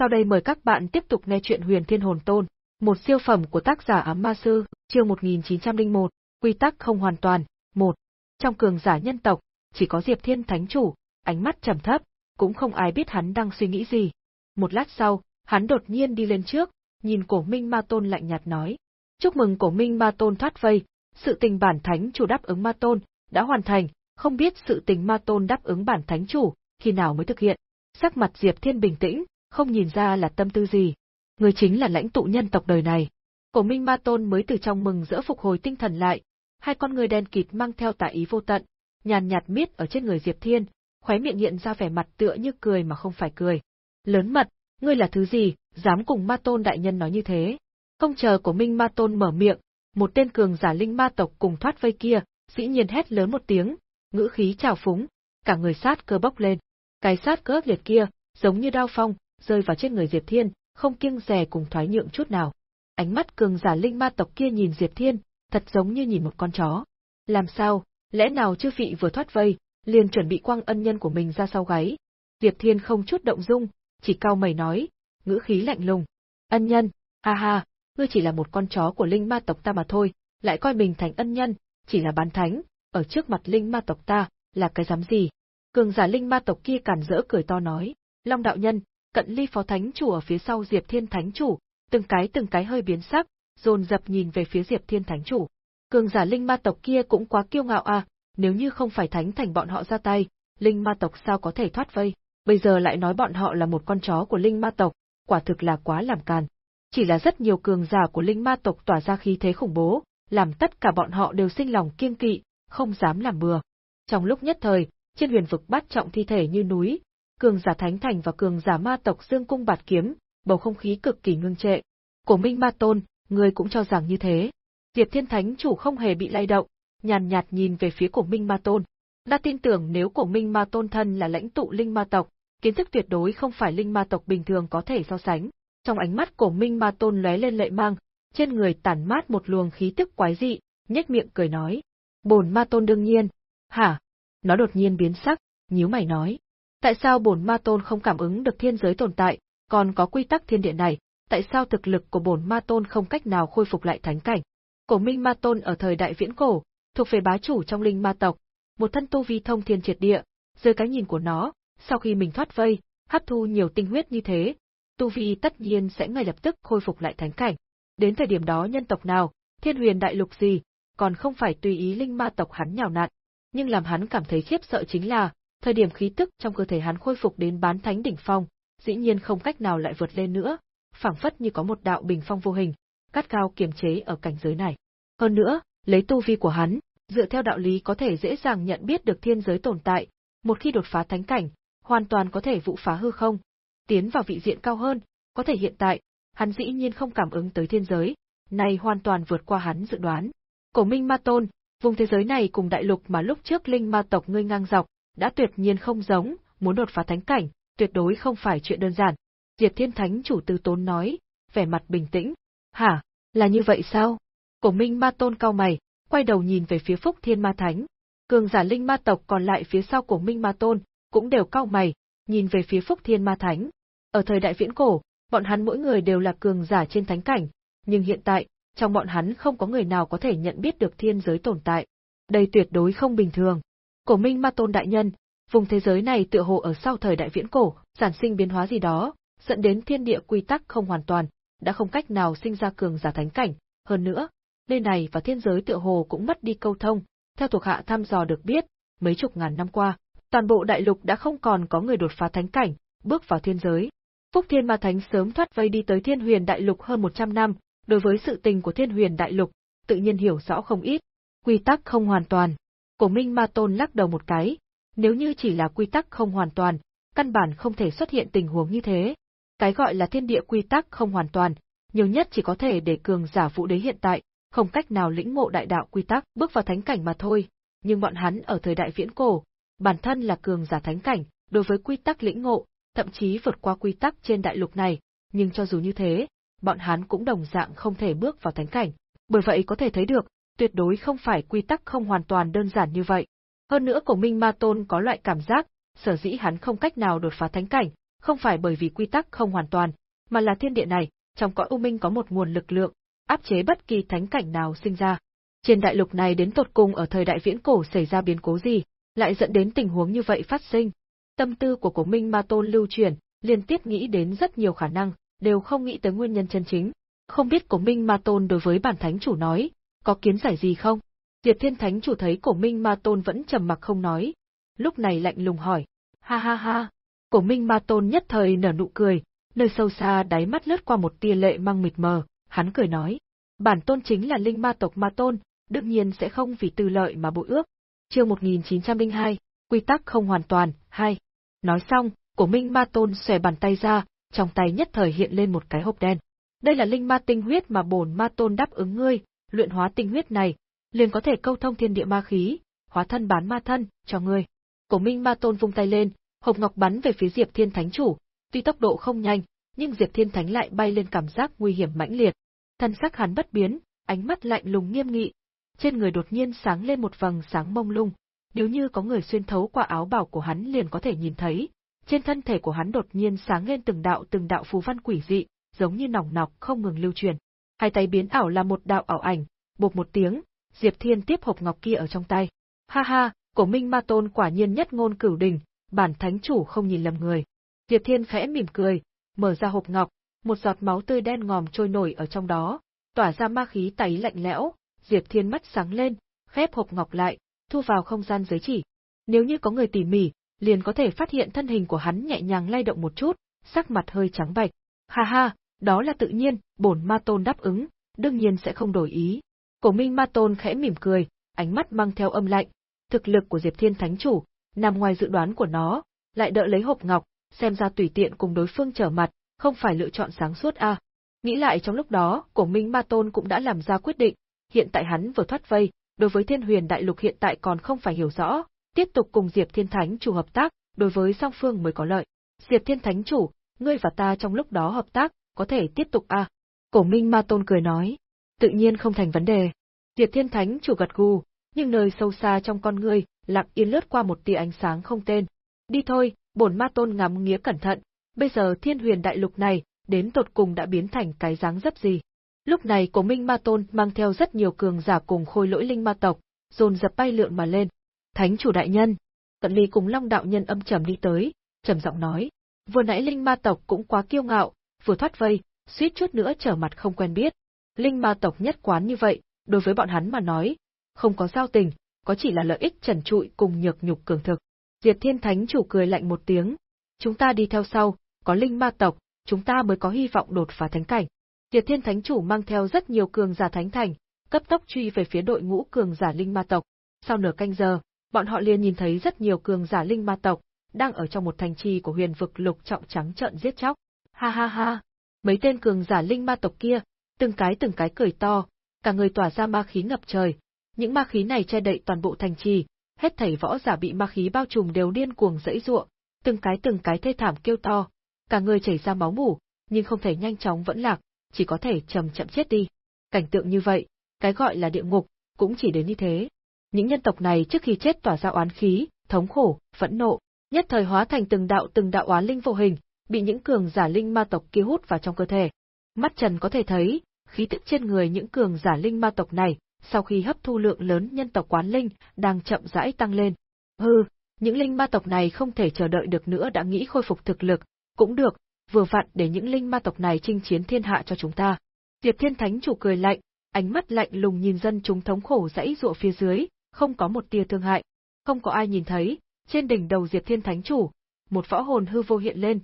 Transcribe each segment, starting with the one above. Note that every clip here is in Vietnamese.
Sau đây mời các bạn tiếp tục nghe chuyện Huyền Thiên Hồn Tôn, một siêu phẩm của tác giả Ám Ma Sư, chương 1901, quy tắc không hoàn toàn, 1. Trong cường giả nhân tộc, chỉ có Diệp Thiên Thánh Chủ, ánh mắt trầm thấp, cũng không ai biết hắn đang suy nghĩ gì. Một lát sau, hắn đột nhiên đi lên trước, nhìn cổ Minh Ma Tôn lạnh nhạt nói. Chúc mừng cổ Minh Ma Tôn thoát vây, sự tình bản thánh chủ đáp ứng Ma Tôn, đã hoàn thành, không biết sự tình Ma Tôn đáp ứng bản thánh chủ, khi nào mới thực hiện. Sắc mặt Diệp Thiên bình tĩnh, không nhìn ra là tâm tư gì. Người chính là lãnh tụ nhân tộc đời này. Cổ Minh Ma Tôn mới từ trong mừng rỡ phục hồi tinh thần lại, hai con người đen kịt mang theo tà ý vô tận, nhàn nhạt miết ở trên người Diệp Thiên, khóe miệng hiện ra vẻ mặt tựa như cười mà không phải cười. Lớn mật, ngươi là thứ gì, dám cùng Ma Tôn đại nhân nói như thế? Không chờ cổ Minh Ma Tôn mở miệng, một tên cường giả linh ma tộc cùng thoát vây kia, dĩ nhiên hét lớn một tiếng, ngữ khí trào phúng, cả người sát cơ bốc lên. Cái sát cơ liệt kia, giống như đao phong, rơi vào trên người Diệp Thiên, không kiêng dè cùng thoái nhượng chút nào. Ánh mắt cường giả linh ma tộc kia nhìn Diệp Thiên, thật giống như nhìn một con chó. Làm sao, lẽ nào chư vị vừa thoát vây, liền chuẩn bị quăng ân nhân của mình ra sau gáy? Diệp Thiên không chút động dung, chỉ cao mày nói, ngữ khí lạnh lùng. Ân nhân, ha ha, ngươi chỉ là một con chó của linh ma tộc ta mà thôi, lại coi mình thành ân nhân, chỉ là bán thánh, ở trước mặt linh ma tộc ta, là cái dám gì? Cường giả linh ma tộc kia cản rỡ cười to nói, Long đạo nhân, cận ly phó thánh chủ ở phía sau Diệp Thiên thánh chủ, từng cái từng cái hơi biến sắc, dồn dập nhìn về phía Diệp Thiên thánh chủ. Cường giả linh ma tộc kia cũng quá kiêu ngạo à, nếu như không phải thánh thành bọn họ ra tay, linh ma tộc sao có thể thoát vây, bây giờ lại nói bọn họ là một con chó của linh ma tộc, quả thực là quá làm càn. Chỉ là rất nhiều cường giả của linh ma tộc tỏa ra khí thế khủng bố, làm tất cả bọn họ đều sinh lòng kiêng kỵ, không dám làm bừa. Trong lúc nhất thời, trên huyền vực bắt trọng thi thể như núi, cường giả thánh thành và cường giả ma tộc dương cung bạt kiếm, bầu không khí cực kỳ ngưng trệ. Cổ Minh Ma Tôn, người cũng cho rằng như thế. Diệp Thiên Thánh chủ không hề bị lay động, nhàn nhạt nhìn về phía Cổ Minh Ma Tôn. Đã tin tưởng nếu Cổ Minh Ma Tôn thân là lãnh tụ linh ma tộc, kiến thức tuyệt đối không phải linh ma tộc bình thường có thể so sánh. Trong ánh mắt Cổ Minh Ma Tôn lóe lên lệ mang, trên người tản mát một luồng khí tức quái dị, nhếch miệng cười nói: "Bổn Ma Tôn đương nhiên." "Hả?" Nó đột nhiên biến sắc, nhíu mày nói: Tại sao bổn ma tôn không cảm ứng được thiên giới tồn tại, còn có quy tắc thiên địa này, tại sao thực lực của bổn ma tôn không cách nào khôi phục lại thánh cảnh? Cổ Minh ma tôn ở thời đại viễn cổ, thuộc về bá chủ trong linh ma tộc, một thân tu vi thông thiên triệt địa, dưới cái nhìn của nó, sau khi mình thoát vây, hấp thu nhiều tinh huyết như thế, tu vi tất nhiên sẽ ngay lập tức khôi phục lại thánh cảnh. Đến thời điểm đó nhân tộc nào, thiên huyền đại lục gì, còn không phải tùy ý linh ma tộc hắn nhào nặn. Nhưng làm hắn cảm thấy khiếp sợ chính là, thời điểm khí tức trong cơ thể hắn khôi phục đến bán thánh đỉnh phong, dĩ nhiên không cách nào lại vượt lên nữa, phảng phất như có một đạo bình phong vô hình, cắt cao kiềm chế ở cảnh giới này. Hơn nữa, lấy tu vi của hắn, dựa theo đạo lý có thể dễ dàng nhận biết được thiên giới tồn tại, một khi đột phá thánh cảnh, hoàn toàn có thể vụ phá hư không, tiến vào vị diện cao hơn, có thể hiện tại, hắn dĩ nhiên không cảm ứng tới thiên giới, này hoàn toàn vượt qua hắn dự đoán. Cổ Minh Ma Tôn, vùng thế giới này cùng đại lục mà lúc trước linh ma tộc ngươi ngang dọc, đã tuyệt nhiên không giống, muốn đột phá thánh cảnh, tuyệt đối không phải chuyện đơn giản. Diệp Thiên Thánh chủ tư tốn nói, vẻ mặt bình tĩnh. Hả, là như vậy sao? Cổ Minh Ma Tôn cao mày, quay đầu nhìn về phía Phúc Thiên Ma Thánh. Cường giả linh ma tộc còn lại phía sau cổ Minh Ma Tôn, cũng đều cao mày, nhìn về phía Phúc Thiên Ma Thánh. Ở thời đại viễn cổ, bọn hắn mỗi người đều là cường giả trên thánh cảnh, nhưng hiện tại, trong bọn hắn không có người nào có thể nhận biết được thiên giới tồn tại. Đây tuyệt đối không bình thường. Cổ Minh Ma Tôn đại nhân, vùng thế giới này tựa hồ ở sau thời đại viễn cổ, sản sinh biến hóa gì đó, dẫn đến thiên địa quy tắc không hoàn toàn, đã không cách nào sinh ra cường giả thánh cảnh, hơn nữa, nơi này và thiên giới tựa hồ cũng mất đi câu thông, theo thuộc hạ thăm dò được biết, mấy chục ngàn năm qua, toàn bộ đại lục đã không còn có người đột phá thánh cảnh, bước vào thiên giới. Phúc Thiên Ma Thánh sớm thoát vây đi tới Thiên Huyền Đại Lục hơn 100 năm, đối với sự tình của Thiên Huyền Đại Lục, tự nhiên hiểu rõ không ít. Quy tắc không hoàn toàn, Cổ Minh Ma Tôn lắc đầu một cái, nếu như chỉ là quy tắc không hoàn toàn, căn bản không thể xuất hiện tình huống như thế. Cái gọi là thiên địa quy tắc không hoàn toàn, nhiều nhất chỉ có thể để cường giả vũ đế hiện tại, không cách nào lĩnh ngộ đại đạo quy tắc, bước vào thánh cảnh mà thôi. Nhưng bọn hắn ở thời đại viễn cổ, bản thân là cường giả thánh cảnh, đối với quy tắc lĩnh ngộ, thậm chí vượt qua quy tắc trên đại lục này, nhưng cho dù như thế, bọn hắn cũng đồng dạng không thể bước vào thánh cảnh. Bởi vậy có thể thấy được, tuyệt đối không phải quy tắc không hoàn toàn đơn giản như vậy. Hơn nữa cổ Minh Ma Tôn có loại cảm giác, sở dĩ hắn không cách nào đột phá thánh cảnh, không phải bởi vì quy tắc không hoàn toàn, mà là thiên địa này, trong cõi u minh có một nguồn lực lượng, áp chế bất kỳ thánh cảnh nào sinh ra. Trên đại lục này đến tột cùng ở thời đại viễn cổ xảy ra biến cố gì, lại dẫn đến tình huống như vậy phát sinh. Tâm tư của cổ minh ma tôn lưu truyền, liên tiếp nghĩ đến rất nhiều khả năng, đều không nghĩ tới nguyên nhân chân chính. Không biết cổ minh ma tôn đối với bản thánh chủ nói, có kiến giải gì không? Diệp Thiên Thánh chủ thấy cổ minh ma tôn vẫn trầm mặc không nói. Lúc này lạnh lùng hỏi. Ha ha ha. Cổ minh ma tôn nhất thời nở nụ cười, nơi sâu xa đáy mắt lướt qua một tia lệ mang mịt mờ, hắn cười nói. Bản tôn chính là linh ma tộc ma tôn, đương nhiên sẽ không vì tư lợi mà bội ước. Chương 1902, quy tắc không hoàn toàn, 2. Nói xong, cổ minh ma tôn xòe bàn tay ra, trong tay nhất thời hiện lên một cái hộp đen. Đây là linh ma tinh huyết mà bổn ma tôn đáp ứng ngươi, luyện hóa tinh huyết này, liền có thể câu thông thiên địa ma khí, hóa thân bán ma thân, cho ngươi. Cổ minh ma tôn vung tay lên, hộp ngọc bắn về phía Diệp Thiên Thánh chủ, tuy tốc độ không nhanh, nhưng Diệp Thiên Thánh lại bay lên cảm giác nguy hiểm mãnh liệt. Thân sắc hắn bất biến, ánh mắt lạnh lùng nghiêm nghị. Trên người đột nhiên sáng lên một vầng sáng mông lung, nếu như có người xuyên thấu qua áo bào của hắn liền có thể nhìn thấy. Trên thân thể của hắn đột nhiên sáng lên từng đạo từng đạo phù văn quỷ dị, giống như nòng nọc không ngừng lưu truyền. Hai tay biến ảo là một đạo ảo ảnh, bột một tiếng, Diệp Thiên tiếp hộp ngọc kia ở trong tay. Ha ha, cổ minh ma tôn quả nhiên nhất ngôn cửu đình, bản thánh chủ không nhìn lầm người. Diệp Thiên khẽ mỉm cười, mở ra hộp ngọc, một giọt máu tươi đen ngòm trôi nổi ở trong đó, tỏa ra ma khí tẩy lạnh lẽo, Diệp Thiên mắt sáng lên, khép hộp ngọc lại, thu vào không gian giới chỉ. Nếu như có người tỉ mỉ, liền có thể phát hiện thân hình của hắn nhẹ nhàng lay động một chút, sắc mặt hơi trắng bạch. Ha ha, đó là tự nhiên, bổn ma tôn đáp ứng, đương nhiên sẽ không đổi ý. Cổ Minh Ma Tôn khẽ mỉm cười, ánh mắt mang theo âm lạnh. Thực lực của Diệp Thiên Thánh Chủ, nằm ngoài dự đoán của nó, lại đỡ lấy hộp ngọc, xem ra tùy tiện cùng đối phương trở mặt, không phải lựa chọn sáng suốt a. Nghĩ lại trong lúc đó, Cổ Minh Ma Tôn cũng đã làm ra quyết định, hiện tại hắn vừa thoát vây, đối với Thiên Huyền Đại Lục hiện tại còn không phải hiểu rõ, tiếp tục cùng Diệp Thiên Thánh Chủ hợp tác, đối với song phương mới có lợi. Diệp Thiên Thánh Chủ, ngươi và ta trong lúc đó hợp tác, có thể tiếp tục a. Cổ Minh Ma Tôn cười nói, tự nhiên không thành vấn đề. Diệp Thiên Thánh chủ gật gù, nhưng nơi sâu xa trong con ngươi, lặng yên lướt qua một tia ánh sáng không tên. Đi thôi, bổn ma tôn ngắm nghía cẩn thận, bây giờ thiên huyền đại lục này, đến tột cùng đã biến thành cái dáng dấp gì. Lúc này cổ minh ma tôn mang theo rất nhiều cường giả cùng khôi lỗi linh ma tộc, dồn dập bay lượn mà lên. Thánh chủ đại nhân, cận ly cùng long đạo nhân âm trầm đi tới, trầm giọng nói, vừa nãy linh ma tộc cũng quá kiêu ngạo, vừa thoát vây, suýt chút nữa trở mặt không quen biết. Linh ma tộc nhất quán như vậy, đối với bọn hắn mà nói, không có giao tình, có chỉ là lợi ích trần trụi cùng nhược nhục cường thực. Diệp Thiên Thánh chủ cười lạnh một tiếng, chúng ta đi theo sau, có linh ma tộc, chúng ta mới có hy vọng đột phá thánh cảnh. Diệp Thiên Thánh chủ mang theo rất nhiều cường giả thánh thành, cấp tốc truy về phía đội ngũ cường giả linh ma tộc. Sau nửa canh giờ, bọn họ liền nhìn thấy rất nhiều cường giả linh ma tộc đang ở trong một thành trì của huyền vực lục trọng trắng trợn giết chóc. Ha ha ha, mấy tên cường giả linh ma tộc kia, từng cái từng cái cười to, cả người tỏa ra ma khí ngập trời. Những ma khí này che đậy toàn bộ thành trì, hết thảy võ giả bị ma khí bao trùm đều điên cuồng dẫy giụa, từng cái từng cái thê thảm kêu to, cả người chảy ra máu mủ, nhưng không thể nhanh chóng vẫn lạc, chỉ có thể chậm chậm chết đi. Cảnh tượng như vậy, cái gọi là địa ngục, cũng chỉ đến như thế. Những nhân tộc này trước khi chết tỏa ra oán khí, thống khổ, phẫn nộ, nhất thời hóa thành từng đạo từng đạo oán linh vô hình, bị những cường giả linh ma tộc kia hút vào trong cơ thể. Mắt Trần có thể thấy, khí tức trên người những cường giả linh ma tộc này, sau khi hấp thu lượng lớn nhân tộc quán linh, đang chậm rãi tăng lên. Hừ, những linh ma tộc này không thể chờ đợi được nữa đã nghĩ khôi phục thực lực, cũng được, vừa vặn để những linh ma tộc này chinh chiến thiên hạ cho chúng ta. Diệp Thiên Thánh chủ cười lạnh, ánh mắt lạnh lùng nhìn dân chúng thống khổ dãy dụa phía dưới, không có một tia thương hại. Không có ai nhìn thấy, trên đỉnh đầu Diệp Thiên Thánh chủ, một võ hồn hư vô hiện lên.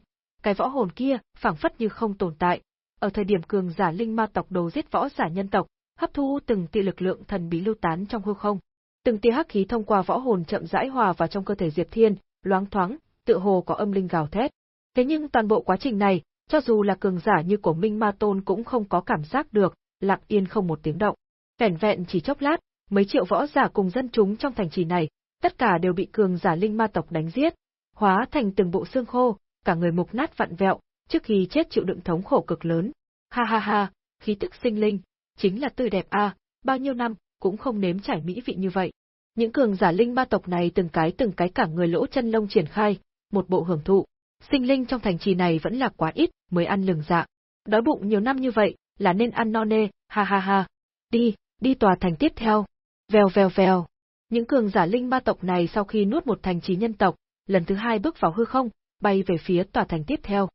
Cái võ hồn kia, phảng phất như không tồn tại, ở thời điểm cường giả linh ma tộc đồ giết võ giả nhân tộc, hấp thu từng tia lực lượng thần bí lưu tán trong hư không. Từng tia hắc khí thông qua võ hồn chậm rãi hòa vào trong cơ thể Diệp Thiên, loáng thoáng, tựa hồ có âm linh gào thét. Thế nhưng toàn bộ quá trình này, cho dù là cường giả như của Minh Ma Tôn cũng không có cảm giác được, lặng yên không một tiếng động. Vẻn vẹn chỉ chốc lát, mấy triệu võ giả cùng dân chúng trong thành trì này, tất cả đều bị cường giả linh ma tộc đánh giết, hóa thành từng bộ xương khô, cả người mục nát vặn vẹo, trước khi chết chịu đựng thống khổ cực lớn. Ha ha ha, khí tức sinh linh, chính là tươi đẹp a, bao nhiêu năm cũng không nếm trải mỹ vị như vậy. Những cường giả linh ma tộc này từng cái từng cái cả người lỗ chân lông triển khai, một bộ hưởng thụ. Sinh linh trong thành trì này vẫn là quá ít, mới ăn lừng dạ. Đói bụng nhiều năm như vậy, là nên ăn no nê, ha ha ha. Đi, đi tòa thành tiếp theo. Vèo vèo vèo. Những cường giả linh ma tộc này sau khi nuốt một thành trì nhân tộc, lần thứ hai bước vào hư không, bay về phía tòa thành tiếp theo.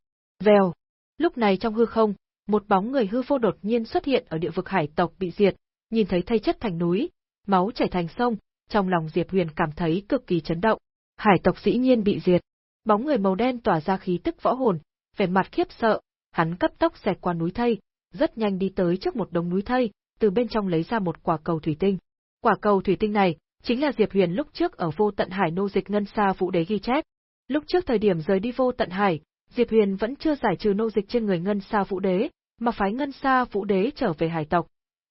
Vèo. Lúc này trong hư không, một bóng người hư vô đột nhiên xuất hiện ở địa vực hải tộc bị diệt, nhìn thấy thây chất thành núi, máu chảy thành sông, trong lòng Diệp Huyền cảm thấy cực kỳ chấn động. Hải tộc dĩ nhiên bị diệt. Bóng người màu đen tỏa ra khí tức võ hồn, vẻ mặt khiếp sợ, hắn cấp tốc xẹt qua núi thây, rất nhanh đi tới trước một đống núi thây, từ bên trong lấy ra một quả cầu thủy tinh. Quả cầu thủy tinh này chính là Diệp Huyền lúc trước ở Vô Tận Hải nô dịch ngân xa vũ đế ghi chép. Lúc trước thời điểm rời đi Vô Tận Hải, Diệp Huyền vẫn chưa giải trừ nô dịch trên người ngân sa vũ đế, mà phái ngân sa vũ đế trở về hải tộc,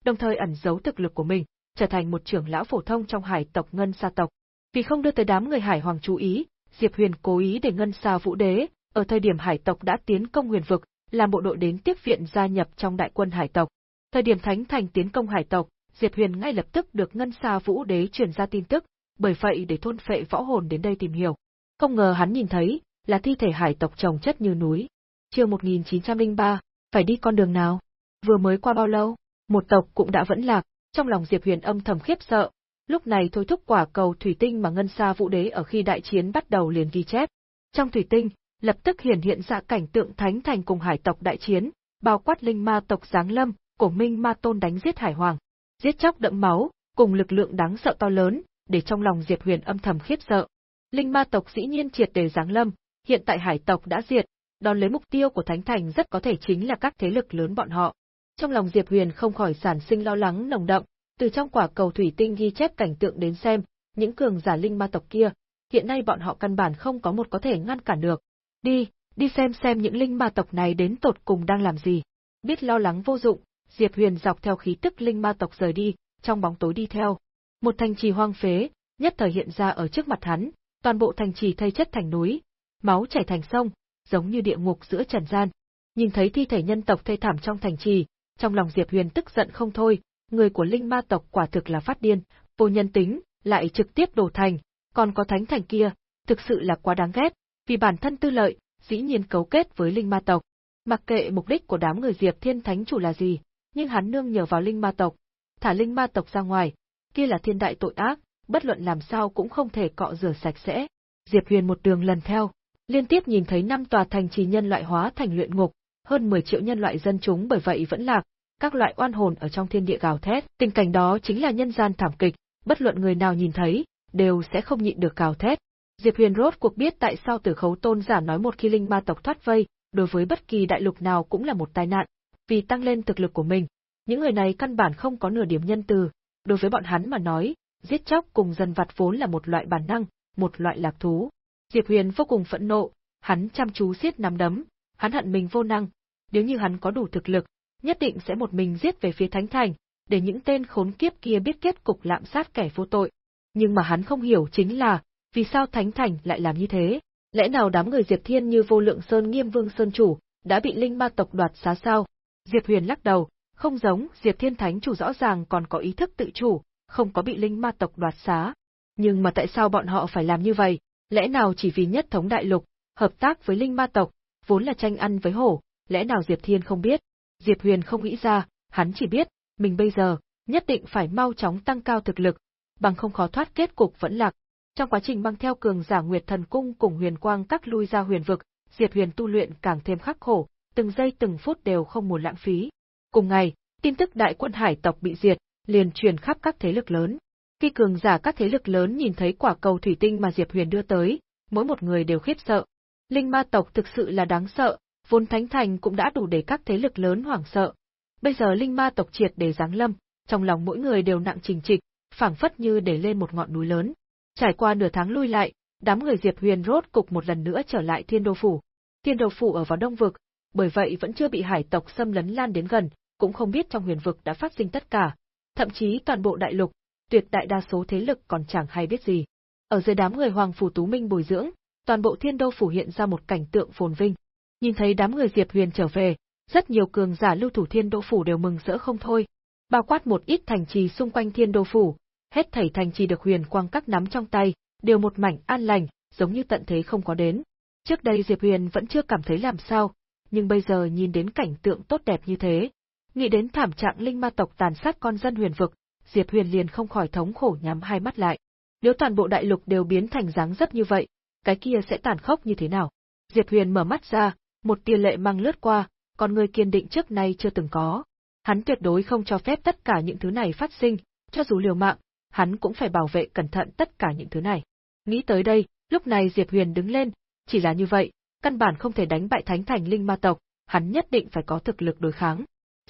đồng thời ẩn giấu thực lực của mình, trở thành một trưởng lão phổ thông trong hải tộc ngân sa tộc. Vì không đưa tới đám người hải hoàng chú ý, Diệp Huyền cố ý để ngân sa vũ đế, ở thời điểm hải tộc đã tiến công huyền vực, làm bộ đội đến tiếp viện gia nhập trong đại quân hải tộc. Thời điểm Thánh Thành tiến công hải tộc, Diệp Huyền ngay lập tức được Ngân Sa Vũ Đế truyền ra tin tức, bởi vậy để thôn phệ võ hồn đến đây tìm hiểu. Không ngờ hắn nhìn thấy, là thi thể hải tộc trồng chất như núi. Chương 1903, phải đi con đường nào? Vừa mới qua bao lâu? Một tộc cũng đã vẫn lạc, trong lòng Diệp Huyền âm thầm khiếp sợ. Lúc này thôi thúc quả cầu thủy tinh mà Ngân xa Vũ Đế ở khi đại chiến bắt đầu liền ghi chép. Trong thủy tinh, lập tức hiển hiện ra cảnh tượng thánh thành cùng hải tộc đại chiến, bao quát linh ma tộc giáng lâm, cổ minh ma tôn đánh giết hải hoàng, giết chóc đẫm máu, cùng lực lượng đáng sợ to lớn, để trong lòng Diệp Huyền âm thầm khiếp sợ. Linh ma tộc dĩ nhiên triệt để giáng lâm, hiện tại hải tộc đã diệt, đón lấy mục tiêu của Thánh Thành rất có thể chính là các thế lực lớn bọn họ. Trong lòng Diệp Huyền không khỏi sản sinh lo lắng nồng đậm, từ trong quả cầu thủy tinh ghi chép cảnh tượng đến xem, những cường giả linh ma tộc kia, hiện nay bọn họ căn bản không có một có thể ngăn cản được. Đi, đi xem xem những linh ma tộc này đến tột cùng đang làm gì. Biết lo lắng vô dụng, Diệp Huyền dọc theo khí tức linh ma tộc rời đi, trong bóng tối đi theo. Một thành trì hoang phế, nhất thời hiện ra ở trước mặt hắn, toàn bộ thành trì thây chất thành núi, máu chảy thành sông, giống như địa ngục giữa trần gian. Nhìn thấy thi thể nhân tộc thê thảm trong thành trì, trong lòng Diệp Huyền tức giận không thôi, người của linh ma tộc quả thực là phát điên, vô nhân tính, lại trực tiếp đổ thành, còn có thánh thành kia, thực sự là quá đáng ghét, vì bản thân tư lợi, dĩ nhiên cấu kết với linh ma tộc. Mặc kệ mục đích của đám người Diệp Thiên Thánh chủ là gì, nhưng hắn nương nhờ vào linh ma tộc, thả linh ma tộc ra ngoài, kia là thiên đại tội ác, bất luận làm sao cũng không thể cọ rửa sạch sẽ. Diệp Huyền một đường lần theo, liên tiếp nhìn thấy năm tòa thành trì nhân loại hóa thành luyện ngục, hơn 10 triệu nhân loại dân chúng bởi vậy vẫn lạc, các loại oan hồn ở trong thiên địa gào thét, tình cảnh đó chính là nhân gian thảm kịch, bất luận người nào nhìn thấy, đều sẽ không nhịn được gào thét. Diệp Huyền rốt cuộc biết tại sao Tử Khấu Tôn giả nói một khi linh ma tộc thoát vây, đối với bất kỳ đại lục nào cũng là một tai nạn, vì tăng lên thực lực của mình. Những người này căn bản không có nửa điểm nhân từ, đối với bọn hắn mà nói, giết chóc cùng dân vặt vốn là một loại bản năng, một loại lạc thú. Diệp Huyền vô cùng phẫn nộ, hắn chăm chú siết nắm đấm, hắn hận mình vô năng, nếu như hắn có đủ thực lực, nhất định sẽ một mình giết về phía Thánh Thành, để những tên khốn kiếp kia biết kết cục lạm sát kẻ vô tội. Nhưng mà hắn không hiểu chính là, vì sao Thánh Thành lại làm như thế? Lẽ nào đám người Diệp Thiên như vô lượng Sơn Nghiêm Vương Sơn Chủ, đã bị linh ma tộc đoạt xá sao? Diệp Huyền lắc đầu, không giống, Diệp Thiên Thánh chủ rõ ràng còn có ý thức tự chủ, không có bị linh ma tộc đoạt xá. Nhưng mà tại sao bọn họ phải làm như vậy? Lẽ nào chỉ vì nhất thống đại lục, hợp tác với linh ma tộc, vốn là tranh ăn với hổ, lẽ nào Diệp Thiên không biết? Diệp Huyền không nghĩ ra, hắn chỉ biết, mình bây giờ, nhất định phải mau chóng tăng cao thực lực, bằng không khó thoát kết cục vẫn lạc. Trong quá trình mang theo cường giả Nguyệt Thần Cung cùng Huyền Quang các lui ra huyền vực, Diệp Huyền tu luyện càng thêm khắc khổ, từng giây từng phút đều không muốn lãng phí. Cùng ngày, tin tức đại quân hải tộc bị diệt, liền truyền khắp các thế lực lớn. Khi cường giả các thế lực lớn nhìn thấy quả cầu thủy tinh mà Diệp Huyền đưa tới, mỗi một người đều khiếp sợ. Linh ma tộc thực sự là đáng sợ, vốn thánh thành cũng đã đủ để các thế lực lớn hoảng sợ. Bây giờ linh ma tộc triệt để giáng lâm, trong lòng mỗi người đều nặng trình trịch, phảng phất như để lên một ngọn núi lớn. Trải qua nửa tháng lui lại, đám người Diệp Huyền rốt cục một lần nữa trở lại Thiên Đô phủ. Thiên Đô phủ ở vào Đông vực, bởi vậy vẫn chưa bị hải tộc xâm lấn lan đến gần, cũng không biết trong huyền vực đã phát sinh tất cả. Thậm chí toàn bộ đại lục, tuyệt đại đa số thế lực còn chẳng hay biết gì. Ở dưới đám người Hoàng phủ Tú Minh bồi dưỡng, toàn bộ Thiên Đô phủ hiện ra một cảnh tượng phồn vinh. Nhìn thấy đám người Diệp Huyền trở về, rất nhiều cường giả lưu thủ Thiên Đô phủ đều mừng rỡ không thôi. Bao quát một ít thành trì xung quanh Thiên Đô phủ, hết thảy thành trì được Huyền Quang các nắm trong tay, đều một mảnh an lành, giống như tận thế không có đến. Trước đây Diệp Huyền vẫn chưa cảm thấy làm sao, nhưng bây giờ nhìn đến cảnh tượng tốt đẹp như thế, nghĩ đến thảm trạng linh ma tộc tàn sát con dân huyền vực, Diệp Huyền liền không khỏi thống khổ nhắm hai mắt lại. Nếu toàn bộ đại lục đều biến thành dáng dấp như vậy, cái kia sẽ tàn khốc như thế nào? Diệp Huyền mở mắt ra, một tia lệ mang lướt qua, con người kiên định trước nay chưa từng có. Hắn tuyệt đối không cho phép tất cả những thứ này phát sinh, cho dù liều mạng, hắn cũng phải bảo vệ cẩn thận tất cả những thứ này. Nghĩ tới đây, lúc này Diệp Huyền đứng lên, chỉ là như vậy, căn bản không thể đánh bại Thánh Thành Linh Ma tộc, hắn nhất định phải có thực lực đối kháng.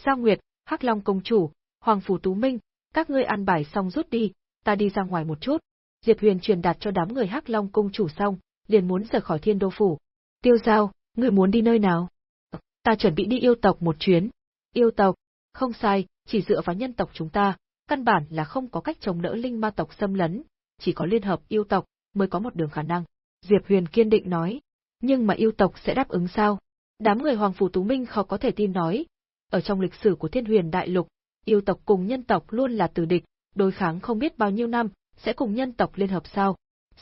Giao Nguyệt, Hắc Long công chủ, Hoàng phủ Tú Minh, các ngươi ăn bài xong rút đi, ta đi ra ngoài một chút. Diệp Huyền truyền đạt cho đám người Hắc Long Công chủ xong, liền muốn rời khỏi Thiên Đô phủ. Tiêu Giao, ngươi muốn đi nơi nào? Ta chuẩn bị đi yêu tộc một chuyến. Yêu tộc? Không sai, chỉ dựa vào nhân tộc chúng ta, căn bản là không có cách chống đỡ linh ma tộc xâm lấn, chỉ có liên hợp yêu tộc mới có một đường khả năng. Diệp Huyền kiên định nói. Nhưng mà yêu tộc sẽ đáp ứng sao? Đám người Hoàng Phủ Tú Minh khó có thể tin nói. Ở trong lịch sử của Thiên Huyền Đại Lục, yêu tộc cùng nhân tộc luôn là tử địch, đối kháng không biết bao nhiêu năm, sẽ cùng nhân tộc liên hợp sao?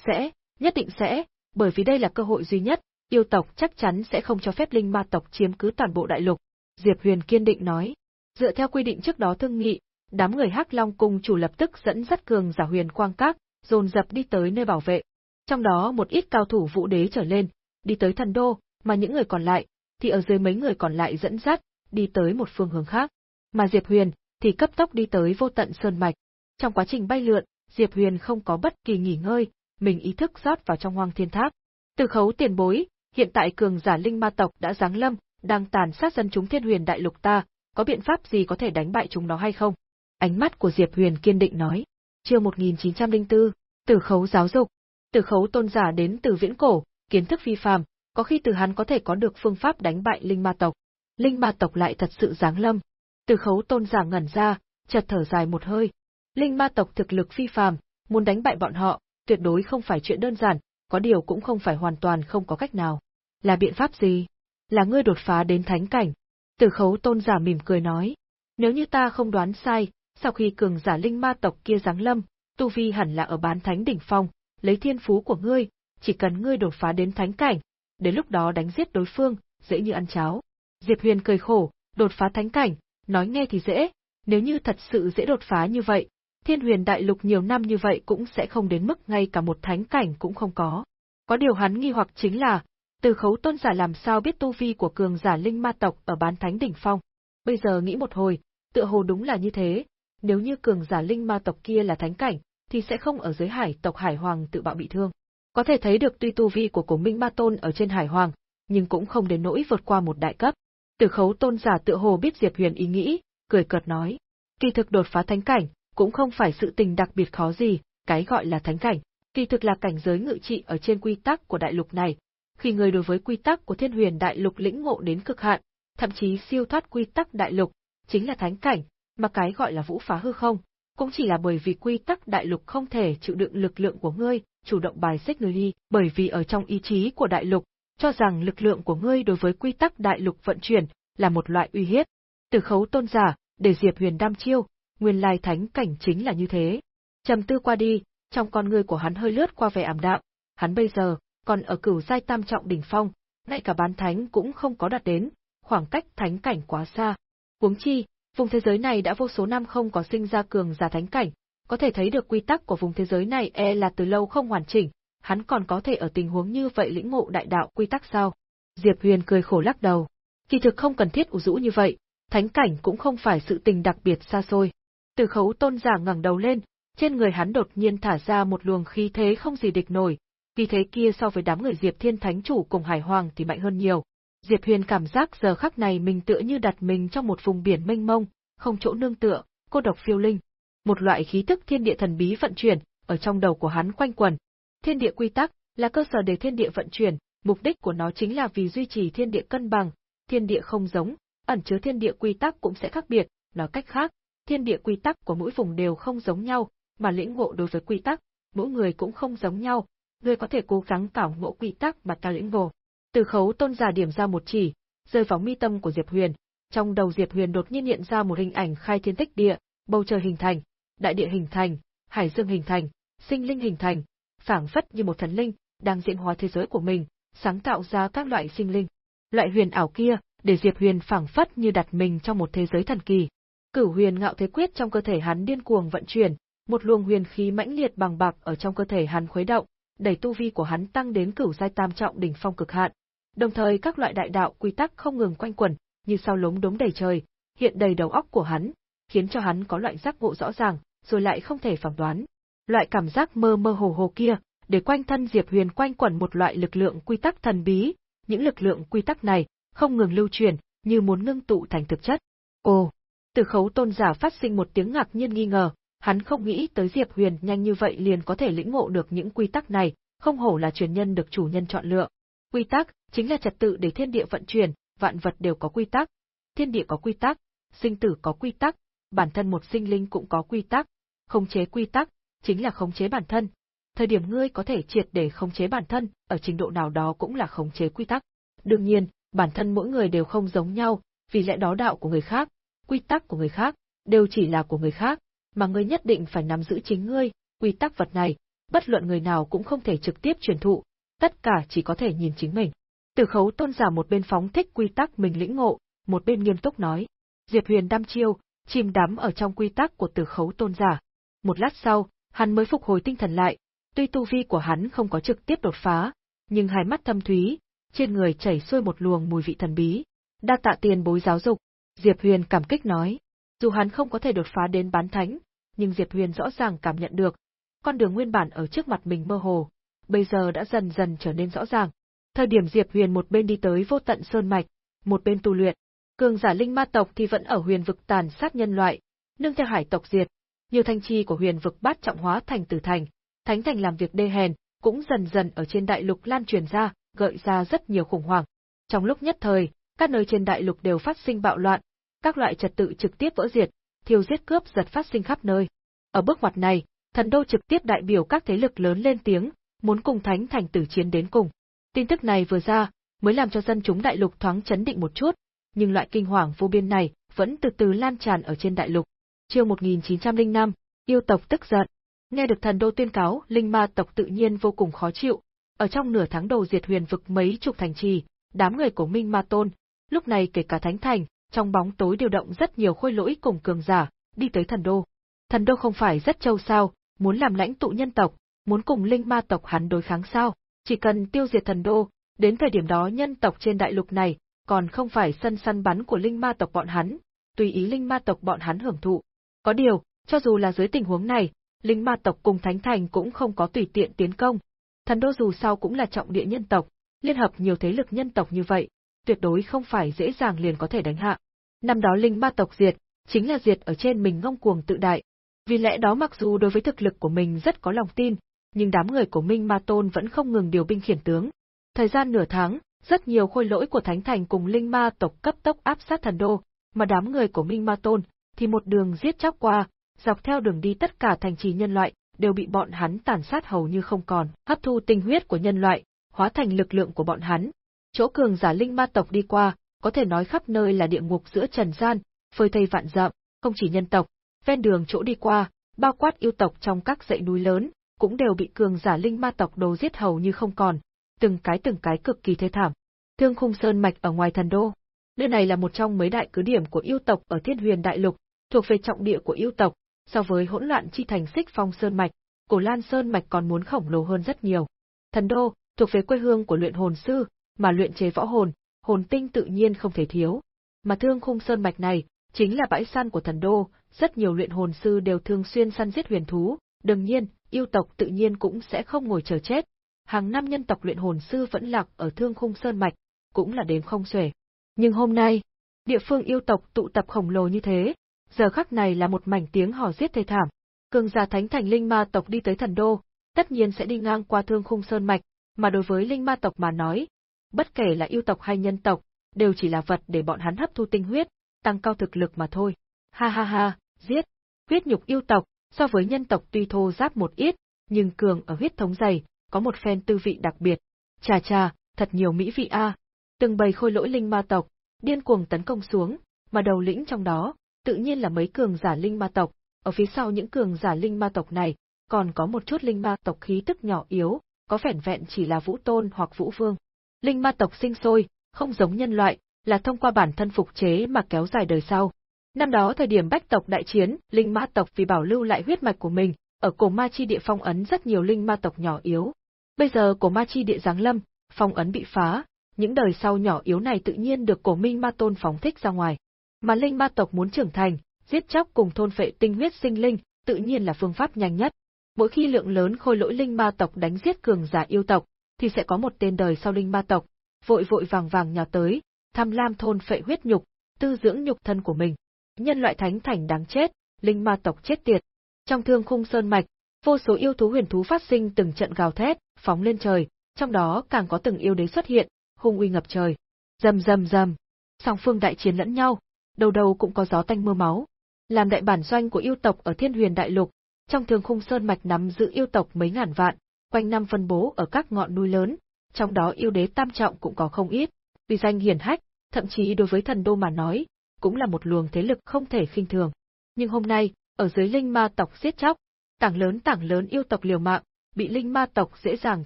Sẽ, nhất định sẽ, bởi vì đây là cơ hội duy nhất, yêu tộc chắc chắn sẽ không cho phép linh ma tộc chiếm cứ toàn bộ đại lục. Diệp Huyền kiên định nói. Dựa theo quy định trước đó thương nghị, đám người Hắc Long cung chủ lập tức dẫn dắt cường giả Huyền Quang Các, dồn dập đi tới nơi bảo vệ. Trong đó một ít cao thủ vũ đế trở lên, đi tới thần đô, mà những người còn lại, thì ở dưới mấy người còn lại dẫn dắt, đi tới một phương hướng khác. Mà Diệp Huyền, thì cấp tốc đi tới vô tận sơn mạch. Trong quá trình bay lượn, Diệp Huyền không có bất kỳ nghỉ ngơi, mình ý thức rót vào trong hoang thiên tháp. Từ khấu tiền bối, hiện tại cường giả linh ma tộc đã giáng lâm, đang tàn sát dân chúng thiên huyền đại lục ta, có biện pháp gì có thể đánh bại chúng nó hay không? Ánh mắt của Diệp Huyền kiên định nói. Chương 1904, Tử khấu giáo dục. Tử khấu tôn giả đến từ viễn cổ, kiến thức phi phàm, có khi từ hắn có thể có được phương pháp đánh bại linh ma tộc. Linh ma tộc lại thật sự giáng lâm. Tử khấu tôn giả ngẩn ra, chợt thở dài một hơi. Linh ma tộc thực lực phi phàm, muốn đánh bại bọn họ, tuyệt đối không phải chuyện đơn giản, có điều cũng không phải hoàn toàn không có cách nào. Là biện pháp gì? Là ngươi đột phá đến thánh cảnh. Tử khấu tôn giả mỉm cười nói. Nếu như ta không đoán sai, sau khi cường giả linh ma tộc kia giáng lâm, tu vi hẳn là ở bán thánh đỉnh phong, lấy thiên phú của ngươi, chỉ cần ngươi đột phá đến thánh cảnh, đến lúc đó đánh giết đối phương, dễ như ăn cháo. Diệp Huyền cười khổ, đột phá thánh cảnh, nói nghe thì dễ, nếu như thật sự dễ đột phá như vậy, thiên huyền đại lục nhiều năm như vậy cũng sẽ không đến mức ngay cả một thánh cảnh cũng không có. Có điều hắn nghi hoặc chính là, từ khấu tôn giả làm sao biết tu vi của cường giả linh ma tộc ở bán thánh đỉnh phong. Bây giờ nghĩ một hồi, tựa hồ đúng là như thế, nếu như cường giả linh ma tộc kia là thánh cảnh, thì sẽ không ở dưới hải tộc hải hoàng tự bạo bị thương. Có thể thấy được tuy tu vi của cổ minh ma tôn ở trên hải hoàng, nhưng cũng không đến nỗi vượt qua một đại cấp. Từ khấu tôn giả tựa hồ biết Diệp Huyền ý nghĩ, cười cợt nói. Kỳ thực đột phá thánh cảnh, cũng không phải sự tình đặc biệt khó gì, cái gọi là thánh cảnh, kỳ thực là cảnh giới ngự trị ở trên quy tắc của đại lục này. Khi người đối với quy tắc của thiên huyền đại lục lĩnh ngộ đến cực hạn, thậm chí siêu thoát quy tắc đại lục, chính là thánh cảnh, mà cái gọi là vũ phá hư không, cũng chỉ là bởi vì quy tắc đại lục không thể chịu đựng lực lượng của ngươi, chủ động bài xích ngươi đi, bởi vì ở trong ý chí của đại lục, cho rằng lực lượng của ngươi đối với quy tắc đại lục vận chuyển là một loại uy hiếp. Từ khấu tôn giả, để Diệp Huyền đam chiêu, nguyên lai thánh cảnh chính là như thế. Trầm tư qua đi, trong con ngươi của hắn hơi lướt qua vẻ ảm đạm, hắn bây giờ còn ở cửu giai tam trọng đỉnh phong, ngay cả bán thánh cũng không có đạt đến, khoảng cách thánh cảnh quá xa. Huống chi, vùng thế giới này đã vô số năm không có sinh ra cường giả thánh cảnh, có thể thấy được quy tắc của vùng thế giới này e là từ lâu không hoàn chỉnh, hắn còn có thể ở tình huống như vậy lĩnh ngộ đại đạo quy tắc sao? Diệp Huyền cười khổ lắc đầu. Kỳ thực không cần thiết ủ rũ như vậy, thánh cảnh cũng không phải sự tình đặc biệt xa xôi. Từ khấu tôn giả ngẩng đầu lên, trên người hắn đột nhiên thả ra một luồng khí thế không gì địch nổi, khí thế kia so với đám người Diệp Thiên Thánh Chủ cùng Hải Hoàng thì mạnh hơn nhiều. Diệp Huyền cảm giác giờ khắc này mình tựa như đặt mình trong một vùng biển mênh mông, không chỗ nương tựa, cô độc phiêu linh. Một loại khí tức thiên địa thần bí vận chuyển, ở trong đầu của hắn quanh quẩn. Thiên địa quy tắc là cơ sở để thiên địa vận chuyển, mục đích của nó chính là vì duy trì thiên địa cân bằng, thiên địa không giống, ẩn chứa thiên địa quy tắc cũng sẽ khác biệt, nói cách khác, thiên địa quy tắc của mỗi vùng đều không giống nhau, mà lĩnh ngộ đối với quy tắc, mỗi người cũng không giống nhau, Ngươi có thể cố gắng cảo ngộ quy tắc mà ta lĩnh ngộ. Từ khấu tôn giả điểm ra một chỉ, rơi vào mi tâm của Diệp Huyền, trong đầu Diệp Huyền đột nhiên hiện ra một hình ảnh khai thiên tích địa, bầu trời hình thành, đại địa hình thành, hải dương hình thành, sinh linh hình thành, phảng phất như một thần linh đang diễn hóa thế giới của mình, sáng tạo ra các loại sinh linh. Loại huyền ảo kia, để Diệp Huyền phảng phất như đặt mình trong một thế giới thần kỳ. Cửu huyền ngạo thế quyết trong cơ thể hắn điên cuồng vận chuyển, một luồng huyền khí mãnh liệt bằng bạc ở trong cơ thể hắn khuấy động, đẩy tu vi của hắn tăng đến cửu giai tam trọng đỉnh phong cực hạn. Đồng thời các loại đại đạo quy tắc không ngừng quanh quẩn, như sao lốm đống đầy trời, hiện đầy đầu óc của hắn, khiến cho hắn có loại giác ngộ rõ ràng, rồi lại không thể phỏng đoán. Loại cảm giác mơ mơ hồ hồ kia, để quanh thân Diệp Huyền quanh quẩn một loại lực lượng quy tắc thần bí, những lực lượng quy tắc này không ngừng lưu truyền, như muốn ngưng tụ thành thực chất. Ồ, từ khấu tôn giả phát sinh một tiếng ngạc nhiên nghi ngờ, hắn không nghĩ tới Diệp Huyền nhanh như vậy liền có thể lĩnh ngộ được những quy tắc này, không hổ là truyền nhân được chủ nhân chọn lựa. Quy tắc chính là trật tự để thiên địa vận chuyển, vạn vật đều có quy tắc. Thiên địa có quy tắc, sinh tử có quy tắc, bản thân một sinh linh cũng có quy tắc. Khống chế quy tắc chính là khống chế bản thân. Thời điểm ngươi có thể triệt để khống chế bản thân, ở trình độ nào đó cũng là khống chế quy tắc. Đương nhiên, bản thân mỗi người đều không giống nhau, vì lẽ đó đạo của người khác, quy tắc của người khác, đều chỉ là của người khác, mà ngươi nhất định phải nắm giữ chính ngươi, quy tắc vật này, bất luận người nào cũng không thể trực tiếp truyền thụ, tất cả chỉ có thể nhìn chính mình. Từ khấu tôn giả một bên phóng thích quy tắc mình lĩnh ngộ, một bên nghiêm túc nói. Diệp Huyền đăm chiêu, chìm đắm ở trong quy tắc của từ khấu tôn giả. Một lát sau, hắn mới phục hồi tinh thần lại, tuy tu vi của hắn không có trực tiếp đột phá, nhưng hai mắt thâm thúy, trên người chảy xuôi một luồng mùi vị thần bí. Đa tạ tiền bối giáo dục, Diệp Huyền cảm kích nói. Dù hắn không có thể đột phá đến bán thánh, nhưng Diệp Huyền rõ ràng cảm nhận được, con đường nguyên bản ở trước mặt mình mơ hồ, bây giờ đã dần dần trở nên rõ ràng. Thời điểm Diệp Huyền một bên đi tới vô tận sơn mạch, một bên tu luyện, cường giả linh ma tộc thì vẫn ở huyền vực tàn sát nhân loại, nương theo hải tộc diệt, nhiều thanh chi của huyền vực bát trọng hóa thành tử thành, thánh thành làm việc đê hèn, cũng dần dần ở trên đại lục lan truyền ra, gợi ra rất nhiều khủng hoảng. Trong lúc nhất thời, các nơi trên đại lục đều phát sinh bạo loạn, các loại trật tự trực tiếp vỡ diệt, thiêu giết cướp giật phát sinh khắp nơi. Ở bước ngoặt này, thần đô trực tiếp đại biểu các thế lực lớn lên tiếng, muốn cùng thánh thành tử chiến đến cùng. Tin tức này vừa ra, mới làm cho dân chúng đại lục thoáng chấn định một chút, nhưng loại kinh hoàng vô biên này vẫn từ từ lan tràn ở trên đại lục. Chiêu 1905, yêu tộc tức giận. Nghe được thần đô tuyên cáo, linh ma tộc tự nhiên vô cùng khó chịu. Ở trong nửa tháng đầu diệt huyền vực mấy chục thành trì, đám người của Minh Ma Tôn, lúc này kể cả Thánh Thành, trong bóng tối điều động rất nhiều khôi lỗi cùng cường giả, đi tới thần đô. Thần đô không phải rất châu sao, muốn làm lãnh tụ nhân tộc, muốn cùng linh ma tộc hắn đối kháng sao, chỉ cần tiêu diệt thần đô, đến thời điểm đó nhân tộc trên đại lục này, còn không phải sân săn bắn của linh ma tộc bọn hắn, tùy ý linh ma tộc bọn hắn hưởng thụ. Có điều, cho dù là dưới tình huống này, linh ma tộc cùng thánh thành cũng không có tùy tiện tiến công. Thần đô dù sao cũng là trọng địa nhân tộc, liên hợp nhiều thế lực nhân tộc như vậy, tuyệt đối không phải dễ dàng liền có thể đánh hạ. Năm đó linh ma tộc diệt, chính là diệt ở trên mình ngông cuồng tự đại. Vì lẽ đó mặc dù đối với thực lực của mình rất có lòng tin, nhưng đám người của Minh Ma Tôn vẫn không ngừng điều binh khiển tướng. Thời gian nửa tháng, rất nhiều khôi lỗi của Thánh Thành cùng Linh Ma tộc cấp tốc áp sát thần đô, mà đám người của Minh Ma Tôn thì một đường giết chóc qua, dọc theo đường đi tất cả thành trì nhân loại đều bị bọn hắn tàn sát hầu như không còn, hấp thu tinh huyết của nhân loại, hóa thành lực lượng của bọn hắn. Chỗ cường giả Linh Ma tộc đi qua, có thể nói khắp nơi là địa ngục giữa trần gian, phơi thây vạn dặm, không chỉ nhân tộc, ven đường chỗ đi qua, bao quát yêu tộc trong các dãy núi lớn, cũng đều bị cường giả linh ma tộc đồ giết hầu như không còn, từng cái từng cái cực kỳ thê thảm. Thương khung sơn mạch ở ngoài thần đô. Nơi này là một trong mấy đại cứ điểm của yêu tộc ở Thiên Huyền Đại Lục, thuộc về trọng địa của yêu tộc, so với hỗn loạn chi thành xích phong sơn mạch, cổ lan sơn mạch còn muốn khổng lồ hơn rất nhiều. Thần đô, thuộc về quê hương của luyện hồn sư, mà luyện chế võ hồn, hồn tinh tự nhiên không thể thiếu. Mà thương khung sơn mạch này, chính là bãi săn của thần đô, rất nhiều luyện hồn sư đều thường xuyên săn giết huyền thú, đương nhiên, yêu tộc tự nhiên cũng sẽ không ngồi chờ chết. Hàng năm nhân tộc luyện hồn sư vẫn lạc ở thương khung sơn mạch, cũng là đếm không xuể. Nhưng hôm nay, địa phương yêu tộc tụ tập khổng lồ như thế, giờ khắc này là một mảnh tiếng hò giết thê thảm. Cường giả thánh thành linh ma tộc đi tới thần đô, tất nhiên sẽ đi ngang qua thương khung sơn mạch, mà đối với linh ma tộc mà nói, bất kể là yêu tộc hay nhân tộc, đều chỉ là vật để bọn hắn hấp thu tinh huyết, tăng cao thực lực mà thôi. Ha ha ha, giết! Huyết nhục yêu tộc, so với nhân tộc tuy thô giáp một ít, nhưng cường ở huyết thống dày, có một phen tư vị đặc biệt. Chà chà, thật nhiều mỹ vị a. Từng bầy khôi lỗi linh ma tộc, điên cuồng tấn công xuống, mà đầu lĩnh trong đó, tự nhiên là mấy cường giả linh ma tộc, ở phía sau những cường giả linh ma tộc này, còn có một chút linh ma tộc khí tức nhỏ yếu, có vẻn vẹn chỉ là vũ tôn hoặc vũ vương. Linh ma tộc sinh sôi, không giống nhân loại, là thông qua bản thân phục chế mà kéo dài đời sau. Năm đó thời điểm bách tộc đại chiến, linh ma tộc vì bảo lưu lại huyết mạch của mình, ở cổ ma chi địa phong ấn rất nhiều linh ma tộc nhỏ yếu. Bây giờ cổ ma chi địa giáng lâm, phong ấn bị phá, những đời sau nhỏ yếu này tự nhiên được cổ minh ma tôn phóng thích ra ngoài. Mà linh ma tộc muốn trưởng thành, giết chóc cùng thôn phệ tinh huyết sinh linh, tự nhiên là phương pháp nhanh nhất. Mỗi khi lượng lớn khôi lỗi linh ma tộc đánh giết cường giả yêu tộc, thì sẽ có một tên đời sau linh ma tộc, vội vội vàng vàng nhào tới, tham lam thôn phệ huyết nhục, tư dưỡng nhục thân của mình. Nhân loại thánh thành đáng chết, linh ma tộc chết tiệt. Trong thương khung sơn mạch, vô số yêu thú huyền thú phát sinh từng trận gào thét, phóng lên trời, trong đó càng có từng yêu đế xuất hiện, hung uy ngập trời. Rầm rầm rầm, song phương đại chiến lẫn nhau, đầu đầu cũng có gió tanh mưa máu. Làm đại bản doanh của yêu tộc ở Thiên Huyền Đại Lục, trong Thương Khung Sơn mạch nắm giữ yêu tộc mấy ngàn vạn, quanh năm phân bố ở các ngọn núi lớn, trong đó yêu đế tam trọng cũng có không ít, vì danh hiển hách, thậm chí đối với thần đô mà nói, cũng là một luồng thế lực không thể khinh thường. Nhưng hôm nay, ở dưới linh ma tộc giết chóc, tảng lớn tảng lớn yêu tộc liều mạng, bị linh ma tộc dễ dàng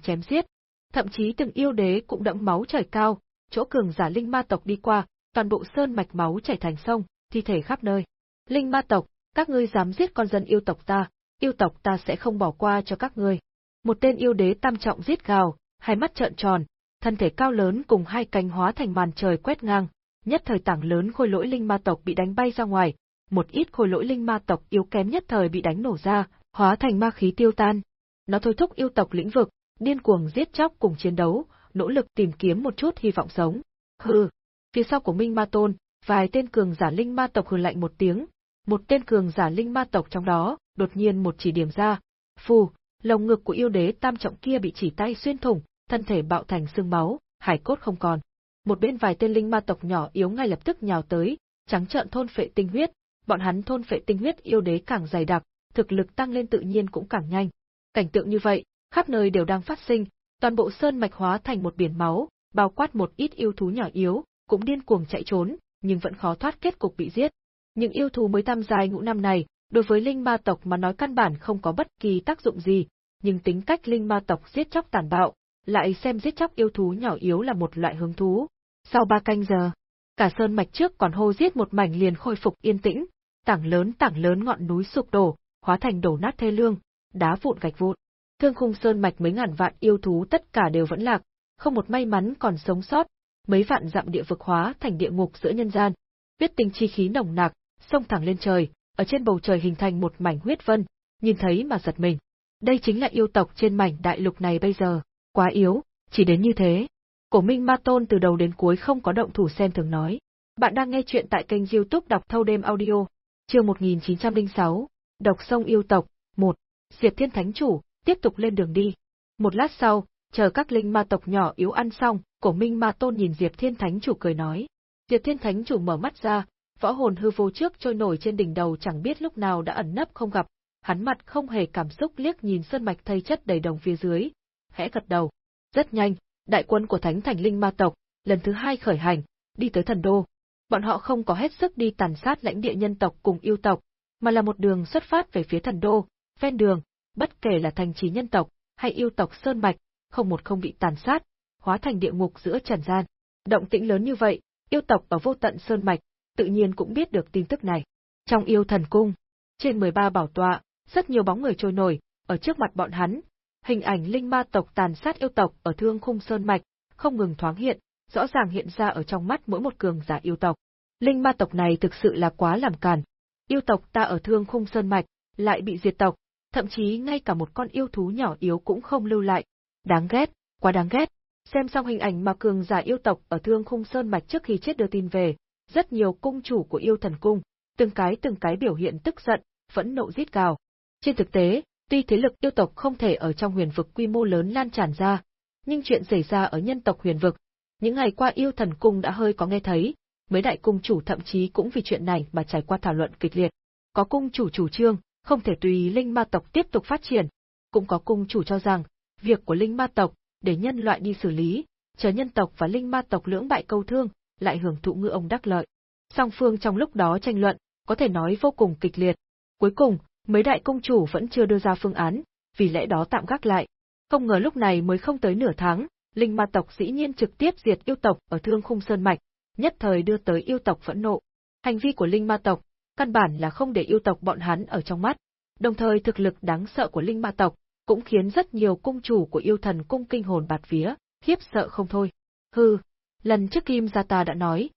chém giết. Thậm chí từng yêu đế cũng đẫm máu chảy cao, chỗ cường giả linh ma tộc đi qua, toàn bộ sơn mạch máu chảy thành sông, thi thể khắp nơi. Linh ma tộc, các ngươi dám giết con dân yêu tộc ta, yêu tộc ta sẽ không bỏ qua cho các ngươi. Một tên yêu đế tam trọng giết gào, hai mắt trợn tròn, thân thể cao lớn cùng hai cánh hóa thành màn trời quét ngang, nhất thời tảng lớn khôi lỗi linh ma tộc bị đánh bay ra ngoài, một ít khôi lỗi linh ma tộc yếu kém nhất thời bị đánh nổ ra, hóa thành ma khí tiêu tan. Nó thôi thúc yêu tộc lĩnh vực, điên cuồng giết chóc cùng chiến đấu, nỗ lực tìm kiếm một chút hy vọng sống. Hừ, phía sau của Minh Ma Tôn, vài tên cường giả linh ma tộc hừ lạnh một tiếng, một tên cường giả linh ma tộc trong đó, đột nhiên một chỉ điểm ra, phù, lồng ngực của yêu đế tam trọng kia bị chỉ tay xuyên thủng, thân thể bạo thành xương máu, hải cốt không còn. Một bên vài tên linh ma tộc nhỏ yếu ngay lập tức nhào tới, trắng trợn thôn phệ tinh huyết, bọn hắn thôn phệ tinh huyết yêu đế càng dày đặc, thực lực tăng lên tự nhiên cũng càng nhanh. Cảnh tượng như vậy, khắp nơi đều đang phát sinh, toàn bộ sơn mạch hóa thành một biển máu, bao quát một ít yêu thú nhỏ yếu, cũng điên cuồng chạy trốn, nhưng vẫn khó thoát kết cục bị giết. Những yêu thú mới tam giai ngũ năm này, đối với linh ma tộc mà nói căn bản không có bất kỳ tác dụng gì, nhưng tính cách linh ma tộc giết chóc tàn bạo, lại xem giết chóc yêu thú nhỏ yếu là một loại hứng thú. Sau ba canh giờ, cả sơn mạch trước còn hô giết một mảnh liền khôi phục yên tĩnh, tảng lớn tảng lớn ngọn núi sụp đổ, hóa thành đổ nát thê lương, đá vụn gạch vụn. Thương khung sơn mạch mấy ngàn vạn yêu thú tất cả đều vẫn lạc, không một may mắn còn sống sót, mấy vạn dặm địa vực hóa thành địa ngục giữa nhân gian. Huyết tinh chi khí nồng nặc, xông thẳng lên trời, ở trên bầu trời hình thành một mảnh huyết vân, nhìn thấy mà giật mình. Đây chính là yêu tộc trên mảnh đại lục này bây giờ, quá yếu, chỉ đến như thế. Cổ Minh Ma Tôn từ đầu đến cuối không có động thủ xem thường nói. Bạn đang nghe chuyện tại kênh youtube đọc thâu đêm audio, chương 1906, Độc sông yêu tộc, 1. Diệp Thiên Thánh Chủ, tiếp tục lên đường đi. Một lát sau, chờ các linh ma tộc nhỏ yếu ăn xong, cổ Minh Ma Tôn nhìn Diệp Thiên Thánh Chủ cười nói. Diệp Thiên Thánh Chủ mở mắt ra, võ hồn hư vô trước trôi nổi trên đỉnh đầu chẳng biết lúc nào đã ẩn nấp không gặp, hắn mặt không hề cảm xúc liếc nhìn sơn mạch thây chất đầy đồng phía dưới, khẽ gật đầu. Rất nhanh, đại quân của Thánh Thành Linh Ma tộc lần thứ hai khởi hành, đi tới thần đô. Bọn họ không có hết sức đi tàn sát lãnh địa nhân tộc cùng yêu tộc, mà là một đường xuất phát về phía thần đô, ven đường, bất kể là thành trì nhân tộc hay yêu tộc sơn mạch, không một không bị tàn sát, hóa thành địa ngục giữa trần gian. Động tĩnh lớn như vậy, yêu tộc ở vô tận sơn mạch, tự nhiên cũng biết được tin tức này. Trong yêu thần cung, trên 13 bảo tọa, rất nhiều bóng người trôi nổi, ở trước mặt bọn hắn, hình ảnh linh ma tộc tàn sát yêu tộc ở thương khung sơn mạch, không ngừng thoáng hiện, rõ ràng hiện ra ở trong mắt mỗi một cường giả yêu tộc. Linh ma tộc này thực sự là quá làm càn. Yêu tộc ta ở thương khung sơn mạch, lại bị diệt tộc, thậm chí ngay cả một con yêu thú nhỏ yếu cũng không lưu lại. Đáng ghét, quá đáng ghét. Xem xong hình ảnh mà cường giả yêu tộc ở thương khung sơn mạch trước khi chết đưa tin về, rất nhiều cung chủ của yêu thần cung, từng cái từng cái biểu hiện tức giận, phẫn nộ giết gào. Trên thực tế, tuy thế lực yêu tộc không thể ở trong huyền vực quy mô lớn lan tràn ra, nhưng chuyện xảy ra ở nhân tộc huyền vực, những ngày qua yêu thần cung đã hơi có nghe thấy, mấy đại cung chủ thậm chí cũng vì chuyện này mà trải qua thảo luận kịch liệt. Có cung chủ chủ trương, không thể tùy linh ma tộc tiếp tục phát triển, cũng có cung chủ cho rằng, việc của linh ma tộc, để nhân loại đi xử lý, chờ nhân tộc và linh ma tộc lưỡng bại câu thương, lại hưởng thụ ngư ông đắc lợi. Song phương trong lúc đó tranh luận, có thể nói vô cùng kịch liệt. Cuối cùng, mấy đại công chủ vẫn chưa đưa ra phương án, vì lẽ đó tạm gác lại. Không ngờ lúc này mới không tới nửa tháng, linh ma tộc dĩ nhiên trực tiếp diệt yêu tộc ở Thương Khung Sơn mạch, nhất thời đưa tới yêu tộc phẫn nộ. Hành vi của linh ma tộc, căn bản là không để yêu tộc bọn hắn ở trong mắt, đồng thời thực lực đáng sợ của linh ma tộc cũng khiến rất nhiều cung chủ của yêu thần cung kinh hồn bạt vía, khiếp sợ không thôi. Hừ, lần trước Kim Gia ta đã nói,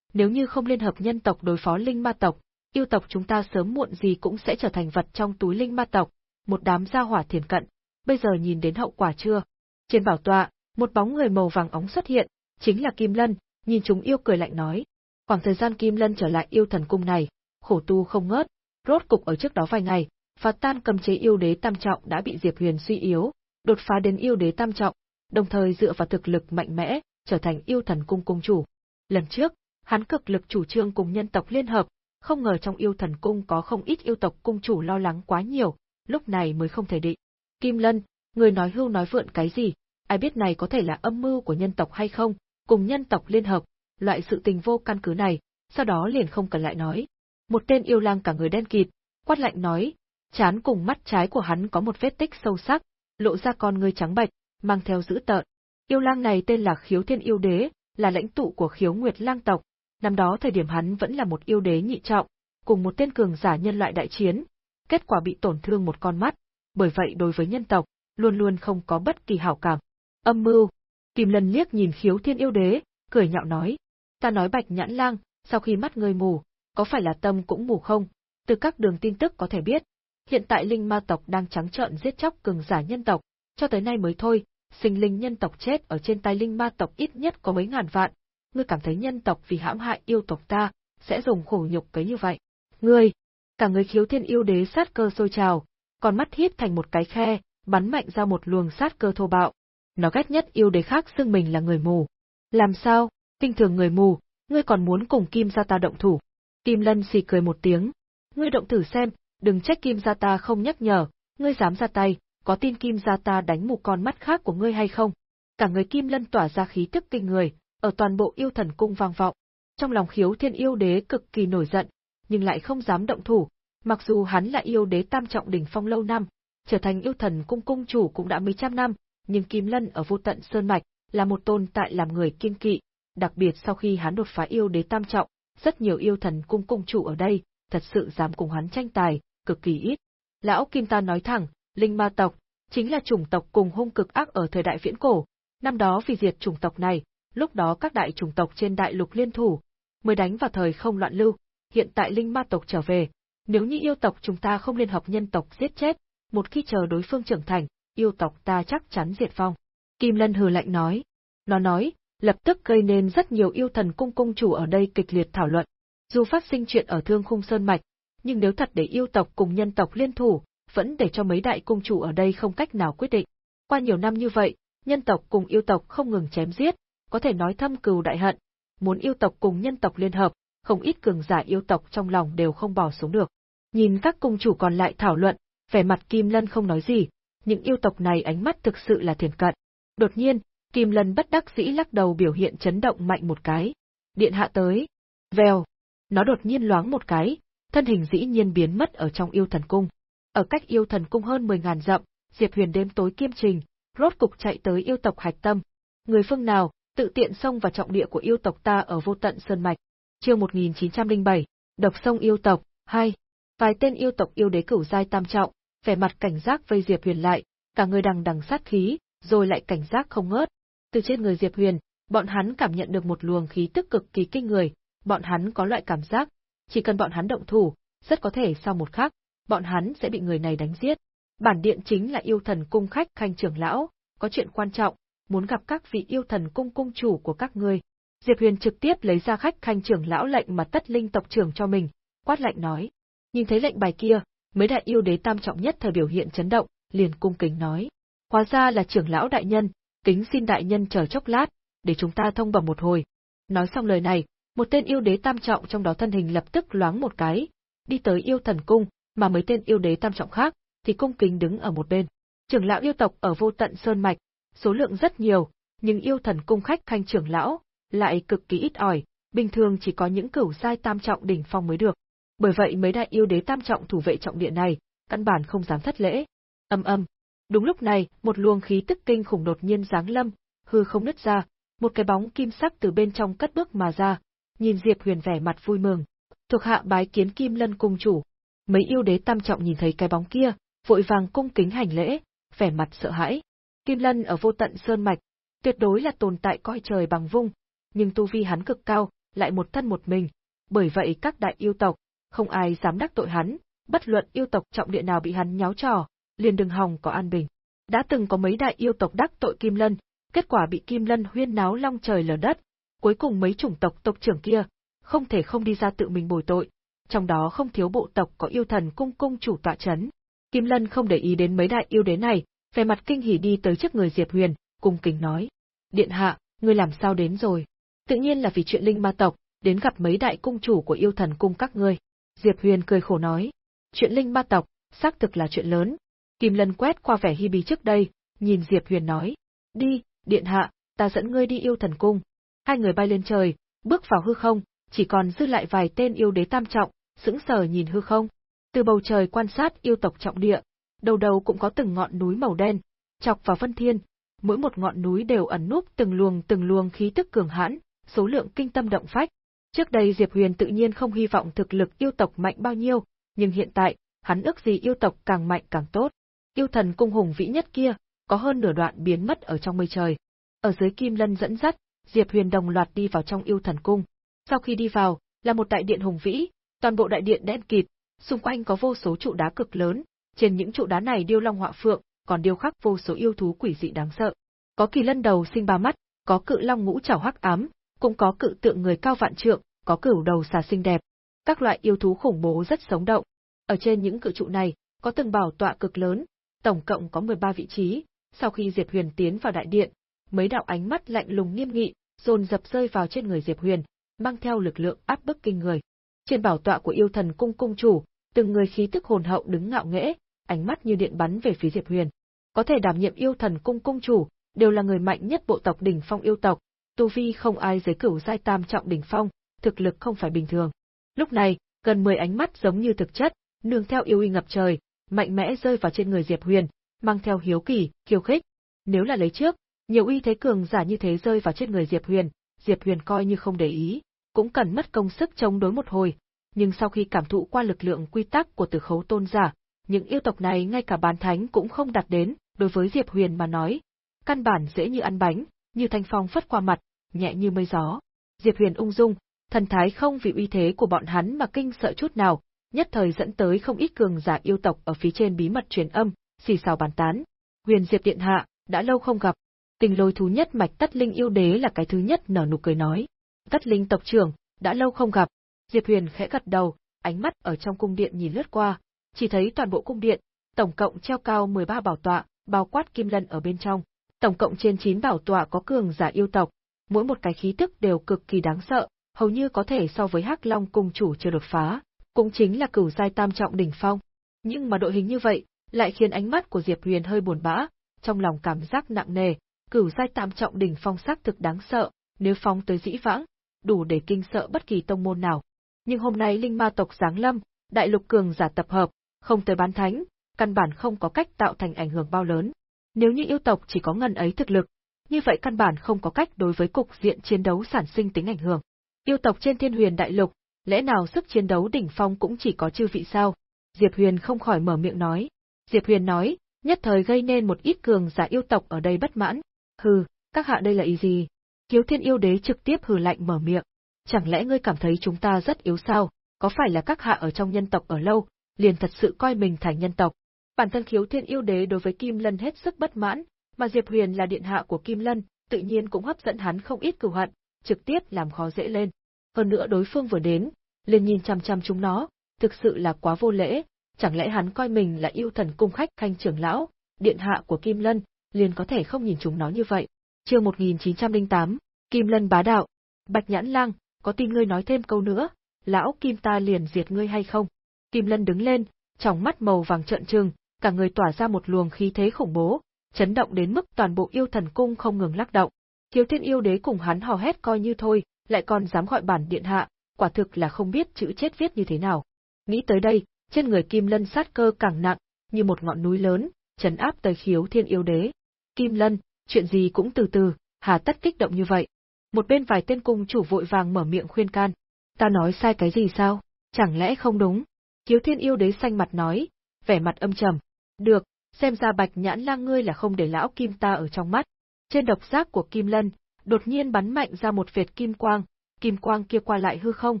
nếu như không liên hợp nhân tộc đối phó linh ma tộc, yêu tộc chúng ta sớm muộn gì cũng sẽ trở thành vật trong túi linh ma tộc, một đám gia hỏa thiền cận, bây giờ nhìn đến hậu quả chưa? Trên bảo tọa, một bóng người màu vàng óng xuất hiện, chính là Kim Lân, nhìn chúng yêu cười lạnh nói. Khoảng thời gian Kim Lân trở lại yêu thần cung này, khổ tu không ngớt, rốt cục ở trước đó vài ngày, phá tan cầm chế yêu đế tam trọng đã bị Diệp Huyền suy yếu, đột phá đến yêu đế tam trọng, đồng thời dựa vào thực lực mạnh mẽ, trở thành yêu thần cung cung chủ. Lần trước, hắn cực lực chủ trương cùng nhân tộc liên hợp, không ngờ trong yêu thần cung có không ít yêu tộc cung chủ lo lắng quá nhiều, lúc này mới không thể định. Kim Lân, người nói hưu nói vượn cái gì, ai biết này có thể là âm mưu của nhân tộc hay không, cùng nhân tộc liên hợp, loại sự tình vô căn cứ này, sau đó liền không cần lại nói. Một tên yêu lang cả người đen kịt, quát lạnh nói, chán cùng mắt trái của hắn có một vết tích sâu sắc, lộ ra con ngươi trắng bệch, mang theo dữ tợn. Yêu lang này tên là Khiếu Thiên Yêu Đế, là lãnh tụ của Khiếu Nguyệt Lang tộc, năm đó thời điểm hắn vẫn là một yêu đế nhị trọng, cùng một tên cường giả nhân loại đại chiến, kết quả bị tổn thương một con mắt, bởi vậy đối với nhân tộc, luôn luôn không có bất kỳ hảo cảm. Âm mưu, Kim Lân liếc nhìn khiếu thiên yêu đế, cười nhạo nói, ta nói bạch nhãn lang, sau khi mắt ngươi mù, có phải là tâm cũng mù không? Từ các đường tin tức có thể biết, hiện tại linh ma tộc đang trắng trợn giết chóc cường giả nhân tộc, cho tới nay mới thôi, sinh linh nhân tộc chết ở trên tay linh ma tộc ít nhất có mấy ngàn vạn, ngươi cảm thấy nhân tộc vì hãm hại yêu tộc ta, sẽ dùng khổ nhục cái như vậy. Ngươi, cả người khiếu thiên yêu đế sát cơ sôi trào, còn mắt hít thành một cái khe, bắn mạnh ra một luồng sát cơ thô bạo. Nó ghét nhất yêu đế khác xưng mình là người mù. Làm sao, kinh thường người mù, ngươi còn muốn cùng Kim gia ta động thủ. Kim Lân xì cười một tiếng. Ngươi động thử xem, đừng trách Kim gia ta không nhắc nhở, ngươi dám ra tay, có tin Kim gia ta đánh mù con mắt khác của ngươi hay không? Cả người Kim Lân tỏa ra khí tức kinh người, ở toàn bộ yêu thần cung vang vọng. Trong lòng khiếu thiên yêu đế cực kỳ nổi giận, nhưng lại không dám động thủ, mặc dù hắn là yêu đế tam trọng đỉnh phong lâu năm, trở thành yêu thần cung cung chủ cũng đã mấy trăm năm, nhưng Kim Lân ở vô tận Sơn Mạch, là một tồn tại làm người kiên kỵ, đặc biệt sau khi hắn đột phá yêu đế tam trọng, rất nhiều yêu thần cung cung chủ ở đây, thật sự dám cùng hắn tranh tài, cực kỳ ít. Lão Kim ta nói thẳng, linh ma tộc, chính là chủng tộc cùng hung cực ác ở thời đại viễn cổ, năm đó vì diệt chủng tộc này, lúc đó các đại chủng tộc trên đại lục liên thủ, mới đánh vào thời không loạn lưu, hiện tại linh ma tộc trở về, nếu như yêu tộc chúng ta không liên hợp nhân tộc giết chết, một khi chờ đối phương trưởng thành, yêu tộc ta chắc chắn diệt vong. Kim Lân hừ lạnh nói. Nó nói, lập tức gây nên rất nhiều yêu thần cung cung chủ ở đây kịch liệt thảo luận. Dù phát sinh chuyện ở thương khung sơn mạch, nhưng nếu thật để yêu tộc cùng nhân tộc liên thủ, vẫn để cho mấy đại cung chủ ở đây không cách nào quyết định. Qua nhiều năm như vậy, nhân tộc cùng yêu tộc không ngừng chém giết, có thể nói thâm cừu đại hận, muốn yêu tộc cùng nhân tộc liên hợp, không ít cường giả yêu tộc trong lòng đều không bỏ xuống được. Nhìn các cung chủ còn lại thảo luận, vẻ mặt Kim Lân không nói gì, những yêu tộc này ánh mắt thực sự là thiền cận. Đột nhiên, Kim Lân bất đắc dĩ lắc đầu biểu hiện chấn động mạnh một cái. Điện hạ tới. Vèo. Nó đột nhiên loáng một cái, thân hình dĩ nhiên biến mất ở trong yêu thần cung. Ở cách yêu thần cung hơn 10 ngàn dặm, Diệp Huyền đêm tối kiêm trình, rốt cục chạy tới yêu tộc hạch tâm. Người phương nào, tự tiện xông vào trọng địa của yêu tộc ta ở vô tận sơn mạch. Chương 1907, Độc sông yêu tộc 2. Vài tên yêu tộc yêu đế cửu giai tam trọng, vẻ mặt cảnh giác vây Diệp Huyền lại, cả người đằng đằng sát khí, rồi lại cảnh giác không ngớt. Từ trên người Diệp Huyền, bọn hắn cảm nhận được một luồng khí tức cực kỳ kinh người, bọn hắn có loại cảm giác, chỉ cần bọn hắn động thủ, rất có thể sau một khắc, bọn hắn sẽ bị người này đánh giết. Bản điện chính là yêu thần cung khách khanh trưởng lão, có chuyện quan trọng, muốn gặp các vị yêu thần cung cung chủ của các ngươi. Diệp Huyền trực tiếp lấy ra khách khanh trưởng lão lệnh mà tất linh tộc trưởng cho mình, quát lệnh nói. Nhìn thấy lệnh bài kia, mấy đại yêu đế tam trọng nhất thời biểu hiện chấn động, liền cung kính nói. Hóa ra là trưởng lão đại nhân, kính xin đại nhân chờ chốc lát, để chúng ta thông bằng một hồi. Nói xong lời này, một tên yêu đế tam trọng trong đó thân hình lập tức loáng một cái, đi tới yêu thần cung, mà mấy tên yêu đế tam trọng khác, thì cung kính đứng ở một bên. Trưởng lão yêu tộc ở vô tận sơn mạch, số lượng rất nhiều, nhưng yêu thần cung khách khanh trưởng lão lại cực kỳ ít ỏi, bình thường chỉ có những cửu sai tam trọng đỉnh phong mới được. Bởi vậy mấy đại yêu đế tam trọng thủ vệ trọng địa này, căn bản không dám thất lễ. Âm âm. Đúng lúc này, một luồng khí tức kinh khủng đột nhiên giáng lâm, hư không nứt ra, một cái bóng kim sắc từ bên trong cất bước mà ra, nhìn Diệp Huyền vẻ mặt vui mừng. Thuộc hạ bái kiến Kim Lân cung chủ. Mấy yêu đế tam trọng nhìn thấy cái bóng kia, vội vàng cung kính hành lễ, vẻ mặt sợ hãi. Kim Lân ở vô tận sơn mạch, tuyệt đối là tồn tại coi trời bằng vung, nhưng tu vi hắn cực cao, lại một thân một mình, bởi vậy các đại yêu tộc, không ai dám đắc tội hắn, bất luận yêu tộc trọng địa nào bị hắn nháo trò, liền đừng hòng có an bình. Đã từng có mấy đại yêu tộc đắc tội Kim Lân, kết quả bị Kim Lân huyên náo long trời lở đất, cuối cùng mấy chủng tộc tộc trưởng kia, không thể không đi ra tự mình bồi tội, trong đó không thiếu bộ tộc có yêu thần cung cung chủ tọa chấn. Kim Lân không để ý đến mấy đại yêu đế này, vẻ mặt kinh hỉ đi tới trước người Diệp Huyền, cung kính nói: "Điện hạ, ngươi làm sao đến rồi?" Tự nhiên là vì chuyện linh ma tộc, đến gặp mấy đại cung chủ của yêu thần cung các ngươi. Diệp Huyền cười khổ nói: "Chuyện linh ma tộc, xác thực là chuyện lớn." Kim Lân quét qua vẻ hi bì trước đây, nhìn Diệp Huyền nói: "Đi, điện hạ, ta dẫn ngươi đi yêu thần cung." Hai người bay lên trời, bước vào hư không, chỉ còn dư lại vài tên yêu đế tam trọng, sững sờ nhìn hư không. Từ bầu trời quan sát yêu tộc trọng địa, đầu đầu cũng có từng ngọn núi màu đen, chọc vào phân thiên, mỗi một ngọn núi đều ẩn núp từng luồng từng luồng khí tức cường hãn, số lượng kinh tâm động phách. Trước đây Diệp Huyền tự nhiên không hy vọng thực lực yêu tộc mạnh bao nhiêu, nhưng hiện tại, hắn ước gì yêu tộc càng mạnh càng tốt. Yêu thần cung hùng vĩ nhất kia, có hơn nửa đoạn biến mất ở trong mây trời. Ở dưới kim lân dẫn dắt, Diệp Huyền đồng loạt đi vào trong yêu thần cung. Sau khi đi vào, là một đại điện hùng vĩ, toàn bộ đại điện đen kịt, xung quanh có vô số trụ đá cực lớn, trên những trụ đá này điêu long họa phượng, còn điêu khắc vô số yêu thú quỷ dị đáng sợ. Có kỳ lân đầu sinh ba mắt, có cự long ngũ trảo hắc ám, cũng có cự tượng người cao vạn trượng, có cửu đầu xà xinh đẹp. Các loại yêu thú khủng bố rất sống động. Ở trên những cự trụ này, có từng bảo tọa cực lớn, tổng cộng có 13 vị trí. Sau khi Diệp Huyền tiến vào đại điện, mấy đạo ánh mắt lạnh lùng nghiêm nghị, dồn dập rơi vào trên người Diệp Huyền, mang theo lực lượng áp bức kinh người. Trên bảo tọa của yêu thần cung cung chủ, từng người khí tức hồn hậu đứng ngạo nghễ, ánh mắt như điện bắn về phía Diệp Huyền. Có thể đảm nhiệm yêu thần cung cung chủ, đều là người mạnh nhất bộ tộc đỉnh phong yêu tộc, tu vi không ai dưới cửu giai tam trọng đỉnh phong, thực lực không phải bình thường. Lúc này, gần 10 ánh mắt giống như thực chất, nương theo yêu uy ngập trời, mạnh mẽ rơi vào trên người Diệp Huyền, mang theo hiếu kỳ, khiêu khích. Nếu là lấy trước, nhiều uy thế cường giả như thế rơi vào trên người Diệp Huyền, Diệp Huyền coi như không để ý, cũng cần mất công sức chống đối một hồi, nhưng sau khi cảm thụ qua lực lượng quy tắc của Tử Khấu Tôn giả, những yêu tộc này ngay cả bán thánh cũng không đạt đến, đối với Diệp Huyền mà nói, căn bản dễ như ăn bánh, như thanh phong phất qua mặt, nhẹ như mây gió. Diệp Huyền ung dung, thần thái không vì uy thế của bọn hắn mà kinh sợ chút nào, nhất thời dẫn tới không ít cường giả yêu tộc ở phía trên bí mật truyền âm, xì xào bàn tán. Huyền Diệp điện hạ, đã lâu không gặp. Tình lôi thú nhất mạch Tắt Linh yêu đế là cái thứ nhất nở nụ cười nói. Tắt Linh tộc trưởng, đã lâu không gặp. Diệp Huyền khẽ gật đầu, ánh mắt ở trong cung điện nhìn lướt qua, chỉ thấy toàn bộ cung điện, tổng cộng treo cao 13 bảo tọa, bao quát kim lân ở bên trong. Tổng cộng trên 9 bảo tọa có cường giả yêu tộc, mỗi một cái khí tức đều cực kỳ đáng sợ, hầu như có thể so với Hắc Long cung chủ chưa đột phá, cũng chính là cửu giai tam trọng đỉnh phong. Nhưng mà đội hình như vậy, lại khiến ánh mắt của Diệp Huyền hơi buồn bã, trong lòng cảm giác nặng nề, cửu giai tam trọng đỉnh phong sắc thực đáng sợ, nếu phóng tới dĩ vãng, đủ để kinh sợ bất kỳ tông môn nào. Nhưng hôm nay linh ma tộc giáng lâm, đại lục cường giả tập hợp, không tới bán thánh, căn bản không có cách tạo thành ảnh hưởng bao lớn. Nếu như yêu tộc chỉ có ngần ấy thực lực, như vậy căn bản không có cách đối với cục diện chiến đấu sản sinh tính ảnh hưởng. Yêu tộc trên thiên huyền đại lục, lẽ nào sức chiến đấu đỉnh phong cũng chỉ có chư vị sao? Diệp Huyền không khỏi mở miệng nói. Diệp Huyền nói, nhất thời gây nên một ít cường giả yêu tộc ở đây bất mãn. Hừ, các hạ đây là ý gì? Kiếu Thiên yêu đế trực tiếp hừ lạnh mở miệng. Chẳng lẽ ngươi cảm thấy chúng ta rất yếu sao? Có phải là các hạ ở trong nhân tộc ở lâu, liền thật sự coi mình thành nhân tộc? Bản thân Khiếu Thiên yêu đế đối với Kim Lân hết sức bất mãn, mà Diệp Huyền là điện hạ của Kim Lân, tự nhiên cũng hấp dẫn hắn không ít cừu hận, trực tiếp làm khó dễ lên. Hơn nữa đối phương vừa đến, liền nhìn chăm chăm chúng nó, thực sự là quá vô lễ, chẳng lẽ hắn coi mình là yêu thần cung khách khanh trưởng lão, điện hạ của Kim Lân, liền có thể không nhìn chúng nó như vậy. Chương 1908, Kim Lân bá đạo. Bạch Nhãn Lang, có tin ngươi nói thêm câu nữa, lão Kim ta liền diệt ngươi hay không? Kim Lân đứng lên, trong mắt màu vàng trợn trừng, cả người tỏa ra một luồng khí thế khủng bố, chấn động đến mức toàn bộ yêu thần cung không ngừng lắc động. Thiếu thiên yêu đế cùng hắn hò hét coi như thôi, lại còn dám gọi bản điện hạ, quả thực là không biết chữ chết viết như thế nào. Nghĩ tới đây, trên người Kim Lân sát cơ càng nặng, như một ngọn núi lớn, chấn áp tới khiếu thiên yêu đế. Kim Lân, chuyện gì cũng từ từ, hà tất kích động như vậy. Một bên vài tên cung chủ vội vàng mở miệng khuyên can. Ta nói sai cái gì sao? Chẳng lẽ không đúng? Kiếu thiên yêu đế xanh mặt nói, vẻ mặt âm trầm. Được, xem ra bạch nhãn lang ngươi là không để lão kim ta ở trong mắt. Trên độc giác của kim lân, đột nhiên bắn mạnh ra một vệt kim quang, kim quang kia qua lại hư không,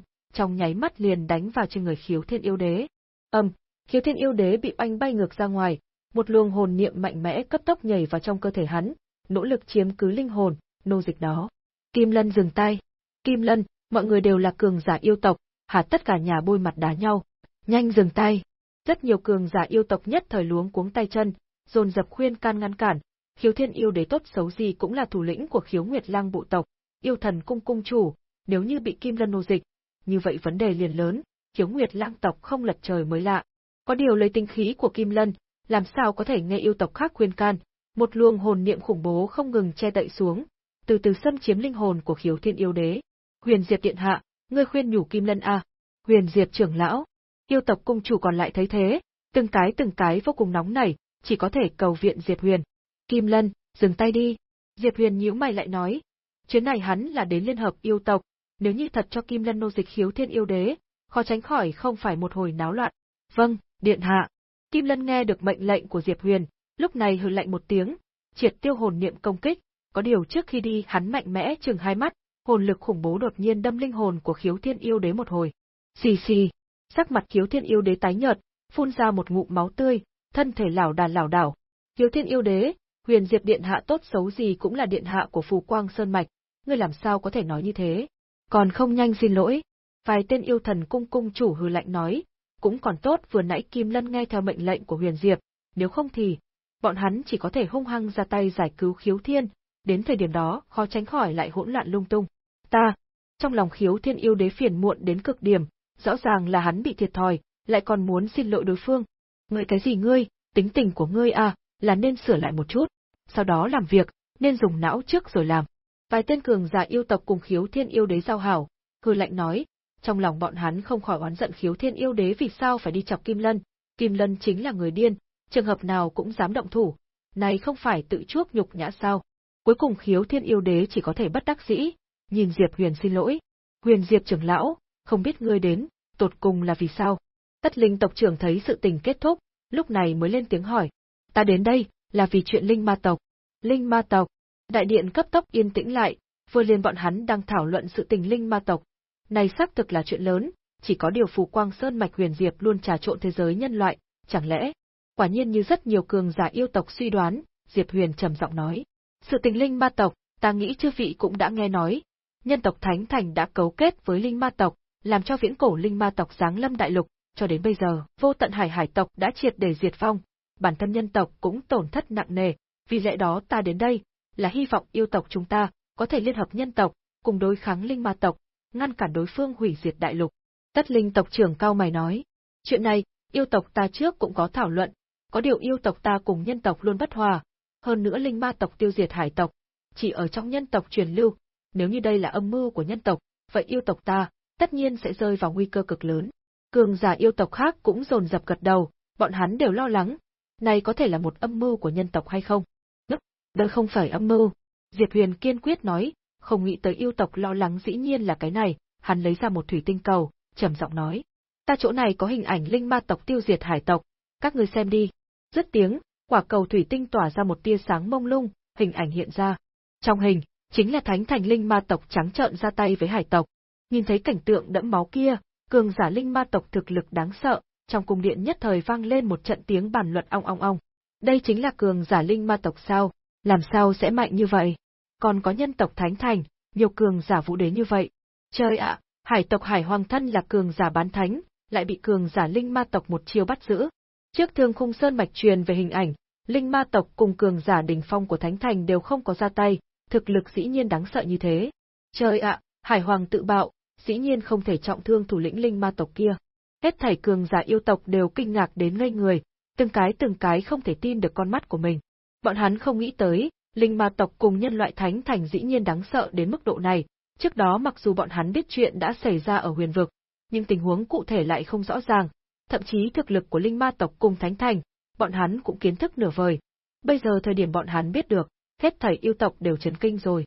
trong nháy mắt liền đánh vào trên người khiếu thiên yêu đế. Âm, khiếu thiên yêu đế bị oanh bay ngược ra ngoài, một luồng hồn niệm mạnh mẽ cấp tốc nhảy vào trong cơ thể hắn, nỗ lực chiếm cứ linh hồn, nô dịch đó. Kim Lân dừng tay. Kim Lân, mọi người đều là cường giả yêu tộc, hả tất cả nhà bôi mặt đá nhau. Nhanh dừng tay. Rất nhiều cường giả yêu tộc nhất thời luống cuống tay chân, dồn dập khuyên can ngăn cản. Khiếu Thiên yêu đế tốt xấu gì cũng là thủ lĩnh của Khiếu Nguyệt Lang bộ tộc, yêu thần cung cung chủ, nếu như bị Kim Lân nô dịch, như vậy vấn đề liền lớn, Khiếu Nguyệt Lang tộc không lật trời mới lạ. Có điều lấy tinh khí của Kim Lân, làm sao có thể nghe yêu tộc khác khuyên can, một luồng hồn niệm khủng bố không ngừng che đậy xuống, từ từ xâm chiếm linh hồn của khiếu thiên yêu đế. Huyền Diệp điện hạ, ngươi khuyên nhủ Kim Lân a. Huyền Diệp trưởng lão, yêu tộc cung chủ còn lại thấy thế, từng cái từng cái vô cùng nóng nảy, chỉ có thể cầu viện Diệp Huyền. Kim Lân, dừng tay đi. Diệp Huyền nhíu mày lại nói, chuyến này hắn là đến liên hợp yêu tộc, nếu như thật cho Kim Lân nô dịch khiếu thiên yêu đế, khó tránh khỏi không phải một hồi náo loạn. Vâng, điện hạ. Kim Lân nghe được mệnh lệnh của Diệp Huyền, lúc này hừ lạnh một tiếng, triệt tiêu hồn niệm công kích, có điều trước khi đi hắn mạnh mẽ chừng hai mắt, hồn lực khủng bố đột nhiên đâm linh hồn của khiếu thiên yêu đế một hồi. Xì xì, sắc mặt khiếu thiên yêu đế tái nhợt, phun ra một ngụm máu tươi, thân thể lảo đà lảo đảo. Khiếu thiên yêu đế, huyền diệp điện hạ tốt xấu gì cũng là điện hạ của phù quang sơn mạch, ngươi làm sao có thể nói như thế? Còn không nhanh xin lỗi. Vài tên yêu thần cung cung chủ hừ lạnh nói, cũng còn tốt vừa nãy Kim Lân nghe theo mệnh lệnh của huyền diệp, nếu không thì, bọn hắn chỉ có thể hung hăng ra tay giải cứu khiếu thiên, đến thời điểm đó khó tránh khỏi lại hỗn loạn lung tung. Ta, trong lòng khiếu thiên yêu đế phiền muộn đến cực điểm, rõ ràng là hắn bị thiệt thòi, lại còn muốn xin lỗi đối phương. Ngươi cái gì ngươi, tính tình của ngươi à, là nên sửa lại một chút, sau đó làm việc, nên dùng não trước rồi làm. Vài tên cường giả yêu tộc cùng khiếu thiên yêu đế giao hảo, hư lạnh nói, trong lòng bọn hắn không khỏi oán giận khiếu thiên yêu đế vì sao phải đi chọc Kim Lân, Kim Lân chính là người điên, trường hợp nào cũng dám động thủ, này không phải tự chuốc nhục nhã sao. Cuối cùng khiếu thiên yêu đế chỉ có thể bất đắc dĩ, nhìn Diệp Huyền xin lỗi. Huyền Diệp trưởng lão, không biết ngươi đến, tột cùng là vì sao? Tất linh tộc trưởng thấy sự tình kết thúc, lúc này mới lên tiếng hỏi. Ta đến đây, là vì chuyện linh ma tộc. Linh ma tộc. Đại điện cấp tốc yên tĩnh lại, vừa liền bọn hắn đang thảo luận sự tình linh ma tộc. Này xác thực là chuyện lớn, chỉ có điều phù quang sơn mạch huyền diệp luôn trà trộn thế giới nhân loại, chẳng lẽ, Quả nhiên như rất nhiều cường giả yêu tộc suy đoán, Diệp Huyền trầm giọng nói. Sự tình linh ma tộc, ta nghĩ chư vị cũng đã nghe nói. Nhân tộc Thánh Thành đã cấu kết với linh ma tộc, làm cho viễn cổ linh ma tộc giáng lâm đại lục, cho đến bây giờ, vô tận hải hải tộc đã triệt để diệt vong, bản thân nhân tộc cũng tổn thất nặng nề, vì lẽ đó ta đến đây, là hy vọng yêu tộc chúng ta, có thể liên hợp nhân tộc, cùng đối kháng linh ma tộc, ngăn cản đối phương hủy diệt đại lục. Tất linh tộc trưởng cao mày nói, chuyện này, yêu tộc ta trước cũng có thảo luận, có điều yêu tộc ta cùng nhân tộc luôn bất hòa, hơn nữa linh ma tộc tiêu diệt hải tộc, chỉ ở trong nhân tộc truyền lưu, nếu như đây là âm mưu của nhân tộc, vậy yêu tộc ta, tất nhiên sẽ rơi vào nguy cơ cực lớn. Cường giả yêu tộc khác cũng rồn dập gật đầu, bọn hắn đều lo lắng, này có thể là một âm mưu của nhân tộc hay không? Đây không phải âm mưu. Diệp Huyền kiên quyết nói, không nghĩ tới yêu tộc lo lắng dĩ nhiên là cái này, hắn lấy ra một thủy tinh cầu, trầm giọng nói. Ta chỗ này có hình ảnh linh ma tộc tiêu diệt hải tộc, các người xem đi. Dứt tiếng, quả cầu thủy tinh tỏa ra một tia sáng mông lung, hình ảnh hiện ra. Trong hình, chính là thánh thành linh ma tộc trắng trợn ra tay với hải tộc. Nhìn thấy cảnh tượng đẫm máu kia, cường giả linh ma tộc thực lực đáng sợ, trong cung điện nhất thời vang lên một trận tiếng bàn luận ong ong ong. Đây chính là cường giả linh ma tộc sao, làm sao sẽ mạnh như vậy? Còn có nhân tộc thánh thành, nhiều cường giả vũ đế như vậy. Trời ạ, hải tộc hải hoàng thân là cường giả bán thánh, lại bị cường giả linh ma tộc một chiêu bắt giữ. Trước thương khung sơn mạch truyền về hình ảnh, linh ma tộc cùng cường giả đỉnh phong của Thánh Thành đều không có ra tay, thực lực dĩ nhiên đáng sợ như thế. Trời ạ, Hải Hoàng tự bạo, dĩ nhiên không thể trọng thương thủ lĩnh linh ma tộc kia. Hết thảy cường giả yêu tộc đều kinh ngạc đến ngây người, từng cái từng cái không thể tin được con mắt của mình. Bọn hắn không nghĩ tới, linh ma tộc cùng nhân loại Thánh Thành dĩ nhiên đáng sợ đến mức độ này, trước đó mặc dù bọn hắn biết chuyện đã xảy ra ở huyền vực, nhưng tình huống cụ thể lại không rõ ràng, thậm chí thực lực của linh ma tộc cùng thánh thành, bọn hắn cũng kiến thức nửa vời. Bây giờ thời điểm bọn hắn biết được, hết thảy yêu tộc đều chấn kinh rồi.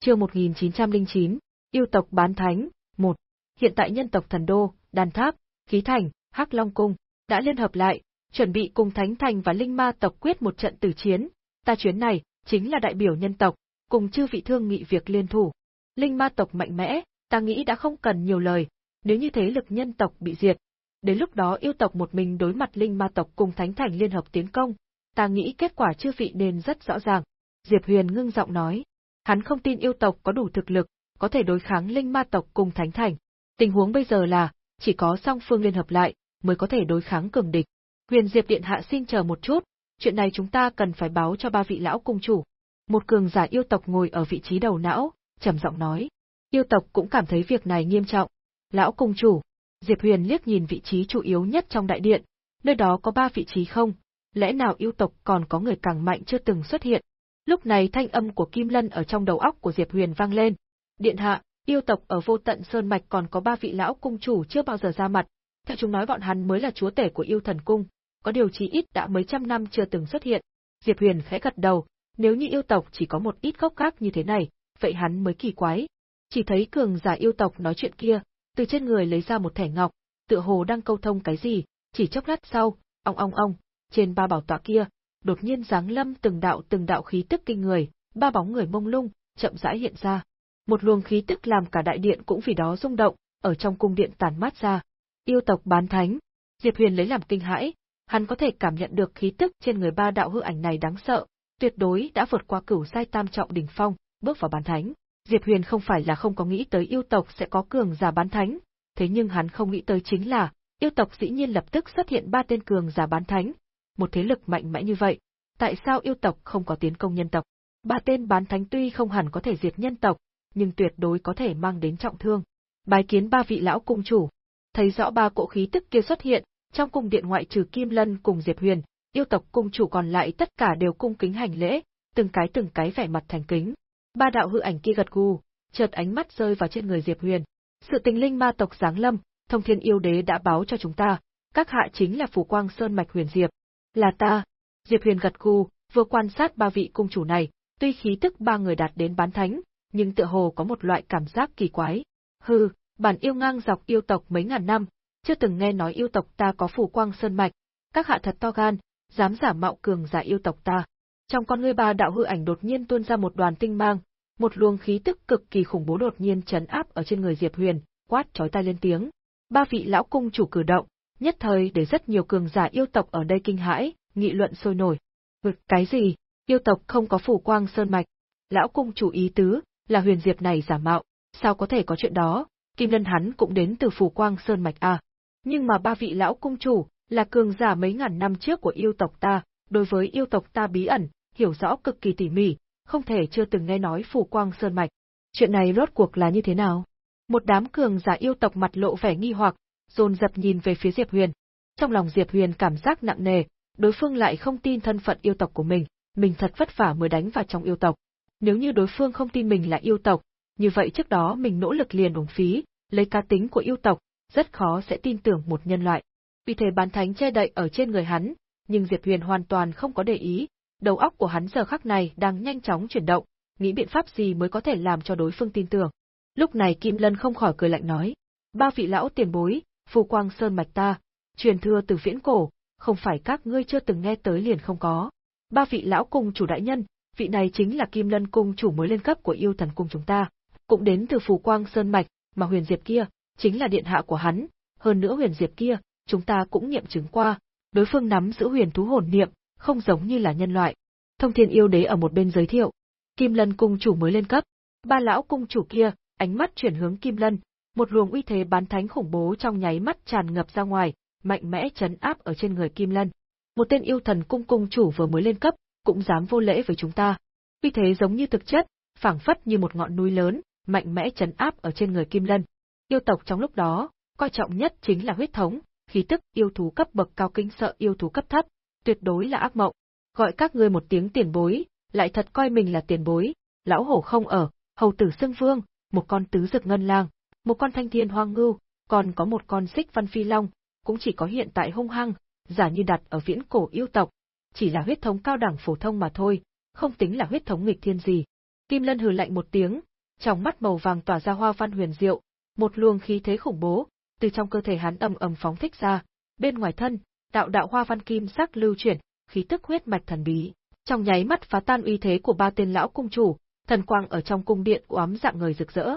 Chương 1909, yêu tộc bán thánh, 1. Hiện tại nhân tộc Thần Đô, Đan Tháp, Khí Thành, Hắc Long Cung đã liên hợp lại, chuẩn bị cùng Thánh Thành và Linh Ma tộc quyết một trận tử chiến. Ta chuyến này chính là đại biểu nhân tộc, cùng chư vị thương nghị việc liên thủ. Linh Ma tộc mạnh mẽ, ta nghĩ đã không cần nhiều lời, nếu như thế lực nhân tộc bị diệt, đến lúc đó yêu tộc một mình đối mặt Linh Ma tộc cùng Thánh Thành liên hợp tiến công, ta nghĩ kết quả chư vị nên rất rõ ràng. Diệp Huyền ngưng giọng nói, hắn không tin yêu tộc có đủ thực lực, có thể đối kháng Linh Ma tộc cùng Thánh Thành. Tình huống bây giờ là, chỉ có song phương liên hợp lại, mới có thể đối kháng cường địch. Huyền Diệp Điện Hạ xin chờ một chút, chuyện này chúng ta cần phải báo cho ba vị lão cung chủ. Một cường giả yêu tộc ngồi ở vị trí đầu não, trầm giọng nói. Yêu tộc cũng cảm thấy việc này nghiêm trọng. Lão cung chủ, Diệp Huyền liếc nhìn vị trí chủ yếu nhất trong đại điện, nơi đó có ba vị trí không, lẽ nào yêu tộc còn có người càng mạnh chưa từng xuất hiện. Lúc này thanh âm của Kim Lân ở trong đầu óc của Diệp Huyền vang lên. Điện hạ, yêu tộc ở vô tận Sơn Mạch còn có ba vị lão cung chủ chưa bao giờ ra mặt, theo chúng nói bọn hắn mới là chúa tể của yêu thần cung, có điều chí ít đã mấy trăm năm chưa từng xuất hiện. Diệp Huyền khẽ gật đầu, nếu như yêu tộc chỉ có một ít gốc gác như thế này, vậy hắn mới kỳ quái. Chỉ thấy cường giả yêu tộc nói chuyện kia, từ trên người lấy ra một thẻ ngọc, tựa hồ đang câu thông cái gì, chỉ chốc lát sau, ong ong ong, trên ba bảo tọa kia, đột nhiên giáng lâm từng đạo từng đạo khí tức kinh người, ba bóng người mông lung, chậm rãi hiện ra. Một luồng khí tức làm cả đại điện cũng vì đó rung động, ở trong cung điện tàn mát ra. Yêu tộc bán thánh, Diệp Huyền lấy làm kinh hãi, hắn có thể cảm nhận được khí tức trên người ba đạo hư ảnh này đáng sợ, tuyệt đối đã vượt qua cửu sai tam trọng đỉnh phong, bước vào bán thánh. Diệp Huyền không phải là không có nghĩ tới yêu tộc sẽ có cường giả bán thánh, thế nhưng hắn không nghĩ tới chính là, yêu tộc dĩ nhiên lập tức xuất hiện ba tên cường giả bán thánh, một thế lực mạnh mẽ như vậy, tại sao yêu tộc không có tiến công nhân tộc? Ba tên bán thánh tuy không hẳn có thể diệt nhân tộc, nhưng tuyệt đối có thể mang đến trọng thương. Bái kiến ba vị lão cung chủ, thấy rõ ba cỗ khí tức kia xuất hiện, trong cung điện ngoại trừ Kim Lân cùng Diệp Huyền, yêu tộc cung chủ còn lại tất cả đều cung kính hành lễ, từng cái từng cái vẻ mặt thành kính. Ba đạo hư ảnh kia gật gù, chợt ánh mắt rơi vào trên người Diệp Huyền. Sự tình linh ma tộc giáng lâm, thông thiên yêu đế đã báo cho chúng ta, các hạ chính là phủ quang sơn mạch huyền Diệp. Là ta. Diệp Huyền gật gù, vừa quan sát ba vị cung chủ này, tuy khí tức ba người đạt đến bán thánh, nhưng tựa hồ có một loại cảm giác kỳ quái. Hừ, bản yêu ngang dọc yêu tộc mấy ngàn năm, chưa từng nghe nói yêu tộc ta có phủ quang sơn mạch, các hạ thật to gan, dám giả mạo cường giả yêu tộc ta. Trong con ngươi ba đạo hư ảnh đột nhiên tuôn ra một đoàn tinh mang, một luồng khí tức cực kỳ khủng bố đột nhiên chấn áp ở trên người Diệp Huyền, quát chói tai lên tiếng. Ba vị lão cung chủ cử động, nhất thời để rất nhiều cường giả yêu tộc ở đây kinh hãi, nghị luận sôi nổi. Vực cái gì? Yêu tộc không có phủ quang sơn mạch. Lão cung chủ ý tứ, là huyền diệp này giả mạo, sao có thể có chuyện đó, Kim Lân hắn cũng đến từ phủ quang sơn mạch à. Nhưng mà ba vị lão cung chủ, là cường giả mấy ngàn năm trước của yêu tộc ta, đối với yêu tộc ta bí ẩn, hiểu rõ cực kỳ tỉ mỉ, không thể chưa từng nghe nói phủ quang sơn mạch. Chuyện này rốt cuộc là như thế nào? Một đám cường giả yêu tộc mặt lộ vẻ nghi hoặc, dồn dập nhìn về phía Diệp Huyền. Trong lòng Diệp Huyền cảm giác nặng nề, đối phương lại không tin thân phận yêu tộc của mình, mình thật vất vả mới đánh vào trong yêu tộc. Nếu như đối phương không tin mình là yêu tộc, như vậy trước đó mình nỗ lực liền uổng phí, lấy cá tính của yêu tộc, rất khó sẽ tin tưởng một nhân loại. Vì thế bán thánh che đậy ở trên người hắn, nhưng Diệp Huyền hoàn toàn không có để ý, đầu óc của hắn giờ khắc này đang nhanh chóng chuyển động, nghĩ biện pháp gì mới có thể làm cho đối phương tin tưởng. Lúc này Kim Lân không khỏi cười lạnh nói, ba vị lão tiền bối, phù quang sơn mạch ta, truyền thừa từ viễn cổ, không phải các ngươi chưa từng nghe tới liền không có. Ba vị lão cung chủ đại nhân, vị này chính là Kim Lân cung chủ mới lên cấp của yêu thần cung chúng ta, cũng đến từ phù quang sơn mạch, mà huyền diệp kia, chính là điện hạ của hắn, hơn nữa huyền diệp kia, chúng ta cũng nghiệm chứng qua, đối phương nắm giữ huyền thú hồn niệm, không giống như là nhân loại. Thông thiên yêu đế ở một bên giới thiệu, Kim Lân cung chủ mới lên cấp, ba lão cung chủ kia, ánh mắt chuyển hướng Kim Lân, một luồng uy thế bán thánh khủng bố trong nháy mắt tràn ngập ra ngoài, mạnh mẽ chấn áp ở trên người Kim Lân. Một tên yêu thần cung cung chủ vừa mới lên cấp, cũng dám vô lễ với chúng ta. Uy thế giống như thực chất, phảng phất như một ngọn núi lớn, mạnh mẽ chấn áp ở trên người Kim Lân. Yêu tộc trong lúc đó, coi trọng nhất chính là huyết thống, khí tức yêu thú cấp bậc cao kinh sợ yêu thú cấp thấp, tuyệt đối là ác mộng. Gọi các ngươi một tiếng tiền bối, lại thật coi mình là tiền bối, lão hổ không ở, hầu tử xương vương, một con tứ dực ngân lang, một con thanh thiên hoang ngưu, còn có một con xích văn phi long, cũng chỉ có hiện tại hung hăng, giả như đặt ở viễn cổ yêu tộc, chỉ là huyết thống cao đẳng phổ thông mà thôi, không tính là huyết thống nghịch thiên gì. Kim Lân hừ lạnh một tiếng, trong mắt màu vàng tỏa ra hoa văn huyền diệu, một luồng khí thế khủng bố từ trong cơ thể hắn ầm ầm phóng thích ra, bên ngoài thân, đạo đạo hoa văn kim sắc lưu chuyển, khí tức huyết mạch thần bí, trong nháy mắt phá tan uy thế của ba tên lão cung chủ, thần quang ở trong cung điện oám dạng người rực rỡ.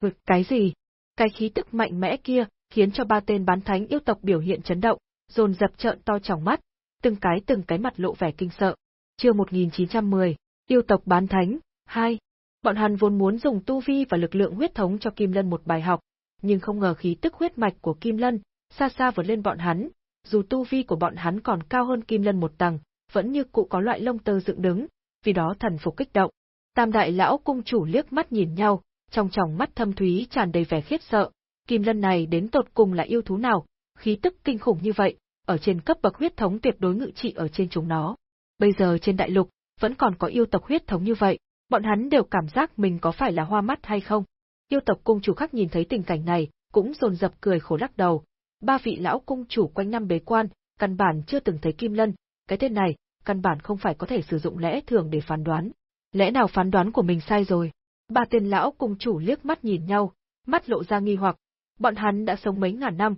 Vực cái gì? Cái khí tức mạnh mẽ kia, khiến cho ba tên bán thánh yêu tộc biểu hiện chấn động, dồn dập trợn to tròng mắt, từng cái từng cái mặt lộ vẻ kinh sợ. Chương 1910, yêu tộc bán thánh, 2. Bọn hắn vốn muốn dùng tu vi và lực lượng huyết thống cho Kim Lân một bài học, nhưng không ngờ khí tức huyết mạch của Kim Lân xa xa vượt lên bọn hắn, dù tu vi của bọn hắn còn cao hơn Kim Lân một tầng, vẫn như cụ có loại lông tơ dựng đứng, vì đó thần phục kích động. Tam đại lão cung chủ liếc mắt nhìn nhau, trong tròng mắt thâm thúy tràn đầy vẻ khiếp sợ, Kim Lân này đến tột cùng là yêu thú nào, khí tức kinh khủng như vậy, ở trên cấp bậc huyết thống tuyệt đối ngự trị ở trên chúng nó. Bây giờ trên đại lục, vẫn còn có yêu tộc huyết thống như vậy, bọn hắn đều cảm giác mình có phải là hoa mắt hay không. Yêu tộc cung chủ khác nhìn thấy tình cảnh này, cũng rồn rập cười khổ lắc đầu. Ba vị lão cung chủ quanh năm bế quan, căn bản chưa từng thấy Kim Lân, cái tên này, căn bản không phải có thể sử dụng lẽ thường để phán đoán. Lẽ nào phán đoán của mình sai rồi? Ba tên lão cung chủ liếc mắt nhìn nhau, mắt lộ ra nghi hoặc. Bọn hắn đã sống mấy ngàn năm,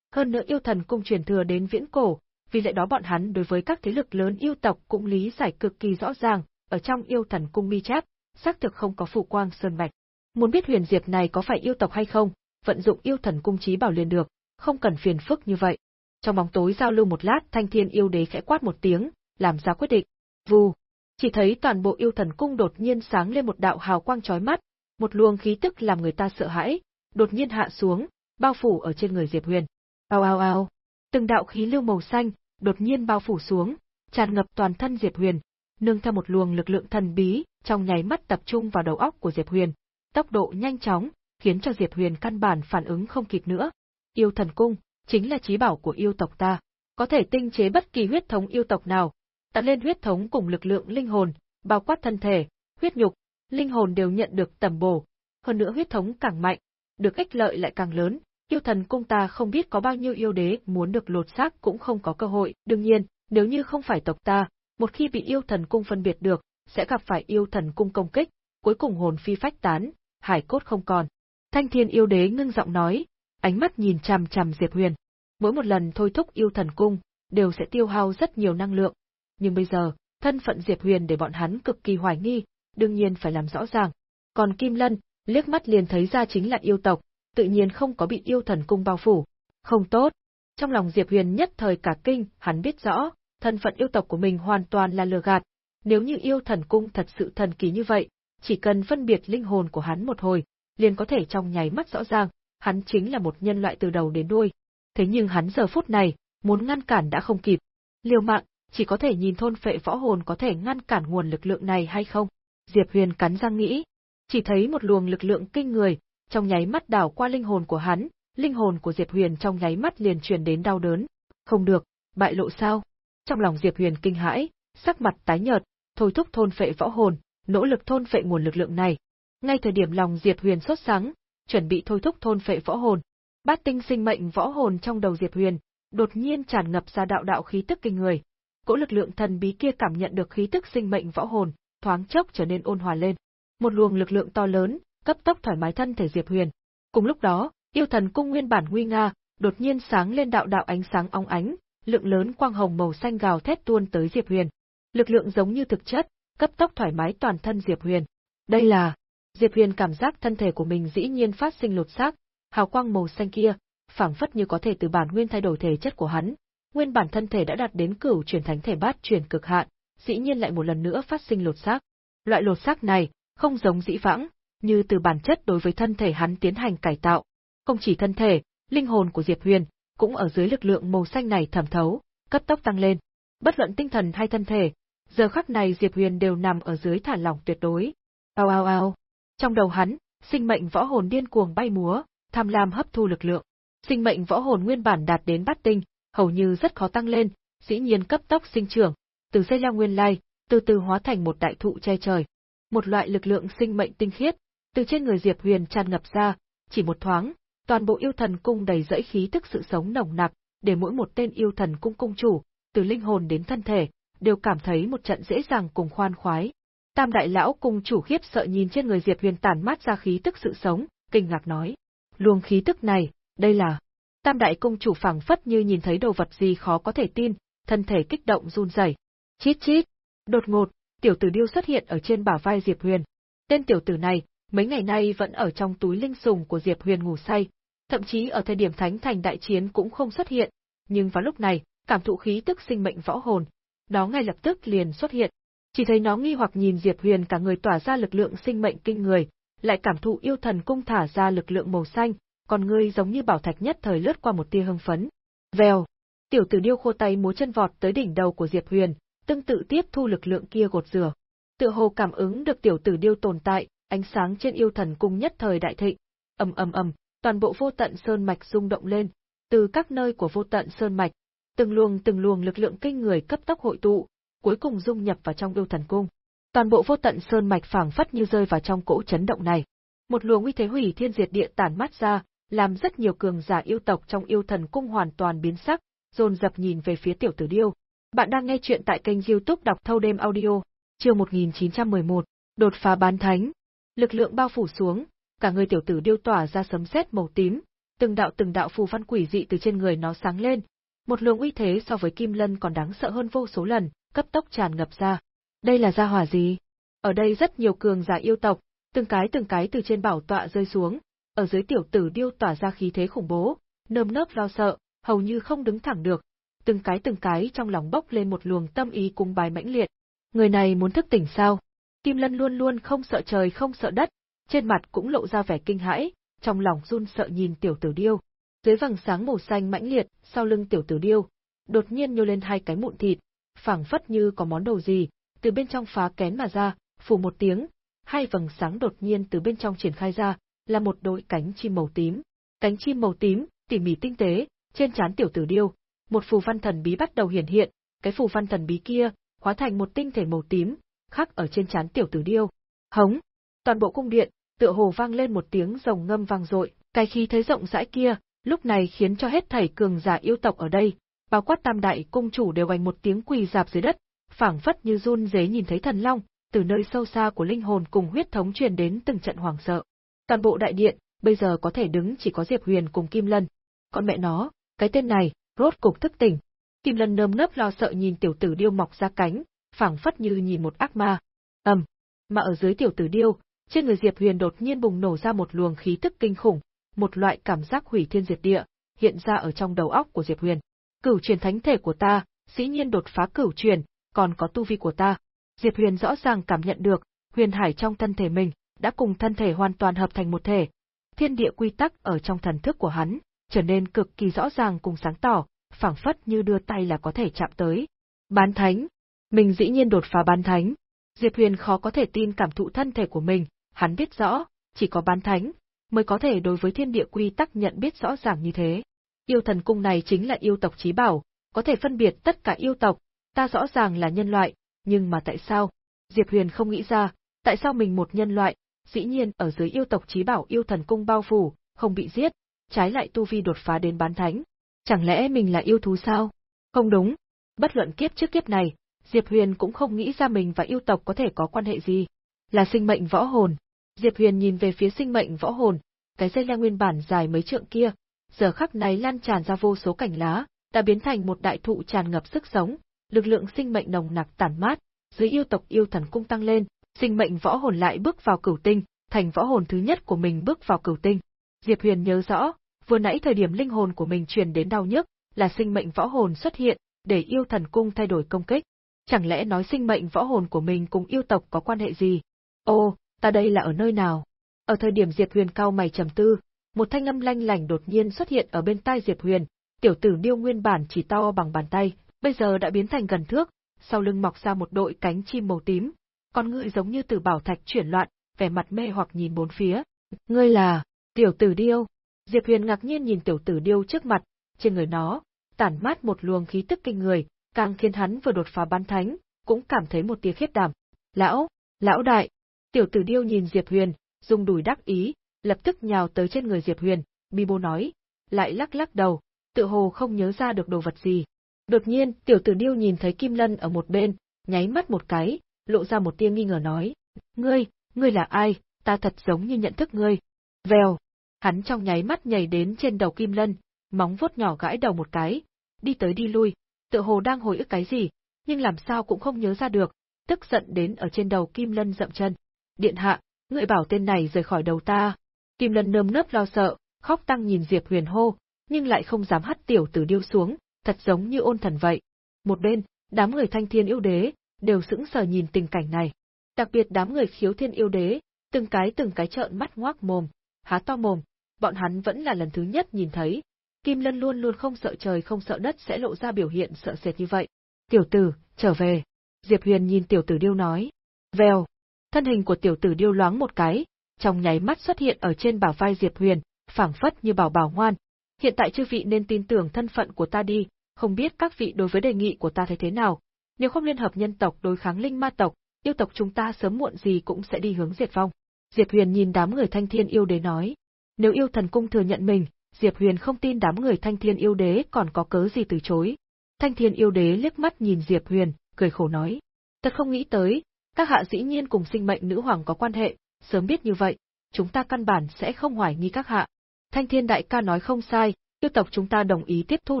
hơn nữa yêu thần cung truyền thừa đến viễn cổ, vì lẽ đó bọn hắn đối với các thế lực lớn yêu tộc cũng lý giải cực kỳ rõ ràng, ở trong yêu thần cung mi chép, xác thực không có phụ quang sơn mạch. Muốn biết huyền diệp này có phải yêu tộc hay không, vận dụng yêu thần cung trí bảo liền được, không cần phiền phức như vậy. Trong bóng tối giao lưu một lát thanh thiên yêu đế khẽ quát một tiếng, làm ra quyết định. Vù! Chỉ thấy toàn bộ yêu thần cung đột nhiên sáng lên một đạo hào quang chói mắt, một luồng khí tức làm người ta sợ hãi, đột nhiên hạ xuống, bao phủ ở trên người Diệp Huyền. Ao ao ao! Từng đạo khí lưu màu xanh, đột nhiên bao phủ xuống, tràn ngập toàn thân Diệp Huyền, nương theo một luồng lực lượng thần bí, trong nháy mắt tập trung vào đầu óc của Diệp Huyền, tốc độ nhanh chóng, khiến cho Diệp Huyền căn bản phản ứng không kịp nữa. Yêu thần cung, chính là trí bảo của yêu tộc ta, có thể tinh chế bất kỳ huyết thống yêu tộc nào, tạo lên huyết thống cùng lực lượng linh hồn, bao quát thân thể, huyết nhục, linh hồn đều nhận được tầm bổ, hơn nữa huyết thống càng mạnh, được ích lợi lại càng lớn. Yêu thần cung ta không biết có bao nhiêu yêu đế muốn được lột xác cũng không có cơ hội, đương nhiên, nếu như không phải tộc ta, một khi bị yêu thần cung phân biệt được, sẽ gặp phải yêu thần cung công kích, cuối cùng hồn phi phách tán, hải cốt không còn. Thanh thiên yêu đế ngưng giọng nói, ánh mắt nhìn chằm chằm Diệp Huyền. Mỗi một lần thôi thúc yêu thần cung, đều sẽ tiêu hao rất nhiều năng lượng. Nhưng bây giờ, thân phận Diệp Huyền để bọn hắn cực kỳ hoài nghi, đương nhiên phải làm rõ ràng. Còn Kim Lân, liếc mắt liền thấy ra chính là yêu tộc, tự nhiên không có bị yêu thần cung bao phủ. Không tốt. Trong lòng Diệp Huyền nhất thời cả kinh, hắn biết rõ, thân phận yêu tộc của mình hoàn toàn là lừa gạt. Nếu như yêu thần cung thật sự thần kỳ như vậy, chỉ cần phân biệt linh hồn của hắn một hồi, liền có thể trong nháy mắt rõ ràng, hắn chính là một nhân loại từ đầu đến đuôi. Thế nhưng hắn giờ phút này, muốn ngăn cản đã không kịp. Liều mạng, chỉ có thể nhìn thôn phệ võ hồn có thể ngăn cản nguồn lực lượng này hay không. Diệp Huyền cắn răng nghĩ, chỉ thấy một luồng lực lượng kinh người, trong nháy mắt đảo qua linh hồn của hắn, linh hồn của Diệp Huyền trong nháy mắt liền truyền đến đau đớn. Không được, bại lộ sao? Trong lòng Diệp Huyền kinh hãi, sắc mặt tái nhợt, thôi thúc thôn phệ võ hồn, nỗ lực thôn phệ nguồn lực lượng này. Ngay thời điểm lòng Diệp Huyền sốt sáng, chuẩn bị thôi thúc thôn phệ võ hồn, bát tinh sinh mệnh võ hồn trong đầu Diệp Huyền, đột nhiên tràn ngập ra đạo đạo khí tức kinh người. Cỗ lực lượng thần bí kia cảm nhận được khí tức sinh mệnh võ hồn, thoáng chốc trở nên ôn hòa lên. Một luồng lực lượng to lớn, cấp tốc thoải mái thân thể Diệp Huyền. Cùng lúc đó, yêu thần cung nguyên bản nguy nga, đột nhiên sáng lên đạo đạo ánh sáng óng ánh, lượng lớn quang hồng màu xanh gào thét tuôn tới Diệp Huyền. Lực lượng giống như thực chất, cấp tốc thoải mái toàn thân Diệp Huyền. Đây là Diệp Huyền cảm giác thân thể của mình dĩ nhiên phát sinh lột xác, hào quang màu xanh kia, phảng phất như có thể từ bản nguyên thay đổi thể chất của hắn. Nguyên bản thân thể đã đạt đến cửu chuyển thánh thể bát chuyển cực hạn, dĩ nhiên lại một lần nữa phát sinh lột xác. Loại lột xác này, không giống dĩ vãng, như từ bản chất đối với thân thể hắn tiến hành cải tạo. Không chỉ thân thể, linh hồn của Diệp Huyền, cũng ở dưới lực lượng màu xanh này thẩm thấu, cấp tốc tăng lên. Bất luận tinh thần hay thân thể, giờ khắc này Diệp Huyền đều nằm ở dưới thả lỏng tuyệt đối. Ao ao ao. Trong đầu hắn, sinh mệnh võ hồn điên cuồng bay múa, tham lam hấp thu lực lượng. Sinh mệnh võ hồn nguyên bản đạt đến bát tinh, hầu như rất khó tăng lên, dĩ nhiên cấp tốc sinh trưởng, từ dây leo nguyên lai, từ từ hóa thành một đại thụ che trời. Một loại lực lượng sinh mệnh tinh khiết, từ trên người Diệp Huyền tràn ngập ra, chỉ một thoáng, toàn bộ yêu thần cung đầy dẫy khí tức sự sống nồng nặc, để mỗi một tên yêu thần cung cung chủ, từ linh hồn đến thân thể, đều cảm thấy một trận dễ dàng cùng khoan khoái. Tam đại lão cung chủ khiếp sợ nhìn trên người Diệp Huyền tản mát ra khí tức sự sống, kinh ngạc nói: "Luồng khí tức này, đây là?" Tam đại cung chủ phảng phất như nhìn thấy đồ vật gì khó có thể tin, thân thể kích động run rẩy. Chít chít. Đột ngột, tiểu tử điêu xuất hiện ở trên bả vai Diệp Huyền. Tên tiểu tử này, mấy ngày nay vẫn ở trong túi linh sùng của Diệp Huyền ngủ say, thậm chí ở thời điểm thánh thành đại chiến cũng không xuất hiện, nhưng vào lúc này, cảm thụ khí tức sinh mệnh võ hồn, nó ngay lập tức liền xuất hiện. Chỉ thấy nó nghi hoặc nhìn Diệp Huyền cả người tỏa ra lực lượng sinh mệnh kinh người, lại cảm thụ yêu thần cung thả ra lực lượng màu xanh, còn ngươi giống như bảo thạch nhất thời lướt qua một tia hưng phấn. Vèo, tiểu tử điêu khô tay múa chân vọt tới đỉnh đầu của Diệp Huyền, tương tự tiếp thu lực lượng kia gột rửa. Tựa hồ cảm ứng được tiểu tử điêu tồn tại, ánh sáng trên yêu thần cung nhất thời đại thịnh. Ầm ầm ầm, toàn bộ vô tận sơn mạch rung động lên, từ các nơi của vô tận sơn mạch, từng luồng từng luồng lực lượng kinh người cấp tốc hội tụ, cuối cùng dung nhập vào trong yêu thần cung. Toàn bộ vô tận sơn mạch phảng phất như rơi vào trong cỗ chấn động này. Một luồng uy thế hủy thiên diệt địa tản mát ra, làm rất nhiều cường giả yêu tộc trong yêu thần cung hoàn toàn biến sắc, dồn dập nhìn về phía tiểu tử điêu. Bạn đang nghe chuyện tại kênh youtube đọc thâu đêm audio, chương 1911, đột phá bán thánh. Lực lượng bao phủ xuống, cả người tiểu tử điêu tỏa ra sấm sét màu tím, từng đạo từng đạo phù văn quỷ dị từ trên người nó sáng lên, một luồng uy thế so với kim lân còn đáng sợ hơn vô số lần, cấp tốc tràn ngập ra. Đây là gia hỏa gì? Ở đây rất nhiều cường giả yêu tộc, từng cái từng cái từ trên bảo tọa rơi xuống, ở dưới tiểu tử điêu tỏa ra khí thế khủng bố, nơm nớp lo sợ, hầu như không đứng thẳng được, từng cái từng cái trong lòng bốc lên một luồng tâm ý cung bài mãnh liệt. Người này muốn thức tỉnh sao? Kim Lân luôn luôn không sợ trời không sợ đất, trên mặt cũng lộ ra vẻ kinh hãi, trong lòng run sợ nhìn tiểu tử điêu. Dưới vầng sáng màu xanh mãnh liệt, sau lưng tiểu tử điêu, đột nhiên nhô lên hai cái mụn thịt, phảng phất như có món đồ gì, từ bên trong phá kén mà ra, phủ một tiếng, hai vầng sáng đột nhiên từ bên trong triển khai ra, là một đội cánh chim màu tím. Cánh chim màu tím, tỉ mỉ tinh tế, trên trán tiểu tử điêu, một phù văn thần bí bắt đầu hiển hiện, cái phù văn thần bí kia hóa thành một tinh thể màu tím, khắc ở trên trán tiểu tử điêu. Hống! Toàn bộ cung điện, tựa hồ vang lên một tiếng rồng ngâm vang dội, cái khí thế rộng rãi kia, lúc này khiến cho hết thảy cường giả yêu tộc ở đây, bao quát tam đại cung chủ đều oanh một tiếng quỳ dạp dưới đất, phảng phất như run rế nhìn thấy thần long, từ nơi sâu xa của linh hồn cùng huyết thống truyền đến từng trận hoàng sợ. Toàn bộ đại điện, bây giờ có thể đứng chỉ có Diệp Huyền cùng Kim Lân. Còn mẹ nó, cái tên này, rốt cục thức tỉnh. Kim Lân nơm nớp lo sợ nhìn tiểu tử điêu mọc ra cánh, phảng phất như nhìn một ác ma. Ầm, mà ở dưới tiểu tử điêu, trên người Diệp Huyền đột nhiên bùng nổ ra một luồng khí tức kinh khủng, một loại cảm giác hủy thiên diệt địa, hiện ra ở trong đầu óc của Diệp Huyền. Cửu truyền thánh thể của ta, dĩ nhiên đột phá cửu truyền, còn có tu vi của ta. Diệp Huyền rõ ràng cảm nhận được, huyền hải trong thân thể mình, đã cùng thân thể hoàn toàn hợp thành một thể. Thiên địa quy tắc ở trong thần thức của hắn, trở nên cực kỳ rõ ràng cùng sáng tỏ, phảng phất như đưa tay là có thể chạm tới. Bán thánh! Mình dĩ nhiên đột phá bán thánh. Diệp Huyền khó có thể tin cảm thụ thân thể của mình, hắn biết rõ, chỉ có bán thánh, mới có thể đối với thiên địa quy tắc nhận biết rõ ràng như thế. Yêu thần cung này chính là yêu tộc trí bảo, có thể phân biệt tất cả yêu tộc, ta rõ ràng là nhân loại, nhưng mà tại sao? Diệp Huyền không nghĩ ra, tại sao mình một nhân loại, dĩ nhiên ở dưới yêu tộc trí bảo yêu thần cung bao phủ, không bị giết, trái lại tu vi đột phá đến bán thánh. Chẳng lẽ mình là yêu thú sao? Không đúng. Bất luận kiếp trước kiếp này, Diệp Huyền cũng không nghĩ ra mình và yêu tộc có thể có quan hệ gì. Là sinh mệnh võ hồn. Diệp Huyền nhìn về phía sinh mệnh võ hồn, cái dây leo nguyên bản dài mấy trượng kia, giờ khắc này lan tràn ra vô số cảnh lá, đã biến thành một đại thụ tràn ngập sức sống, lực lượng sinh mệnh nồng nặc tản mát, dưới yêu tộc yêu thần cung tăng lên, sinh mệnh võ hồn lại bước vào cửu tinh, thành võ hồn thứ nhất của mình bước vào cửu tinh. Diệp Huyền nhớ rõ, vừa nãy thời điểm linh hồn của mình truyền đến đau nhức, là sinh mệnh võ hồn xuất hiện, để yêu thần cung thay đổi công kích. Chẳng lẽ nói sinh mệnh võ hồn của mình cùng yêu tộc có quan hệ gì? Ô, ta đây là ở nơi nào? Ở thời điểm Diệp Huyền cao mày trầm tư, một thanh âm lanh lảnh đột nhiên xuất hiện ở bên tai Diệp Huyền, tiểu tử điêu nguyên bản chỉ to bằng bàn tay, bây giờ đã biến thành gần thước, sau lưng mọc ra một đội cánh chim màu tím, con ngựa giống như từ bảo thạch chuyển loạn, vẻ mặt mê hoặc nhìn bốn phía. Ngươi là, tiểu tử điêu. Diệp Huyền ngạc nhiên nhìn tiểu tử điêu trước mặt, trên người nó, tản mát một luồng khí tức kinh người, càng khiến hắn vừa đột phá bán thánh, cũng cảm thấy một tia khiếp đảm. Lão, lão đại. Tiểu tử điêu nhìn Diệp Huyền, dùng đùi đắc ý, lập tức nhào tới trên người Diệp Huyền, Bibo nói, lại lắc lắc đầu, tự hồ không nhớ ra được đồ vật gì. Đột nhiên, tiểu tử điêu nhìn thấy Kim Lân ở một bên, nháy mắt một cái, lộ ra một tia nghi ngờ nói: "Ngươi, ngươi là ai? Ta thật giống như nhận thức ngươi." Vèo, hắn trong nháy mắt nhảy đến trên đầu Kim Lân, móng vuốt nhỏ gãi đầu một cái, đi tới đi lui, tựa hồ đang hồi ức cái gì, nhưng làm sao cũng không nhớ ra được, tức giận đến ở trên đầu Kim Lân dậm chân. Điện hạ, ngươi bảo tên này rời khỏi đầu ta. Kim Lân nơm nớp lo sợ, khóc tăng nhìn Diệp Huyền hô, nhưng lại không dám hất tiểu tử điêu xuống, thật giống như ôn thần vậy. Một bên, đám người thanh thiên yêu đế, đều sững sờ nhìn tình cảnh này. Đặc biệt đám người khiếu thiên yêu đế, từng cái từng cái trợn mắt ngoác mồm, há to mồm, bọn hắn vẫn là lần thứ nhất nhìn thấy. Kim Lân luôn luôn không sợ trời không sợ đất sẽ lộ ra biểu hiện sợ sệt như vậy. Tiểu tử, trở về. Diệp Huyền nhìn tiểu tử điêu nói. Vèo. Thân hình của tiểu tử điêu loáng một cái, trong nháy mắt xuất hiện ở trên bảo vai Diệp Huyền, phảng phất như bảo bảo ngoan. Hiện tại chư vị nên tin tưởng thân phận của ta đi, không biết các vị đối với đề nghị của ta thấy thế nào. Nếu không liên hợp nhân tộc đối kháng linh ma tộc, yêu tộc chúng ta sớm muộn gì cũng sẽ đi hướng diệt vong. Diệp Huyền nhìn đám người thanh thiên yêu đế nói. Nếu yêu thần cung thừa nhận mình, Diệp Huyền không tin đám người thanh thiên yêu đế còn có cớ gì từ chối. Thanh thiên yêu đế liếc mắt nhìn Diệp Huyền, cười khổ nói. Thật không nghĩ tới, các hạ dĩ nhiên cùng sinh mệnh nữ hoàng có quan hệ, sớm biết như vậy, chúng ta căn bản sẽ không hoài nghi các hạ. Thanh thiên đại ca nói không sai, yêu tộc chúng ta đồng ý tiếp thu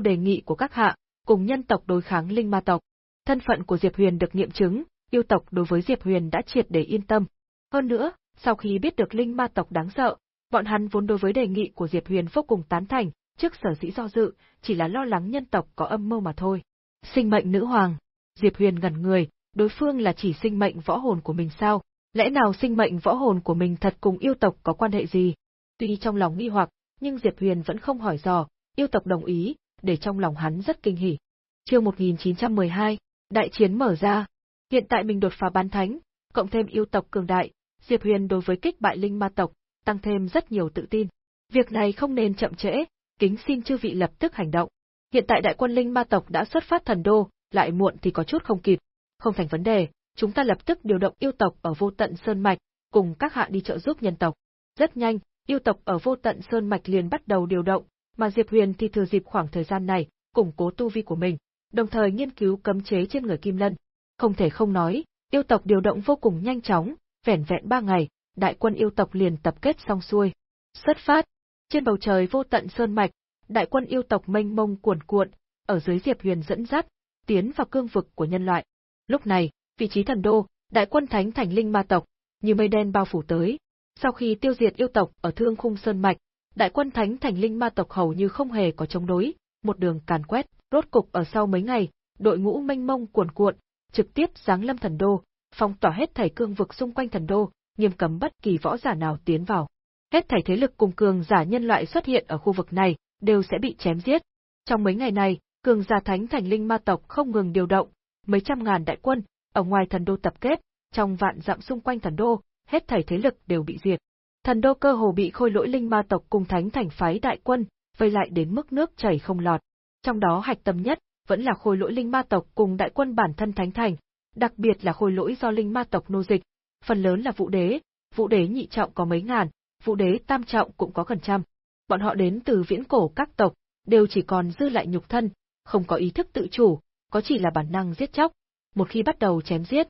đề nghị của các hạ, cùng nhân tộc đối kháng linh ma tộc. Thân phận của Diệp Huyền được nghiệm chứng, yêu tộc đối với Diệp Huyền đã triệt để yên tâm. Hơn nữa, sau khi biết được linh ma tộc đáng sợ, bọn hắn vốn đối với đề nghị của Diệp Huyền vô cùng tán thành, trước sở dĩ do dự, chỉ là lo lắng nhân tộc có âm mưu mà thôi. Sinh mệnh nữ hoàng, Diệp Huyền ngẩn người, đối phương là chỉ sinh mệnh võ hồn của mình sao? Lẽ nào sinh mệnh võ hồn của mình thật cùng yêu tộc có quan hệ gì? Tuy trong lòng nghi hoặc, nhưng Diệp Huyền vẫn không hỏi dò, yêu tộc đồng ý, để trong lòng hắn rất kinh hỉ. Chương 1912, đại chiến mở ra. Hiện tại mình đột phá bán thánh, cộng thêm yêu tộc cường đại, Diệp Huyền đối với kích bại linh ma tộc, tăng thêm rất nhiều tự tin. Việc này không nên chậm trễ, kính xin chư vị lập tức hành động. Hiện tại đại quân linh ma tộc đã xuất phát thần đô, lại muộn thì có chút không kịp. Không thành vấn đề, chúng ta lập tức điều động yêu tộc ở vô tận Sơn Mạch, cùng các hạ đi trợ giúp nhân tộc. Rất nhanh, yêu tộc ở vô tận Sơn Mạch liền bắt đầu điều động, mà Diệp Huyền thì thừa dịp khoảng thời gian này, củng cố tu vi của mình, đồng thời nghiên cứu cấm chế trên người Kim Lân. Không thể không nói, yêu tộc điều động vô cùng nhanh chóng, vẻn vẹn ba ngày, đại quân yêu tộc liền tập kết xong xuôi. Xuất phát, trên bầu trời vô tận sơn mạch, đại quân yêu tộc mênh mông cuồn cuộn, ở dưới Diệp Huyền dẫn dắt, tiến vào cương vực của nhân loại. Lúc này, vị trí thần đô, đại quân thánh thành linh ma tộc, như mây đen bao phủ tới. Sau khi tiêu diệt yêu tộc ở Thương Khung Sơn mạch, đại quân thánh thành linh ma tộc hầu như không hề có chống đối, một đường càn quét, rốt cục ở sau mấy ngày, đội ngũ mênh mông cuồn cuộn, trực tiếp giáng lâm thần đô, phong tỏa hết thảy cương vực xung quanh thần đô, nghiêm cấm bất kỳ võ giả nào tiến vào. Hết thảy thế lực cùng cường giả nhân loại xuất hiện ở khu vực này, đều sẽ bị chém giết. Trong mấy ngày này, cường giả thánh thành linh ma tộc không ngừng điều động, mấy trăm ngàn đại quân, ở ngoài thần đô tập kết, trong vạn dặm xung quanh thần đô, hết thảy thế lực đều bị diệt. Thần đô cơ hồ bị khôi lỗi linh ma tộc cùng thánh thành phái đại quân, vây lại đến mức nước chảy không lọt. Trong đó hạch tâm nhất, vẫn là khôi lỗi linh ma tộc cùng đại quân bản thân thánh thành, đặc biệt là khôi lỗi do linh ma tộc nô dịch, phần lớn là vũ đế, vũ đế nhị trọng có mấy ngàn, vũ đế tam trọng cũng có gần trăm. Bọn họ đến từ viễn cổ các tộc, đều chỉ còn dư lại nhục thân, không có ý thức tự chủ, có chỉ là bản năng giết chóc. Một khi bắt đầu chém giết,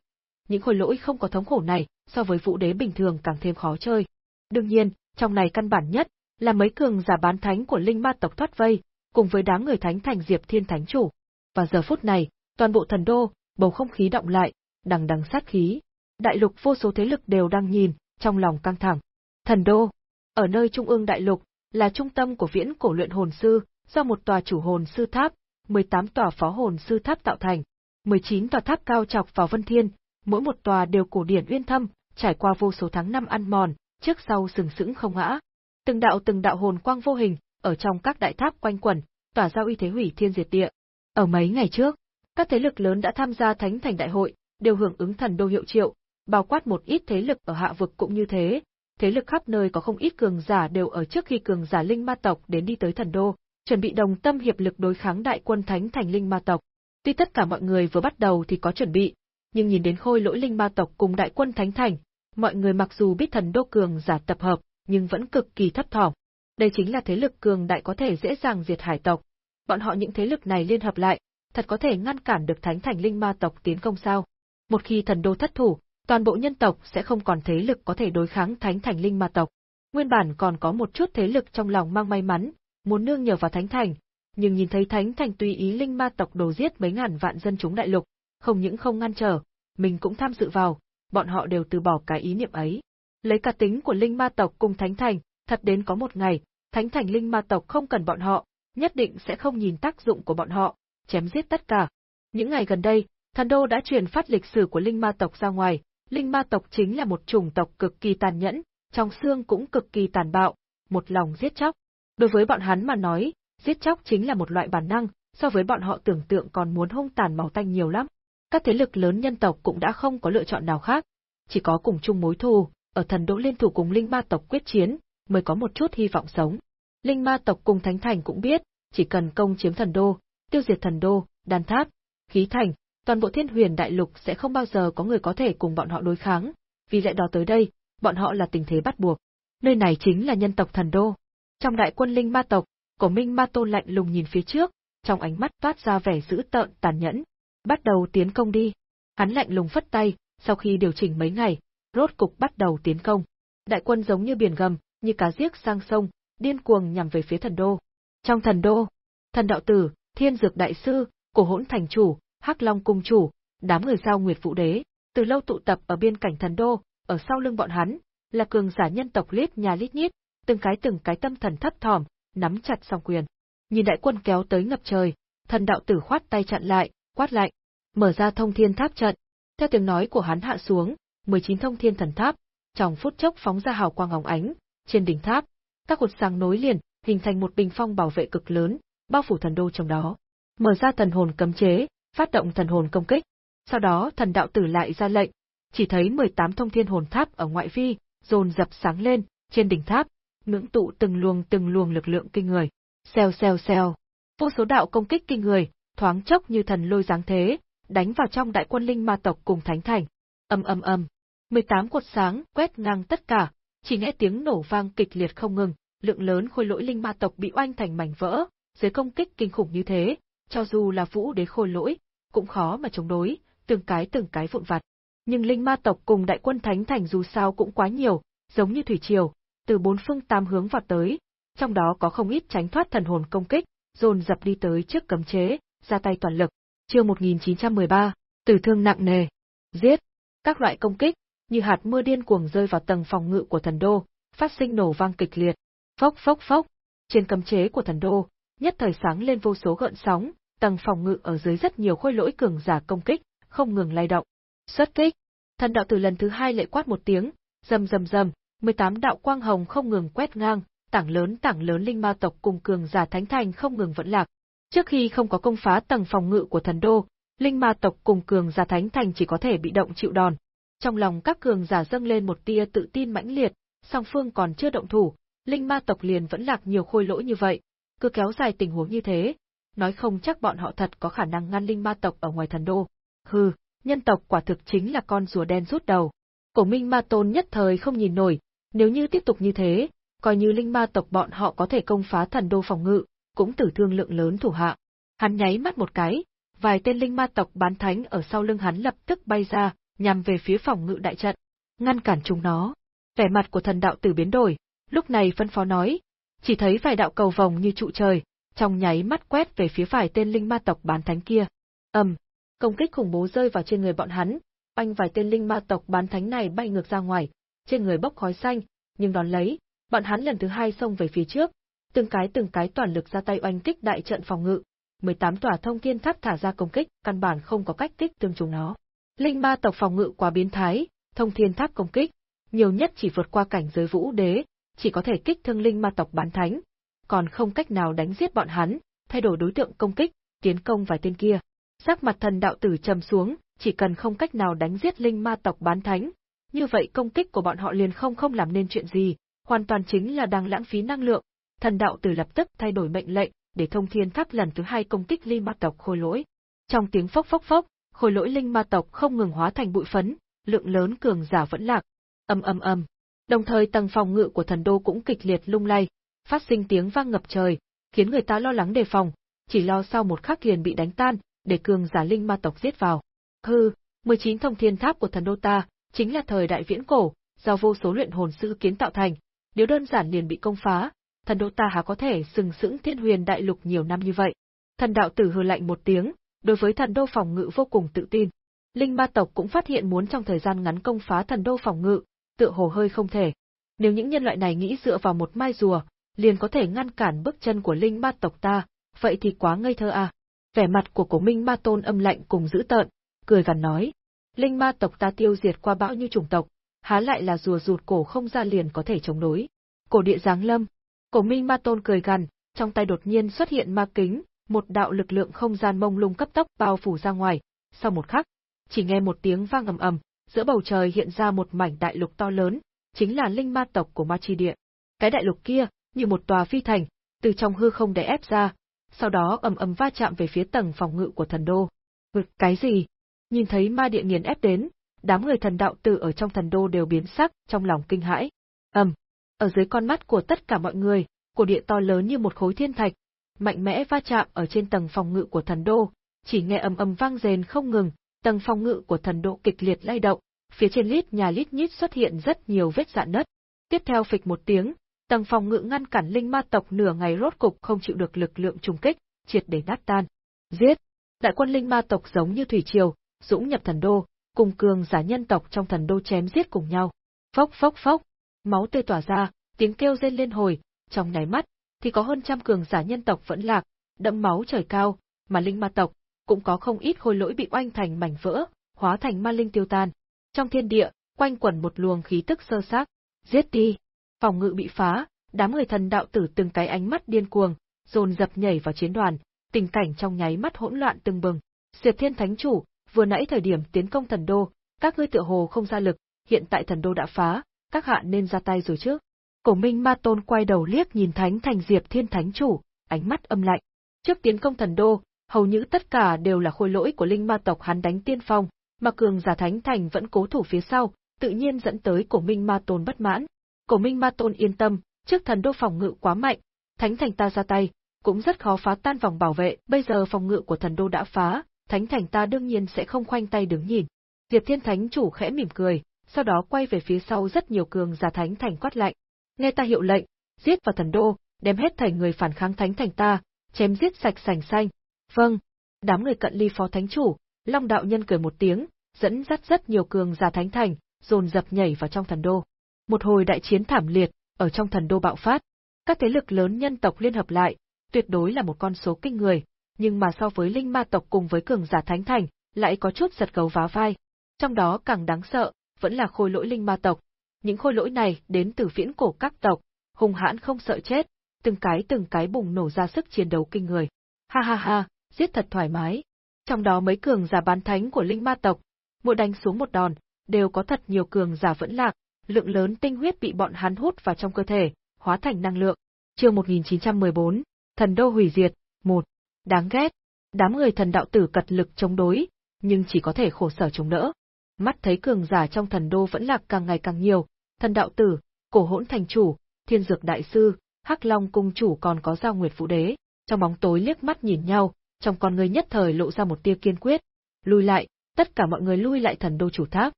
những khôi lỗi không có thống khổ này, so với vũ đế bình thường càng thêm khó chơi. Đương nhiên, trong này căn bản nhất là mấy cường giả bán thánh của linh ma tộc thoát vây, cùng với đám người thánh thành Diệp Thiên Thánh chủ. Và giờ phút này, toàn bộ thần đô, bầu không khí động lại, đằng đằng sát khí. Đại lục vô số thế lực đều đang nhìn, trong lòng căng thẳng. Thần đô, ở nơi trung ương đại lục, là trung tâm của viễn cổ luyện hồn sư, do một tòa chủ hồn sư tháp, 18 tòa phó hồn sư tháp tạo thành, 19 tòa tháp cao chọc vào vân thiên, mỗi một tòa đều cổ điển uyên thâm, trải qua vô số tháng năm ăn mòn, trước sau sừng sững không ngã. Từng đạo từng đạo hồn quang vô hình, ở trong các đại tháp quanh quẩn, tỏa ra uy thế hủy thiên diệt địa. Ở mấy ngày trước, các thế lực lớn đã tham gia Thánh Thành Đại hội, đều hưởng ứng thần đô hiệu triệu, bao quát một ít thế lực ở hạ vực cũng như thế. Thế lực khắp nơi có không ít cường giả đều ở trước khi cường giả linh ma tộc đến đi tới thần đô, chuẩn bị đồng tâm hiệp lực đối kháng đại quân Thánh Thành linh ma tộc. Tuy tất cả mọi người vừa bắt đầu thì có chuẩn bị, nhưng nhìn đến khôi lỗi linh ma tộc cùng đại quân Thánh Thành, mọi người mặc dù biết thần đô cường giả tập hợp, nhưng vẫn cực kỳ thấp thỏm. Đây chính là thế lực cường đại có thể dễ dàng diệt hải tộc. Bọn họ những thế lực này liên hợp lại, thật có thể ngăn cản được thánh thành linh ma tộc tiến công sao? Một khi thần đô thất thủ, toàn bộ nhân tộc sẽ không còn thế lực có thể đối kháng thánh thành linh ma tộc. Nguyên bản còn có một chút thế lực trong lòng mang may mắn, muốn nương nhờ vào thánh thành, nhưng nhìn thấy thánh thành tùy ý linh ma tộc đồ giết mấy ngàn vạn dân chúng đại lục, không những không ngăn trở, mình cũng tham dự vào, bọn họ đều từ bỏ cái ý niệm ấy. Lấy cả tính của linh ma tộc cùng thánh thành, thật đến có một ngày, thánh thành linh ma tộc không cần bọn họ, nhất định sẽ không nhìn tác dụng của bọn họ, chém giết tất cả. Những ngày gần đây, thần đô đã truyền phát lịch sử của linh ma tộc ra ngoài, linh ma tộc chính là một chủng tộc cực kỳ tàn nhẫn, trong xương cũng cực kỳ tàn bạo, một lòng giết chóc. Đối với bọn hắn mà nói, giết chóc chính là một loại bản năng, so với bọn họ tưởng tượng còn muốn hung tàn máu tanh nhiều lắm. Các thế lực lớn nhân tộc cũng đã không có lựa chọn nào khác, chỉ có cùng chung mối thù, ở thần đỗ liên thủ cùng linh ma tộc quyết chiến, mới có một chút hy vọng sống. Linh ma tộc cùng Thánh Thành cũng biết, chỉ cần công chiếm thần đô, tiêu diệt thần đô, đan tháp, khí thành, toàn bộ thiên huyền đại lục sẽ không bao giờ có người có thể cùng bọn họ đối kháng, vì lẽ đó tới đây, bọn họ là tình thế bắt buộc. Nơi này chính là nhân tộc thần đô. Trong đại quân linh ma tộc, cổ minh ma tôn lạnh lùng nhìn phía trước, trong ánh mắt toát ra vẻ dữ tợn tàn nhẫn. Bắt đầu tiến công đi. Hắn lạnh lùng phất tay, sau khi điều chỉnh mấy ngày, rốt cục bắt đầu tiến công. Đại quân giống như biển gầm, như cá giết sang sông, điên cuồng nhằm về phía thần đô. Trong thần đô, thần đạo tử, thiên dược đại sư, cổ hỗn thành chủ, hắc long cung chủ, đám người giao nguyệt vũ đế, từ lâu tụ tập ở biên cảnh thần đô, ở sau lưng bọn hắn, là cường giả nhân tộc lít nhà lít nhít, từng cái từng cái tâm thần thấp thỏm, nắm chặt song quyền. Nhìn đại quân kéo tới ngập trời, thần đạo tử khoát tay chặn lại, quát lạnh, mở ra thông thiên tháp trận. Theo tiếng nói của hắn hạ xuống, 19 thông thiên thần tháp, trong phút chốc phóng ra hào quang hồng ánh, trên đỉnh tháp, các cột sáng nối liền, hình thành một bình phong bảo vệ cực lớn, bao phủ thần đô trong đó. Mở ra thần hồn cấm chế, phát động thần hồn công kích. Sau đó thần đạo tử lại ra lệnh, chỉ thấy 18 thông thiên hồn tháp ở ngoại vi, dồn dập sáng lên, trên đỉnh tháp, ngưỡng tụ từng luồng từng luồng lực lượng kinh người. Xèo xèo xèo. Vô số đạo công kích kinh người, thoáng chốc như thần lôi giáng thế, đánh vào trong đại quân linh ma tộc cùng thánh thành. Ầm ầm ầm. 18 cột sáng quét ngang tất cả, chỉ nghe tiếng nổ vang kịch liệt không ngừng, lượng lớn khôi lỗi linh ma tộc bị oanh thành mảnh vỡ, dưới công kích kinh khủng như thế, cho dù là vũ đế khôi lỗi, cũng khó mà chống đối, từng cái từng cái vụn vặt. Nhưng linh ma tộc cùng đại quân thánh thành dù sao cũng quá nhiều, giống như thủy triều, từ bốn phương tám hướng vọt tới, trong đó có không ít tránh thoát thần hồn công kích, dồn dập đi tới trước cấm chế, ra tay toàn lực. Chương 1913, tử thương nặng nề. Giết. Các loại công kích, như hạt mưa điên cuồng rơi vào tầng phòng ngự của thần đô, phát sinh nổ vang kịch liệt. Phốc phốc phốc. Trên cấm chế của thần đô, nhất thời sáng lên vô số gợn sóng, tầng phòng ngự ở dưới rất nhiều khôi lỗi cường giả công kích, không ngừng lay động. Xuất kích. Thần đạo tử lần thứ hai lệ quát một tiếng, rầm rầm rầm, 18 đạo quang hồng không ngừng quét ngang, tảng lớn tảng lớn linh ma tộc cùng cường giả thánh thành không ngừng vẫn lạc. Trước khi không có công phá tầng phòng ngự của thần đô, linh ma tộc cùng cường giả thánh thành chỉ có thể bị động chịu đòn. Trong lòng các cường giả dâng lên một tia tự tin mãnh liệt, song phương còn chưa động thủ, linh ma tộc liền vẫn lạc nhiều khôi lỗi như vậy, cứ kéo dài tình huống như thế, nói không chắc bọn họ thật có khả năng ngăn linh ma tộc ở ngoài thần đô. Hừ, nhân tộc quả thực chính là con rùa đen rút đầu. Cổ Minh Ma Tôn nhất thời không nhìn nổi, nếu như tiếp tục như thế, coi như linh ma tộc bọn họ có thể công phá thần đô phòng ngự, cũng tử thương lượng lớn thủ hạ. Hắn nháy mắt một cái, vài tên linh ma tộc bán thánh ở sau lưng hắn lập tức bay ra, nhằm về phía phòng ngự đại trận, ngăn cản chúng nó. Vẻ mặt của thần đạo tử biến đổi, lúc này phân phó nói, chỉ thấy vài đạo cầu vòng như trụ trời, trong nháy mắt quét về phía phải tên linh ma tộc bán thánh kia. ầm, công kích khủng bố rơi vào trên người bọn hắn, oanh vài tên linh ma tộc bán thánh này bay ngược ra ngoài, trên người bốc khói xanh, nhưng đón lấy, bọn hắn lần thứ hai xông về phía trước, từng cái từng cái toàn lực ra tay oanh kích đại trận phòng ngự. 18 tòa thông thiên tháp thả ra công kích, căn bản không có cách kích tương chúng nó. Linh ma tộc phòng ngự quá biến thái, thông thiên tháp công kích, nhiều nhất chỉ vượt qua cảnh giới vũ đế, chỉ có thể kích thương linh ma tộc bán thánh, còn không cách nào đánh giết bọn hắn, thay đổi đối tượng công kích, tiến công vài tên kia. Sắc mặt thần đạo tử trầm xuống, chỉ cần không cách nào đánh giết linh ma tộc bán thánh, như vậy công kích của bọn họ liền không không làm nên chuyện gì, hoàn toàn chính là đang lãng phí năng lượng. Thần đạo tử lập tức thay đổi mệnh lệnh, để thông thiên tháp lần thứ hai công kích linh ma tộc khôi lỗi. Trong tiếng phốc phốc phốc, khôi lỗi linh ma tộc không ngừng hóa thành bụi phấn, lượng lớn cường giả vẫn lạc. Ầm ầm ầm. Đồng thời tầng phòng ngự của thần đô cũng kịch liệt lung lay, phát sinh tiếng vang ngập trời, khiến người ta lo lắng đề phòng, chỉ lo sau một khắc liền bị đánh tan, để cường giả linh ma tộc giết vào. Hừ, 19 thông thiên tháp của thần đô ta, chính là thời đại viễn cổ, do vô số luyện hồn sư kiến tạo thành, nếu đơn giản liền bị công phá, thần đô ta há có thể sừng sững thiên huyền đại lục nhiều năm như vậy. Thần đạo tử hừ lạnh một tiếng, đối với thần đô phòng ngự vô cùng tự tin. Linh ma tộc cũng phát hiện muốn trong thời gian ngắn công phá thần đô phòng ngự, tựa hồ hơi không thể. Nếu những nhân loại này nghĩ dựa vào một mai rùa, liền có thể ngăn cản bước chân của linh ma tộc ta, vậy thì quá ngây thơ à. Vẻ mặt của cổ minh ma tôn âm lạnh cùng dữ tợn, cười gằn nói. Linh ma tộc ta tiêu diệt qua bão như chủng tộc, há lại là rùa rụt cổ không ra liền có thể chống đối. Cổ địa giáng lâm. Cổ minh ma tôn cười gằn, trong tay đột nhiên xuất hiện ma kính, một đạo lực lượng không gian mông lung cấp tốc bao phủ ra ngoài. Sau một khắc, chỉ nghe một tiếng vang ầm ầm, giữa bầu trời hiện ra một mảnh đại lục to lớn, chính là linh ma tộc của ma chi địa. Cái đại lục kia, như một tòa phi thành, từ trong hư không đè ép ra, sau đó ầm ầm va chạm về phía tầng phòng ngự của thần đô. Ngực cái gì? Nhìn thấy ma địa nghiền ép đến, đám người thần đạo tử ở trong thần đô đều biến sắc, trong lòng kinh hãi. Ầm, ở dưới con mắt của tất cả mọi người, cổ địa to lớn như một khối thiên thạch, mạnh mẽ va chạm ở trên tầng phòng ngự của thần đô, chỉ nghe ầm ầm vang rền không ngừng, tầng phòng ngự của thần đô kịch liệt lay động, phía trên lít nhà lít nhít xuất hiện rất nhiều vết rạn nứt. Tiếp theo phịch một tiếng, tầng phòng ngự ngăn cản linh ma tộc nửa ngày rốt cục không chịu được lực lượng trùng kích, triệt để nát tan. Giết! Đại quân linh ma tộc giống như thủy triều, dũng nhập thần đô, cùng cường giả nhân tộc trong thần đô chém giết cùng nhau. Phốc phốc phốc, máu tươi tỏa ra, tiếng kêu rên liên hồi, trong nháy mắt thì có hơn trăm cường giả nhân tộc vẫn lạc, đẫm máu trời cao, mà linh ma tộc cũng có không ít khôi lỗi bị oanh thành mảnh vỡ, hóa thành ma linh tiêu tan. Trong thiên địa, quanh quẩn một luồng khí tức sơ xác, giết đi. Phòng ngự bị phá, đám người thần đạo tử từng cái ánh mắt điên cuồng, dồn dập nhảy vào chiến đoàn, tình cảnh trong nháy mắt hỗn loạn từng bừng. Diệp Thiên Thánh chủ, vừa nãy thời điểm tiến công thần đô, các ngươi tựa hồ không ra lực, hiện tại thần đô đã phá, các hạ nên ra tay rồi chứ. Cổ Minh Ma Tôn quay đầu liếc nhìn Thánh Thành Diệp Thiên Thánh chủ, ánh mắt âm lạnh. Trước tiến công thần đô, hầu như tất cả đều là khôi lỗi của linh ma tộc hắn đánh tiên phong, mà cường giả Thánh Thành vẫn cố thủ phía sau, tự nhiên dẫn tới Cổ Minh Ma Tôn bất mãn. Cổ Minh Ma Tôn yên tâm, trước thần đô phòng ngự quá mạnh, Thánh Thành ta ra tay, cũng rất khó phá tan vòng bảo vệ, bây giờ phòng ngự của thần đô đã phá, Thánh Thành ta đương nhiên sẽ không khoanh tay đứng nhìn. Diệp Thiên Thánh chủ khẽ mỉm cười, sau đó quay về phía sau rất nhiều cường giả Thánh Thành quát lạnh. Nghe ta hiệu lệnh, giết vào thần đô, đem hết thảy người phản kháng Thánh Thành ta, chém giết sạch sành xanh. Vâng. Đám người cận ly phó thánh chủ, Long đạo nhân cười một tiếng, dẫn dắt rất nhiều cường giả Thánh Thành, dồn dập nhảy vào trong thần đô. Một hồi đại chiến thảm liệt, ở trong thần đô bạo phát. Các thế lực lớn nhân tộc liên hợp lại, tuyệt đối là một con số kinh người, nhưng mà so với linh ma tộc cùng với cường giả thánh thành, lại có chút giật gấu vá vai. Trong đó càng đáng sợ, vẫn là khôi lỗi linh ma tộc. Những khôi lỗi này đến từ viễn cổ các tộc, hung hãn không sợ chết, từng cái từng cái bùng nổ ra sức chiến đấu kinh người. Ha ha ha, giết thật thoải mái. Trong đó mấy cường giả bán thánh của linh ma tộc, mỗi đánh xuống một đòn, đều có thật nhiều cường giả vẫn lạc, lượng lớn tinh huyết bị bọn hắn hút vào trong cơ thể, hóa thành năng lượng. Chương 1914, Thần đô hủy diệt, 1. Đáng ghét. Đám người thần đạo tử cật lực chống đối, nhưng chỉ có thể khổ sở chống đỡ. Mắt thấy cường giả trong thần đô vẫn lạc càng ngày càng nhiều, thần đạo tử, cổ hỗn thành chủ, thiên dược đại sư, hắc long cung chủ còn có giao nguyệt phụ đế, trong bóng tối liếc mắt nhìn nhau, trong con người nhất thời lộ ra một tia kiên quyết. Lùi lại, tất cả mọi người lui lại thần đô chủ tháp.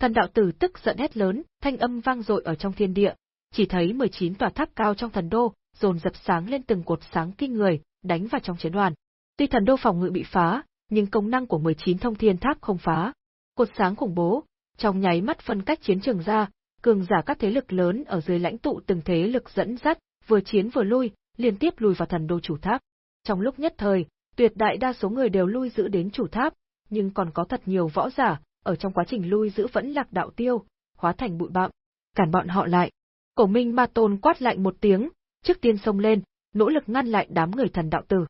Thần đạo tử tức giận hét lớn, thanh âm vang dội ở trong thiên địa, chỉ thấy 19 tòa tháp cao trong thần đô, dồn dập sáng lên từng cột sáng kinh người, đánh vào trong chiến đoàn. Tuy thần đô phòng ngự bị phá, nhưng công năng của 19 thông thiên tháp không phá. Cột sáng khủng bố, trong nháy mắt phân cách chiến trường ra, cường giả các thế lực lớn ở dưới lãnh tụ từng thế lực dẫn dắt, vừa chiến vừa lui, liên tiếp lùi vào thần đô chủ tháp. Trong lúc nhất thời, tuyệt đại đa số người đều lui giữ đến chủ tháp, nhưng còn có thật nhiều võ giả, ở trong quá trình lui giữ vẫn lạc đạo tiêu, hóa thành bụi bặm. Cản bọn họ lại. Cổ Minh Ma Tôn quát lạnh một tiếng, trước tiên xông lên, nỗ lực ngăn lại đám người thần đạo tử.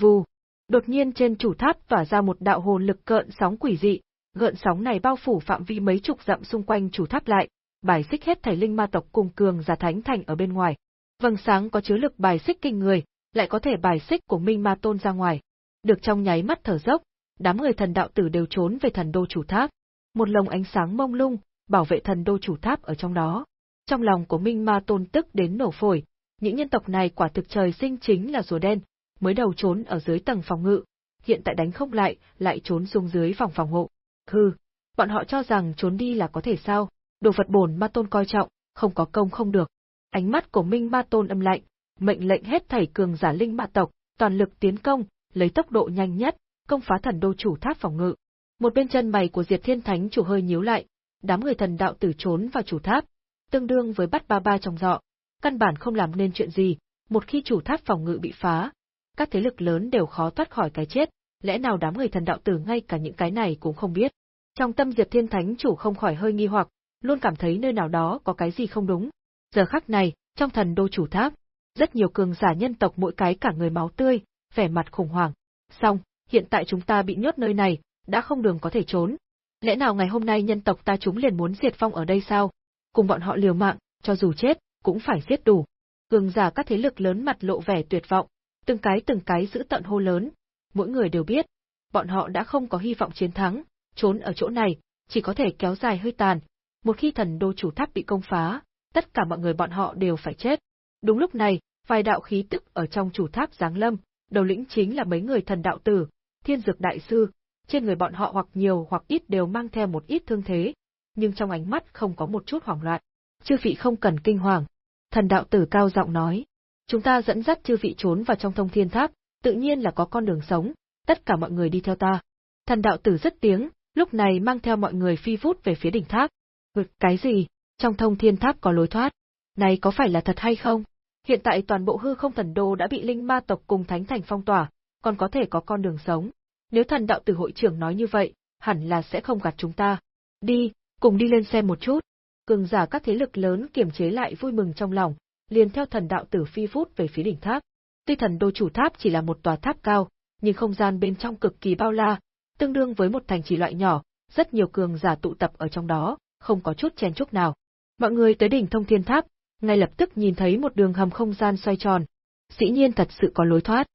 Vù! Đột nhiên trên chủ tháp tỏa ra một đạo hồn lực cợn sóng quỷ dị, gợn sóng này bao phủ phạm vi mấy chục dặm xung quanh chủ tháp lại, bài xích hết thảy linh ma tộc cùng cường giả thánh thành ở bên ngoài. Vầng sáng có chứa lực bài xích kinh người, lại có thể bài xích của Minh Ma Tôn ra ngoài. Được trong nháy mắt thở dốc, đám người thần đạo tử đều trốn về thần đô chủ tháp. Một lồng ánh sáng mông lung, bảo vệ thần đô chủ tháp ở trong đó. Trong lòng của Minh Ma Tôn tức đến nổ phổi, những nhân tộc này quả thực trời sinh chính là rùa đen, mới đầu trốn ở dưới tầng phòng ngự, hiện tại đánh không lại, lại trốn xuống dưới phòng phòng hộ. Hừ, Bọn họ cho rằng trốn đi là có thể sao? Đồ vật bổn ma tôn coi trọng, không có công không được. Ánh mắt của Minh Ma Tôn âm lạnh, mệnh lệnh hết thảy cường giả linh ma tộc, toàn lực tiến công, lấy tốc độ nhanh nhất, công phá thần đô chủ tháp phòng ngự. Một bên chân mày của Diệt Thiên Thánh chủ hơi nhíu lại, đám người thần đạo tử trốn vào chủ tháp, tương đương với bắt ba ba trong dọ, căn bản không làm nên chuyện gì, một khi chủ tháp phòng ngự bị phá, các thế lực lớn đều khó thoát khỏi cái chết, lẽ nào đám người thần đạo tử ngay cả những cái này cũng không biết. Trong tâm Diệp Thiên Thánh chủ không khỏi hơi nghi hoặc, luôn cảm thấy nơi nào đó có cái gì không đúng. Giờ khắc này, trong thần đô chủ tháp, rất nhiều cường giả nhân tộc mỗi cái cả người máu tươi, vẻ mặt khủng hoảng. Xong, hiện tại chúng ta bị nhốt nơi này, đã không đường có thể trốn. Lẽ nào ngày hôm nay nhân tộc ta chúng liền muốn diệt phong ở đây sao? Cùng bọn họ liều mạng, cho dù chết, cũng phải giết đủ. Cường giả các thế lực lớn mặt lộ vẻ tuyệt vọng, từng cái từng cái giữ tận hô lớn. Mỗi người đều biết, bọn họ đã không có hy vọng chiến thắng, trốn ở chỗ này, chỉ có thể kéo dài hơi tàn. Một khi thần đô chủ tháp bị công phá, tất cả mọi người bọn họ đều phải chết. Đúng lúc này, vài đạo khí tức ở trong chủ tháp giáng lâm, đầu lĩnh chính là mấy người thần đạo tử, thiên dược đại sư, trên người bọn họ hoặc nhiều hoặc ít đều mang theo một ít thương thế, nhưng trong ánh mắt không có một chút hoảng loạn. Chư vị không cần kinh hoàng. Thần đạo tử cao giọng nói, chúng ta dẫn dắt chư vị trốn vào trong thông thiên tháp, tự nhiên là có con đường sống, tất cả mọi người đi theo ta. Thần đạo tử rất tiếng, lúc này mang theo mọi người phi vút về phía đỉnh tháp. Vực cái gì? Trong thông thiên tháp có lối thoát. Này có phải là thật hay không? Hiện tại toàn bộ hư không thần đô đã bị linh ma tộc cùng thánh thành phong tỏa, còn có thể có con đường sống. Nếu thần đạo tử hội trưởng nói như vậy, hẳn là sẽ không gạt chúng ta. Đi, cùng đi lên xem một chút. Cường giả các thế lực lớn kiềm chế lại vui mừng trong lòng, liền theo thần đạo tử phi vút về phía đỉnh tháp. Tuy thần đô chủ tháp chỉ là một tòa tháp cao, nhưng không gian bên trong cực kỳ bao la, tương đương với một thành trì loại nhỏ, rất nhiều cường giả tụ tập ở trong đó, không có chút chen chúc nào. Mọi người tới đỉnh thông thiên tháp, ngay lập tức nhìn thấy một đường hầm không gian xoay tròn. Dĩ nhiên thật sự có lối thoát.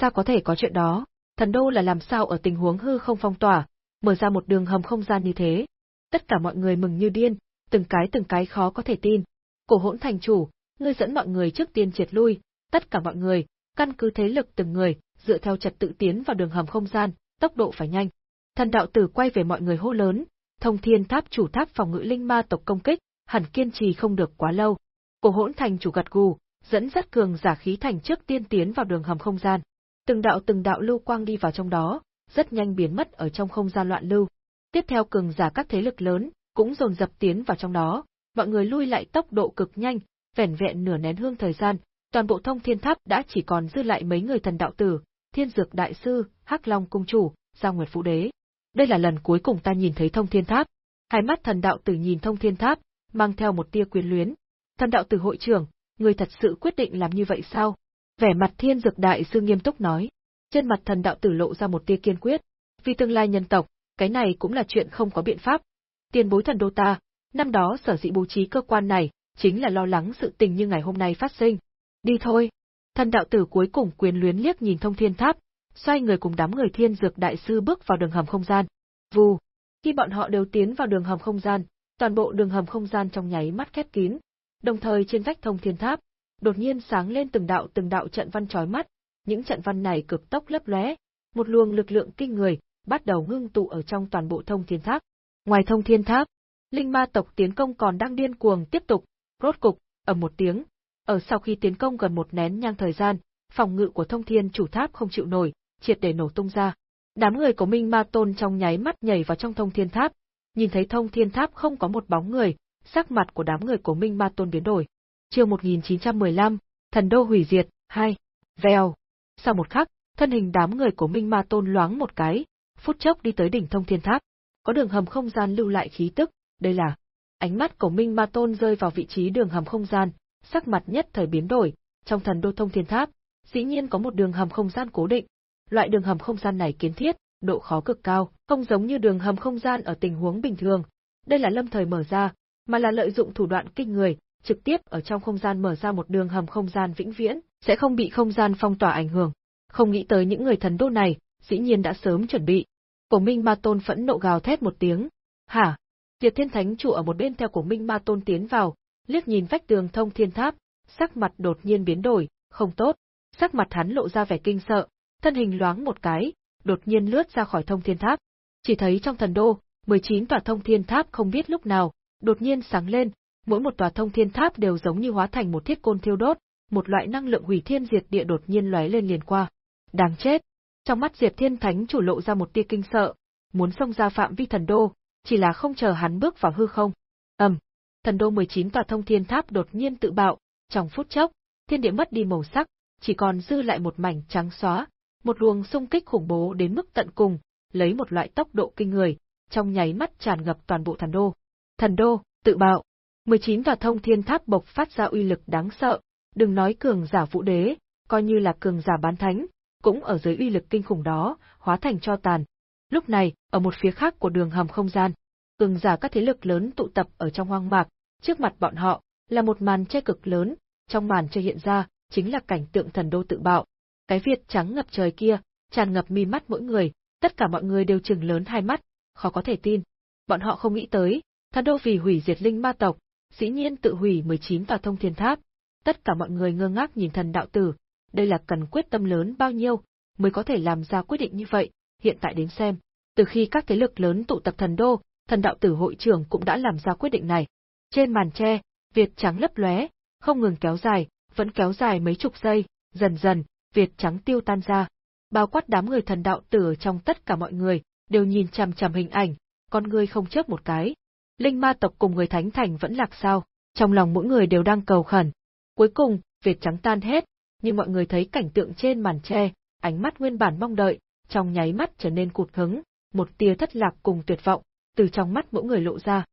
Sao có thể có chuyện đó? Thần đô là làm sao ở tình huống hư không phong tỏa, mở ra một đường hầm không gian như thế. Tất cả mọi người mừng như điên, từng cái từng cái khó có thể tin. Cổ hỗn thành chủ, ngươi dẫn mọi người trước tiên triệt lui, tất cả mọi người, căn cứ thế lực từng người, dựa theo trật tự tiến vào đường hầm không gian, tốc độ phải nhanh. Thần đạo tử quay về mọi người hô lớn, thông thiên tháp chủ tháp phòng ngự linh ma tộc công kích, hẳn kiên trì không được quá lâu. Cổ hỗn thành chủ gật gù, dẫn dắt cường giả khí thành trước tiên tiến vào đường hầm không gian. Từng đạo từng đạo lưu quang đi vào trong đó, rất nhanh biến mất ở trong không gian loạn lưu. Tiếp theo cường giả các thế lực lớn, cũng dồn dập tiến vào trong đó, mọi người lui lại tốc độ cực nhanh, vẻn vẹn nửa nén hương thời gian, toàn bộ thông thiên tháp đã chỉ còn dư lại mấy người thần đạo tử, thiên dược đại sư, hắc long cung chủ, giao nguyệt phụ đế. Đây là lần cuối cùng ta nhìn thấy thông thiên tháp. Hai mắt thần đạo tử nhìn thông thiên tháp, mang theo một tia quyến luyến. Thần đạo tử hội trưởng, người thật sự quyết định làm như vậy sao? Vẻ mặt thiên dược đại sư nghiêm túc nói. Trên mặt thần đạo tử lộ ra một tia kiên quyết. Vì tương lai nhân tộc, cái này cũng là chuyện không có biện pháp. Tiền bối thần đô ta, năm đó sở dĩ bố trí cơ quan này, chính là lo lắng sự tình như ngày hôm nay phát sinh. Đi thôi. Thần đạo tử cuối cùng quyến luyến liếc nhìn thông thiên tháp, xoay người cùng đám người thiên dược đại sư bước vào đường hầm không gian. Vù. Khi bọn họ đều tiến vào đường hầm không gian, toàn bộ đường hầm không gian trong nháy mắt khép kín. Đồng thời trên vách thông thiên tháp, đột nhiên sáng lên từng đạo từng đạo trận văn chói mắt, những trận văn này cực tốc lấp lóe, một luồng lực lượng kinh người bắt đầu ngưng tụ ở trong toàn bộ thông thiên tháp. Ngoài thông thiên tháp, linh ma tộc tiến công còn đang điên cuồng tiếp tục, rốt cục, ở một tiếng, ở sau khi tiến công gần một nén nhang thời gian, phòng ngự của thông thiên chủ tháp không chịu nổi, triệt để nổ tung ra. Đám người của Minh Ma Tôn trong nháy mắt nhảy vào trong thông thiên tháp, nhìn thấy thông thiên tháp không có một bóng người, sắc mặt của đám người của Minh Ma Tôn biến đổi. Chương 1915, Thần đô hủy diệt, 2. Vèo. Sau một khắc, thân hình đám người của Minh Ma Tôn loáng một cái, phút chốc đi tới đỉnh thông thiên tháp. Có đường hầm không gian lưu lại khí tức, đây là. Ánh mắt của Minh Ma Tôn rơi vào vị trí đường hầm không gian, sắc mặt nhất thời biến đổi, trong thần đô thông thiên tháp, dĩ nhiên có một đường hầm không gian cố định. Loại đường hầm không gian này kiến thiết, độ khó cực cao, không giống như đường hầm không gian ở tình huống bình thường. Đây là lâm thời mở ra, mà là lợi dụng thủ đoạn kinh người, trực tiếp ở trong không gian mở ra một đường hầm không gian vĩnh viễn, sẽ không bị không gian phong tỏa ảnh hưởng. Không nghĩ tới những người thần đô này, dĩ nhiên đã sớm chuẩn bị. Cổ Minh Ma Tôn phẫn nộ gào thét một tiếng. Hả? Diệt Thiên Thánh chủ ở một bên theo Cổ Minh Ma Tôn tiến vào, liếc nhìn vách tường thông thiên tháp, sắc mặt đột nhiên biến đổi, không tốt. Sắc mặt hắn lộ ra vẻ kinh sợ, thân hình loáng một cái, đột nhiên lướt ra khỏi thông thiên tháp. Chỉ thấy trong thần đô, 19 tòa thông thiên tháp không biết lúc nào, đột nhiên sáng lên, mỗi một tòa thông thiên tháp đều giống như hóa thành một thiết côn thiêu đốt, một loại năng lượng hủy thiên diệt địa đột nhiên lóe lên liền qua. Đáng chết! Trong mắt Diệp Thiên Thánh chủ lộ ra một tia kinh sợ, muốn xông ra phạm vi thần đô, chỉ là không chờ hắn bước vào hư không. Ầm, thần đô 19 tòa thông thiên tháp đột nhiên tự bạo, trong phút chốc, thiên địa mất đi màu sắc, chỉ còn dư lại một mảnh trắng xóa, một luồng xung kích khủng bố đến mức tận cùng, lấy một loại tốc độ kinh người, trong nháy mắt tràn ngập toàn bộ thần đô. Thần đô, tự bạo. 19 tòa thông thiên tháp bộc phát ra uy lực đáng sợ, đừng nói cường giả vũ đế, coi như là cường giả bán thánh, cũng ở dưới uy lực kinh khủng đó, hóa thành cho tàn. Lúc này, ở một phía khác của đường hầm không gian, cường giả các thế lực lớn tụ tập ở trong hoang mạc, trước mặt bọn họ là một màn che cực lớn, trong màn che hiện ra chính là cảnh tượng thần đô tự bạo. Cái Việt trắng ngập trời kia, tràn ngập mi mắt mỗi người, tất cả mọi người đều trừng lớn hai mắt, khó có thể tin. Bọn họ không nghĩ tới, thần đô vì hủy diệt linh ma tộc, dĩ nhiên tự hủy 19 tòa thông thiên tháp. Tất cả mọi người ngơ ngác nhìn thần đạo tử, đây là cần quyết tâm lớn bao nhiêu mới có thể làm ra quyết định như vậy, hiện tại đến xem. Từ khi các thế lực lớn tụ tập thần đô, thần đạo tử hội trưởng cũng đã làm ra quyết định này. Trên màn tre, Việt trắng lấp lóe, không ngừng kéo dài, vẫn kéo dài mấy chục giây, dần dần, Việt trắng tiêu tan ra. Bao quát đám người thần đạo tử trong tất cả mọi người, đều nhìn chằm chằm hình ảnh, con người không chớp một cái. Linh ma tộc cùng người thánh thành vẫn lạc sao, trong lòng mỗi người đều đang cầu khẩn. Cuối cùng, Việt trắng tan hết, nhưng mọi người thấy cảnh tượng trên màn tre, ánh mắt nguyên bản mong đợi, trong nháy mắt trở nên cụt hứng, một tia thất lạc cùng tuyệt vọng, từ trong mắt mỗi người lộ ra.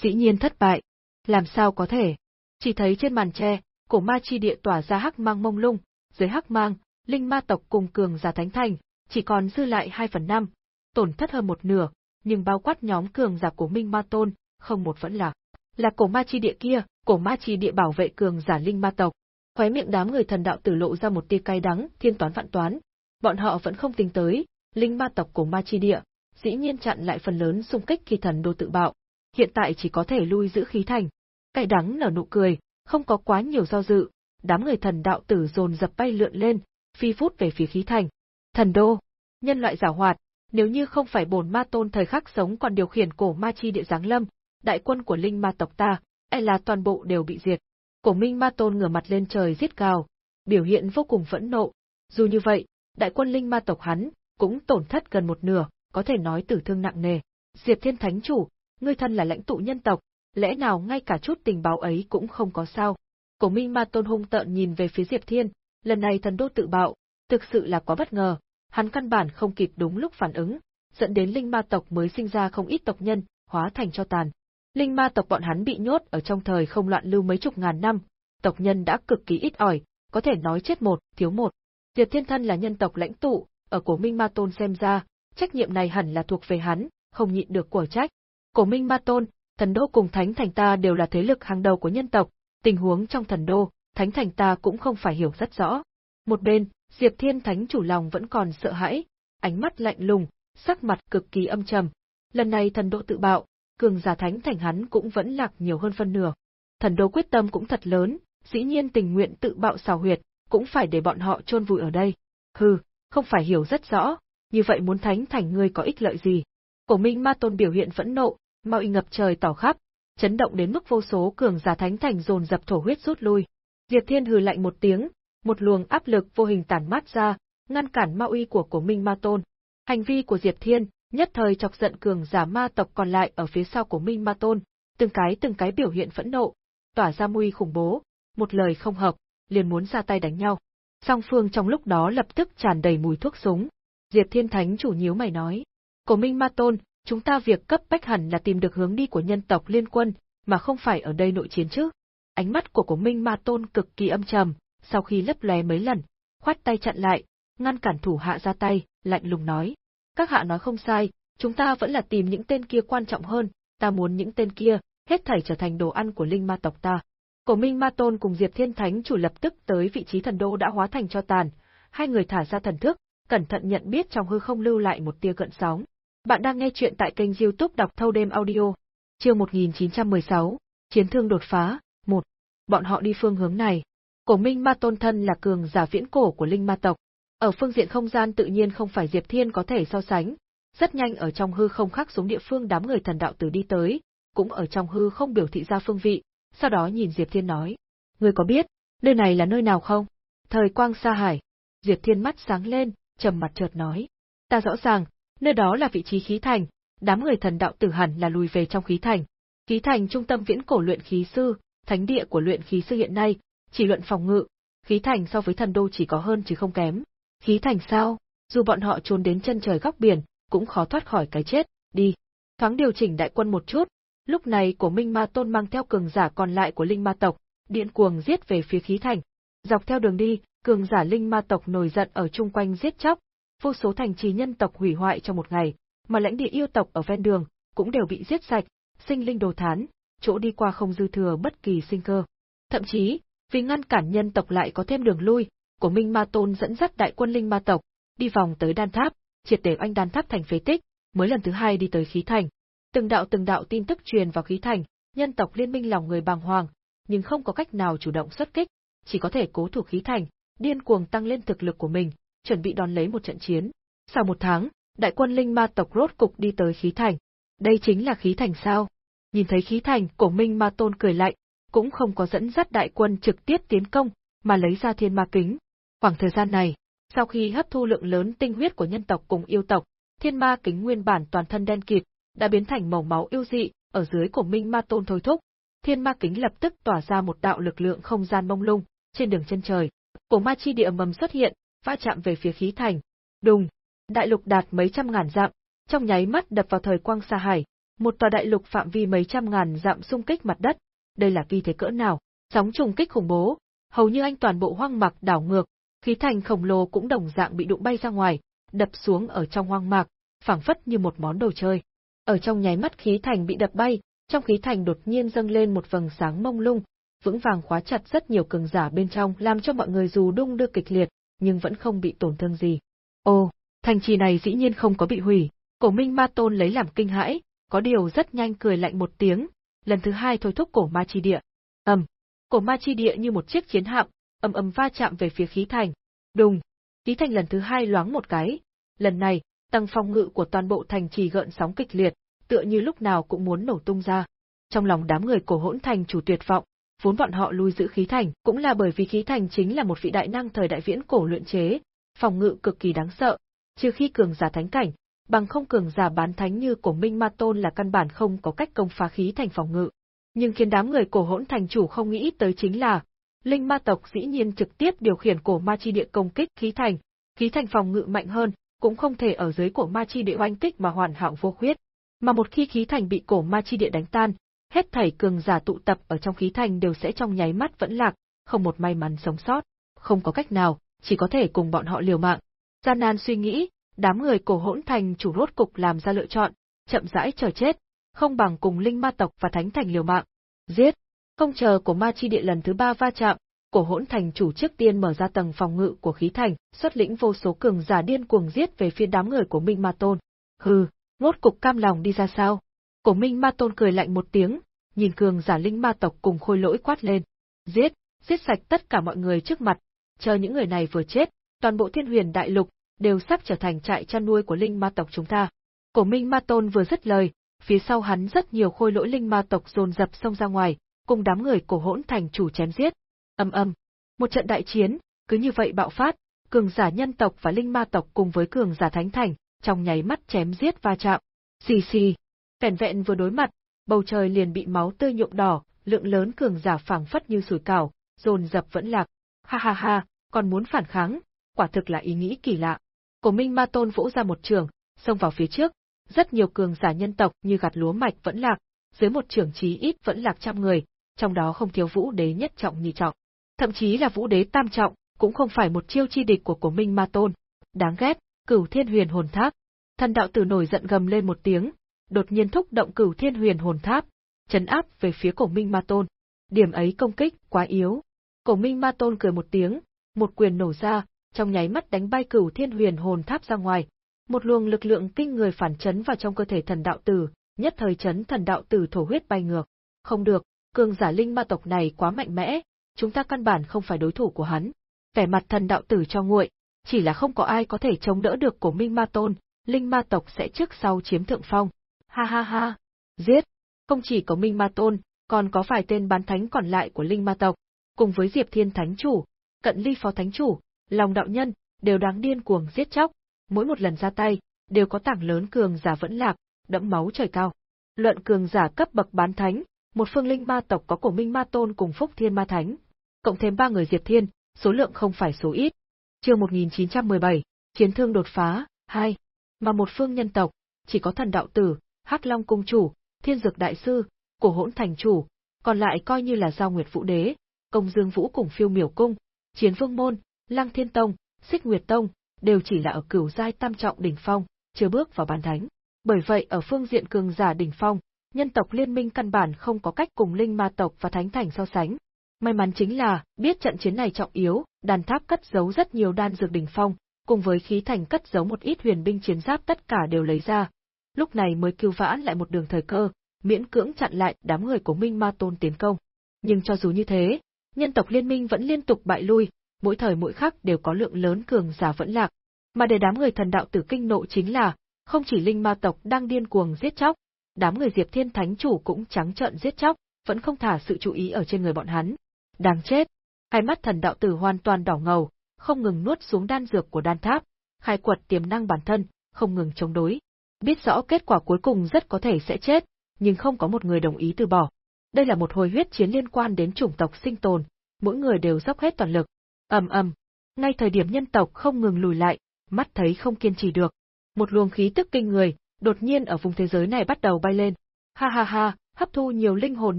Dĩ nhiên thất bại. Làm sao có thể? Chỉ thấy trên màn tre, cổ ma chi địa tỏa ra hắc mang mông lung, dưới hắc mang, linh ma tộc cùng cường giả thánh thành, chỉ còn dư lại 2 phần 5, tổn thất hơn một nửa, nhưng bao quát nhóm cường giả của Minh Ma Tôn, không một vẫn là. Là cổ ma chi địa kia, cổ ma chi địa bảo vệ cường giả linh ma tộc. Khóe miệng đám người thần đạo tử lộ ra một tia cay đắng, thiên toán vạn toán. Bọn họ vẫn không tính tới, linh ma tộc cổ ma chi địa, dĩ nhiên chặn lại phần lớn xung kích khi thần đô tự bạo. Hiện tại chỉ có thể lui giữ khí thành. Cay đắng nở nụ cười, không có quá nhiều do dự, đám người thần đạo tử dồn dập bay lượn lên, phi phút về phía khí thành. Thần đô, nhân loại giả hoạt, nếu như không phải bổn ma tôn thời khắc sống còn điều khiển cổ ma chi địa giáng lâm, đại quân của linh ma tộc ta, e là toàn bộ đều bị diệt. Cổ minh ma tôn ngửa mặt lên trời giết gào, biểu hiện vô cùng phẫn nộ. Dù như vậy, đại quân linh ma tộc hắn, cũng tổn thất gần một nửa, có thể nói tử thương nặng nề. Diệp Thiên Thánh Chủ, ngươi thân là lãnh tụ nhân tộc, lẽ nào ngay cả chút tình báo ấy cũng không có sao? Cổ Minh Ma Tôn hung tợn nhìn về phía Diệp Thiên, lần này thần đô tự bạo, thực sự là quá bất ngờ, hắn căn bản không kịp đúng lúc phản ứng, dẫn đến linh ma tộc mới sinh ra không ít tộc nhân, hóa thành cho tàn. Linh ma tộc bọn hắn bị nhốt ở trong thời không loạn lưu mấy chục ngàn năm, tộc nhân đã cực kỳ ít ỏi, có thể nói chết một, thiếu một. Diệp Thiên Thân là nhân tộc lãnh tụ, ở cổ Minh Ma Tôn xem ra, trách nhiệm này hẳn là thuộc về hắn, không nhịn được của trách. Cổ Minh Ma Tôn, thần đô cùng thánh thành ta đều là thế lực hàng đầu của nhân tộc, tình huống trong thần đô, thánh thành ta cũng không phải hiểu rất rõ. Một bên, Diệp Thiên Thánh chủ lòng vẫn còn sợ hãi, ánh mắt lạnh lùng, sắc mặt cực kỳ âm trầm. Lần này thần đô tự bạo, cường giả thánh thành hắn cũng vẫn lạc nhiều hơn phân nửa. Thần đô quyết tâm cũng thật lớn, dĩ nhiên tình nguyện tự bạo xào huyệt, cũng phải để bọn họ chôn vùi ở đây. Hừ, không phải hiểu rất rõ, như vậy muốn thánh thành ngươi có ích lợi gì? Cổ Minh Ma Tôn biểu hiện phẫn nộ, mạo ngập trời tỏ khắp, chấn động đến mức vô số cường giả thánh thành dồn dập thổ huyết rút lui. Diệp Thiên hừ lạnh một tiếng, một luồng áp lực vô hình tản mát ra, ngăn cản ma uy của cổ Minh Ma Tôn. Hành vi của Diệp Thiên, nhất thời chọc giận cường giả ma tộc còn lại ở phía sau của Minh Ma Tôn, từng cái từng cái biểu hiện phẫn nộ, tỏa ra mùi khủng bố, một lời không hợp, liền muốn ra tay đánh nhau. Song phương trong lúc đó lập tức tràn đầy mùi thuốc súng. Diệp Thiên Thánh chủ nhíu mày nói, cổ Minh Ma Tôn, chúng ta việc cấp bách hẳn là tìm được hướng đi của nhân tộc liên quân, mà không phải ở đây nội chiến chứ. Ánh mắt của cổ Minh Ma Tôn cực kỳ âm trầm, sau khi lấp lóe mấy lần, khoát tay chặn lại, ngăn cản thủ hạ ra tay, lạnh lùng nói. Các hạ nói không sai, chúng ta vẫn là tìm những tên kia quan trọng hơn, ta muốn những tên kia, hết thảy trở thành đồ ăn của linh ma tộc ta. Cổ Minh Ma Tôn cùng Diệp Thiên Thánh chủ lập tức tới vị trí thần đô đã hóa thành cho tàn, hai người thả ra thần thức, cẩn thận nhận biết trong hư không lưu lại một tia gợn sóng. Bạn đang nghe chuyện tại kênh youtube đọc thâu đêm audio. Chương 1916, Chiến thương đột phá, 1. Bọn họ đi phương hướng này. Cổ Minh Ma Tôn thân là cường giả viễn cổ của linh ma tộc. Ở phương diện không gian tự nhiên không phải Diệp Thiên có thể so sánh, rất nhanh ở trong hư không khắc xuống địa phương đám người thần đạo tử đi tới, cũng ở trong hư không biểu thị ra phương vị, sau đó nhìn Diệp Thiên nói, ngươi có biết, nơi này là nơi nào không? Thời quang xa hải. Diệp Thiên mắt sáng lên, trầm mặt chợt nói, ta rõ ràng, nơi đó là vị trí khí thành, đám người thần đạo tử hẳn là lùi về trong khí thành. Khí thành trung tâm viễn cổ luyện khí sư, thánh địa của luyện khí sư hiện nay, chỉ luận phòng ngự, khí thành so với thần đô chỉ có hơn chứ không kém. Khí thành sao? Dù bọn họ trốn đến chân trời góc biển, cũng khó thoát khỏi cái chết, đi. Thoáng điều chỉnh đại quân một chút, lúc này của Minh Ma Tôn mang theo cường giả còn lại của Linh Ma tộc, điện cuồng giết về phía khí thành. Dọc theo đường đi, cường giả Linh Ma tộc nổi giận ở chung quanh giết chóc, vô số thành trì nhân tộc hủy hoại trong một ngày, mà lãnh địa yêu tộc ở ven đường cũng đều bị giết sạch, sinh linh đồ thán, chỗ đi qua không dư thừa bất kỳ sinh cơ. Thậm chí, vì ngăn cản nhân tộc lại có thêm đường lui, của Minh Ma Tôn dẫn dắt đại quân linh ma tộc, đi vòng tới đan tháp, triệt để oanh đan tháp thành phế tích, mới lần thứ hai đi tới khí thành. Từng đạo từng đạo tin tức truyền vào khí thành, nhân tộc liên minh lòng người bàng hoàng, nhưng không có cách nào chủ động xuất kích, chỉ có thể cố thủ khí thành, điên cuồng tăng lên thực lực của mình, chuẩn bị đón lấy một trận chiến. Sau một tháng, đại quân linh ma tộc rốt cục đi tới khí thành. Đây chính là khí thành sao? Nhìn thấy khí thành, cổ minh ma tôn cười lạnh, cũng không có dẫn dắt đại quân trực tiếp tiến công, mà lấy ra thiên ma kính. Khoảng thời gian này, sau khi hấp thu lượng lớn tinh huyết của nhân tộc cùng yêu tộc, thiên ma kính nguyên bản toàn thân đen kịt, đã biến thành màu máu yêu dị, ở dưới của minh ma tôn thôi thúc. Thiên ma kính lập tức tỏa ra một đạo lực lượng không gian mông lung, trên đường chân trời. Cổ ma chi địa mầm xuất hiện, va chạm về phía khí thành. Đùng, đại lục đạt mấy trăm ngàn dặm, trong nháy mắt đập vào thời quang xa hải, một tòa đại lục phạm vi mấy trăm ngàn dặm xung kích mặt đất, đây là vi thế cỡ nào, sóng trùng kích khủng bố, hầu như anh toàn bộ hoang mạc đảo ngược, khí thành khổng lồ cũng đồng dạng bị đụng bay ra ngoài, đập xuống ở trong hoang mạc, phảng phất như một món đồ chơi. Ở trong nháy mắt khí thành bị đập bay, trong khí thành đột nhiên dâng lên một vầng sáng mông lung, vững vàng khóa chặt rất nhiều cường giả bên trong, làm cho mọi người dù đung đưa kịch liệt, nhưng vẫn không bị tổn thương gì. Ô, thành trì này dĩ nhiên không có bị hủy, cổ minh ma tôn lấy làm kinh hãi, có điều rất nhanh cười lạnh một tiếng, lần thứ hai thôi thúc cổ ma chi địa. ầm, cổ ma chi địa như một chiếc chiến hạm, ầm ầm va chạm về phía khí thành. Đùng, khí thành lần thứ hai loáng một cái. Lần này, tăng phong ngự của toàn bộ thành trì gợn sóng kịch liệt, tựa như lúc nào cũng muốn nổ tung ra. Trong lòng đám người cổ hỗn thành chủ tuyệt vọng, vốn bọn họ lui giữ khí thành, cũng là bởi vì khí thành chính là một vị đại năng thời đại viễn cổ luyện chế, phòng ngự cực kỳ đáng sợ, trừ khi cường giả thánh cảnh, bằng không cường giả bán thánh như cổ Minh Ma Tôn là căn bản không có cách công phá khí thành phòng ngự. Nhưng khiến đám người cổ hỗn thành chủ không nghĩ tới chính là, linh ma tộc dĩ nhiên trực tiếp điều khiển cổ ma chi địa công kích khí thành, khí thành phòng ngự mạnh hơn, cũng không thể ở dưới cổ ma chi địa oanh kích mà hoàn hảo vô khuyết. Mà một khi khí thành bị cổ ma chi địa đánh tan, hết thảy cường giả tụ tập ở trong khí thành đều sẽ trong nháy mắt vẫn lạc, không một may mắn sống sót, không có cách nào, chỉ có thể cùng bọn họ liều mạng. Gian nan suy nghĩ, đám người cổ hỗn thành chủ rốt cục làm ra lựa chọn, chậm rãi chờ chết, không bằng cùng linh ma tộc và thánh thành liều mạng. Giết! Không chờ của ma chi địa lần thứ ba va chạm, cổ hỗn thành chủ trước tiên mở ra tầng phòng ngự của khí thành, xuất lĩnh vô số cường giả điên cuồng giết về phía đám người của Minh Ma Tôn. Hừ, ngốt cục cam lòng đi ra sao? Cổ Minh Ma Tôn cười lạnh một tiếng, nhìn cường giả linh ma tộc cùng khôi lỗi quát lên. Giết, giết sạch tất cả mọi người trước mặt, chờ những người này vừa chết, toàn bộ thiên huyền đại lục, đều sắp trở thành trại chăn nuôi của linh ma tộc chúng ta. Cổ Minh Ma Tôn vừa dứt lời, phía sau hắn rất nhiều khôi lỗi linh ma tộc dồn dập xông ra ngoài, cùng đám người cổ hỗn thành chủ chém giết. Âm âm, một trận đại chiến, cứ như vậy bạo phát, cường giả nhân tộc và linh ma tộc cùng với cường giả thánh thành, trong nháy mắt chém giết va chạm. Xì xì, vẻn vẹn vừa đối mặt, bầu trời liền bị máu tươi nhuộm đỏ, lượng lớn cường giả phảng phất như sủi cảo, dồn dập vẫn lạc. Ha ha ha, còn muốn phản kháng, quả thực là ý nghĩ kỳ lạ. Cổ Minh Ma Tôn vỗ ra một trường, xông vào phía trước, rất nhiều cường giả nhân tộc như gặt lúa mạch vẫn lạc, dưới một trường chí ít vẫn lạc trăm người, trong đó không thiếu vũ đế nhất trọng nhị trọng. Thậm chí là vũ đế tam trọng, cũng không phải một chiêu chi địch của cổ Minh Ma Tôn. Đáng ghét, cửu thiên huyền hồn tháp. Thần đạo tử nổi giận gầm lên một tiếng, đột nhiên thúc động cửu thiên huyền hồn tháp, chấn áp về phía cổ Minh Ma Tôn. Điểm ấy công kích quá yếu. Cổ Minh Ma Tôn cười một tiếng, một quyền nổ ra, trong nháy mắt đánh bay cửu thiên huyền hồn tháp ra ngoài. Một luồng lực lượng kinh người phản chấn vào trong cơ thể thần đạo tử, nhất thời chấn thần đạo tử thổ huyết bay ngược. Không được, cường giả linh ma tộc này quá mạnh mẽ, chúng ta căn bản không phải đối thủ của hắn. Vẻ mặt thần đạo tử cho nguội, chỉ là không có ai có thể chống đỡ được cổ minh ma tôn, linh ma tộc sẽ trước sau chiếm thượng phong. Ha ha ha, giết! Không chỉ có Minh Ma Tôn, còn có vài tên bán thánh còn lại của linh ma tộc, cùng với Diệp Thiên Thánh Chủ, Cận Ly Phó Thánh Chủ, Lòng Đạo Nhân, đều đáng điên cuồng giết chóc, mỗi một lần ra tay, đều có tảng lớn cường giả vẫn lạc, đẫm máu trời cao. Luận cường giả cấp bậc bán thánh, một phương linh ma tộc có cổ Minh Ma Tôn cùng Phúc Thiên Ma Thánh, cộng thêm ba người Diệp Thiên, số lượng không phải số ít. Chương 1917, chiến thương đột phá, 2. Mà một phương nhân tộc, chỉ có thần đạo tử, Hắc Long cung chủ, Thiên Dược đại sư, Cổ Hỗn thành chủ, còn lại coi như là Giao Nguyệt Vũ đế, Công Dương Vũ cùng Phiêu Miểu cung, Chiến Vương môn, Lăng Thiên tông, Xích Nguyệt tông, đều chỉ là ở cửu giai tam trọng đỉnh phong, chưa bước vào bàn thánh. Bởi vậy ở phương diện cường giả đỉnh phong, nhân tộc liên minh căn bản không có cách cùng linh ma tộc và thánh thành so sánh. May mắn chính là, biết trận chiến này trọng yếu, đàn tháp cất giấu rất nhiều đan dược đỉnh phong, cùng với khí thành cất giấu một ít huyền binh chiến giáp tất cả đều lấy ra. Lúc này mới cứu vãn lại một đường thời cơ, miễn cưỡng chặn lại đám người của Minh Ma Tôn tiến công. Nhưng cho dù như thế, nhân tộc liên minh vẫn liên tục bại lui, mỗi thời mỗi khắc đều có lượng lớn cường giả vẫn lạc. Mà để đám người thần đạo tử kinh nộ chính là, không chỉ linh ma tộc đang điên cuồng giết chóc, đám người Diệp Thiên Thánh Chủ cũng trắng trợn giết chóc, vẫn không thả sự chú ý ở trên người bọn hắn. Đáng chết! Hai mắt thần đạo tử hoàn toàn đỏ ngầu, không ngừng nuốt xuống đan dược của đan tháp, khai quật tiềm năng bản thân, không ngừng chống đối. Biết rõ kết quả cuối cùng rất có thể sẽ chết, nhưng không có một người đồng ý từ bỏ. Đây là một hồi huyết chiến liên quan đến chủng tộc sinh tồn, mỗi người đều dốc hết toàn lực. ầm ầm, ngay thời điểm nhân tộc không ngừng lùi lại, mắt thấy không kiên trì được, một luồng khí tức kinh người, đột nhiên ở vùng thế giới này bắt đầu bay lên. Ha ha ha, hấp thu nhiều linh hồn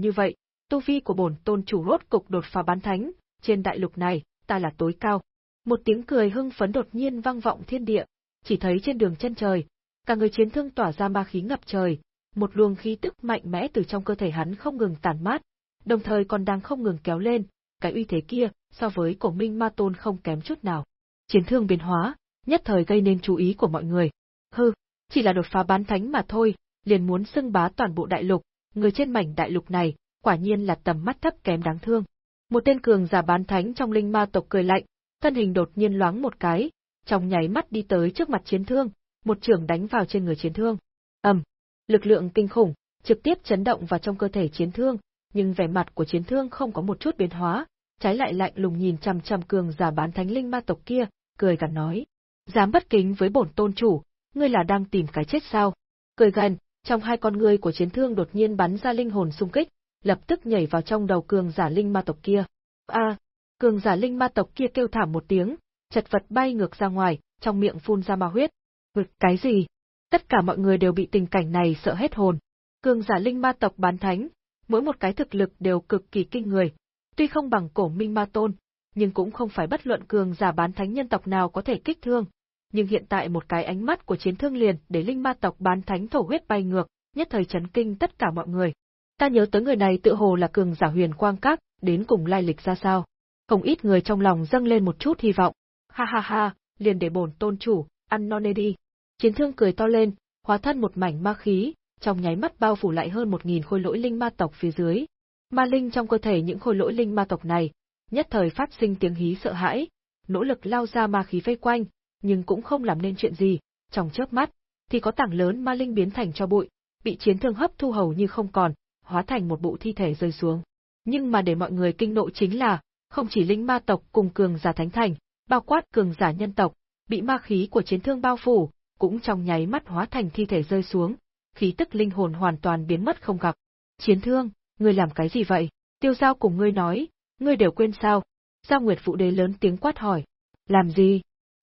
như vậy, tu vi của bổn tôn chủ rốt cục đột phá bán thánh, trên đại lục này, ta là tối cao. Một tiếng cười hưng phấn đột nhiên vang vọng thiên địa, chỉ thấy trên đường chân trời, cả người chiến thương tỏa ra ma khí ngập trời, một luồng khí tức mạnh mẽ từ trong cơ thể hắn không ngừng tản mát, đồng thời còn đang không ngừng kéo lên, cái uy thế kia, so với cổ minh ma tôn không kém chút nào. Chiến thương biến hóa, nhất thời gây nên chú ý của mọi người. Hừ, chỉ là đột phá bán thánh mà thôi, liền muốn xưng bá toàn bộ đại lục, người trên mảnh đại lục này, quả nhiên là tầm mắt thấp kém đáng thương. Một tên cường giả bán thánh trong linh ma tộc cười lạnh, thân hình đột nhiên loáng một cái, trong nháy mắt đi tới trước mặt chiến thương, một trường đánh vào trên người chiến thương. ầm, lực lượng kinh khủng, trực tiếp chấn động vào trong cơ thể chiến thương, nhưng vẻ mặt của chiến thương không có một chút biến hóa, trái lại lạnh lùng nhìn chằm chằm cường giả bán thánh linh ma tộc kia, cười gằn nói: "Dám bất kính với bổn tôn chủ, ngươi là đang tìm cái chết sao?" Cười gần, trong hai con ngươi của chiến thương đột nhiên bắn ra linh hồn xung kích, lập tức nhảy vào trong đầu cường giả linh ma tộc kia. A, cường giả linh ma tộc kia kêu thảm một tiếng, chật vật bay ngược ra ngoài, trong miệng phun ra ma huyết. Vực cái gì? Tất cả mọi người đều bị tình cảnh này sợ hết hồn. Cường giả linh ma tộc bán thánh, mỗi một cái thực lực đều cực kỳ kinh người. Tuy không bằng cổ minh ma tôn, nhưng cũng không phải bất luận cường giả bán thánh nhân tộc nào có thể kích thương. Nhưng hiện tại một cái ánh mắt của chiến thương liền để linh ma tộc bán thánh thổ huyết bay ngược, nhất thời chấn kinh tất cả mọi người. Ta nhớ tới người này tự hồ là cường giả huyền quang các, đến cùng lai lịch ra sao. Không ít người trong lòng dâng lên một chút hy vọng. Ha ha ha, liền để bổn tôn chủ, ăn no nê đi. Chiến thương cười to lên, hóa thân một mảnh ma khí, trong nháy mắt bao phủ lại hơn một nghìn khôi lỗi linh ma tộc phía dưới. Ma linh trong cơ thể những khôi lỗi linh ma tộc này, nhất thời phát sinh tiếng hí sợ hãi, nỗ lực lao ra ma khí vây quanh, nhưng cũng không làm nên chuyện gì, trong chớp mắt, thì có tảng lớn ma linh biến thành cho bụi, bị chiến thương hấp thu hầu như không còn, hóa thành một bộ thi thể rơi xuống. Nhưng mà để mọi người kinh nộ chính là, không chỉ linh ma tộc cùng cường giả thánh thành, bao quát cường giả nhân tộc, bị ma khí của chiến thương bao phủ, cũng trong nháy mắt hóa thành thi thể rơi xuống, khí tức linh hồn hoàn toàn biến mất không gặp. Chiến thương, ngươi làm cái gì vậy? Tiêu giao cùng ngươi nói, ngươi đều quên sao? Giao Nguyệt phụ Đế lớn tiếng quát hỏi. Làm gì?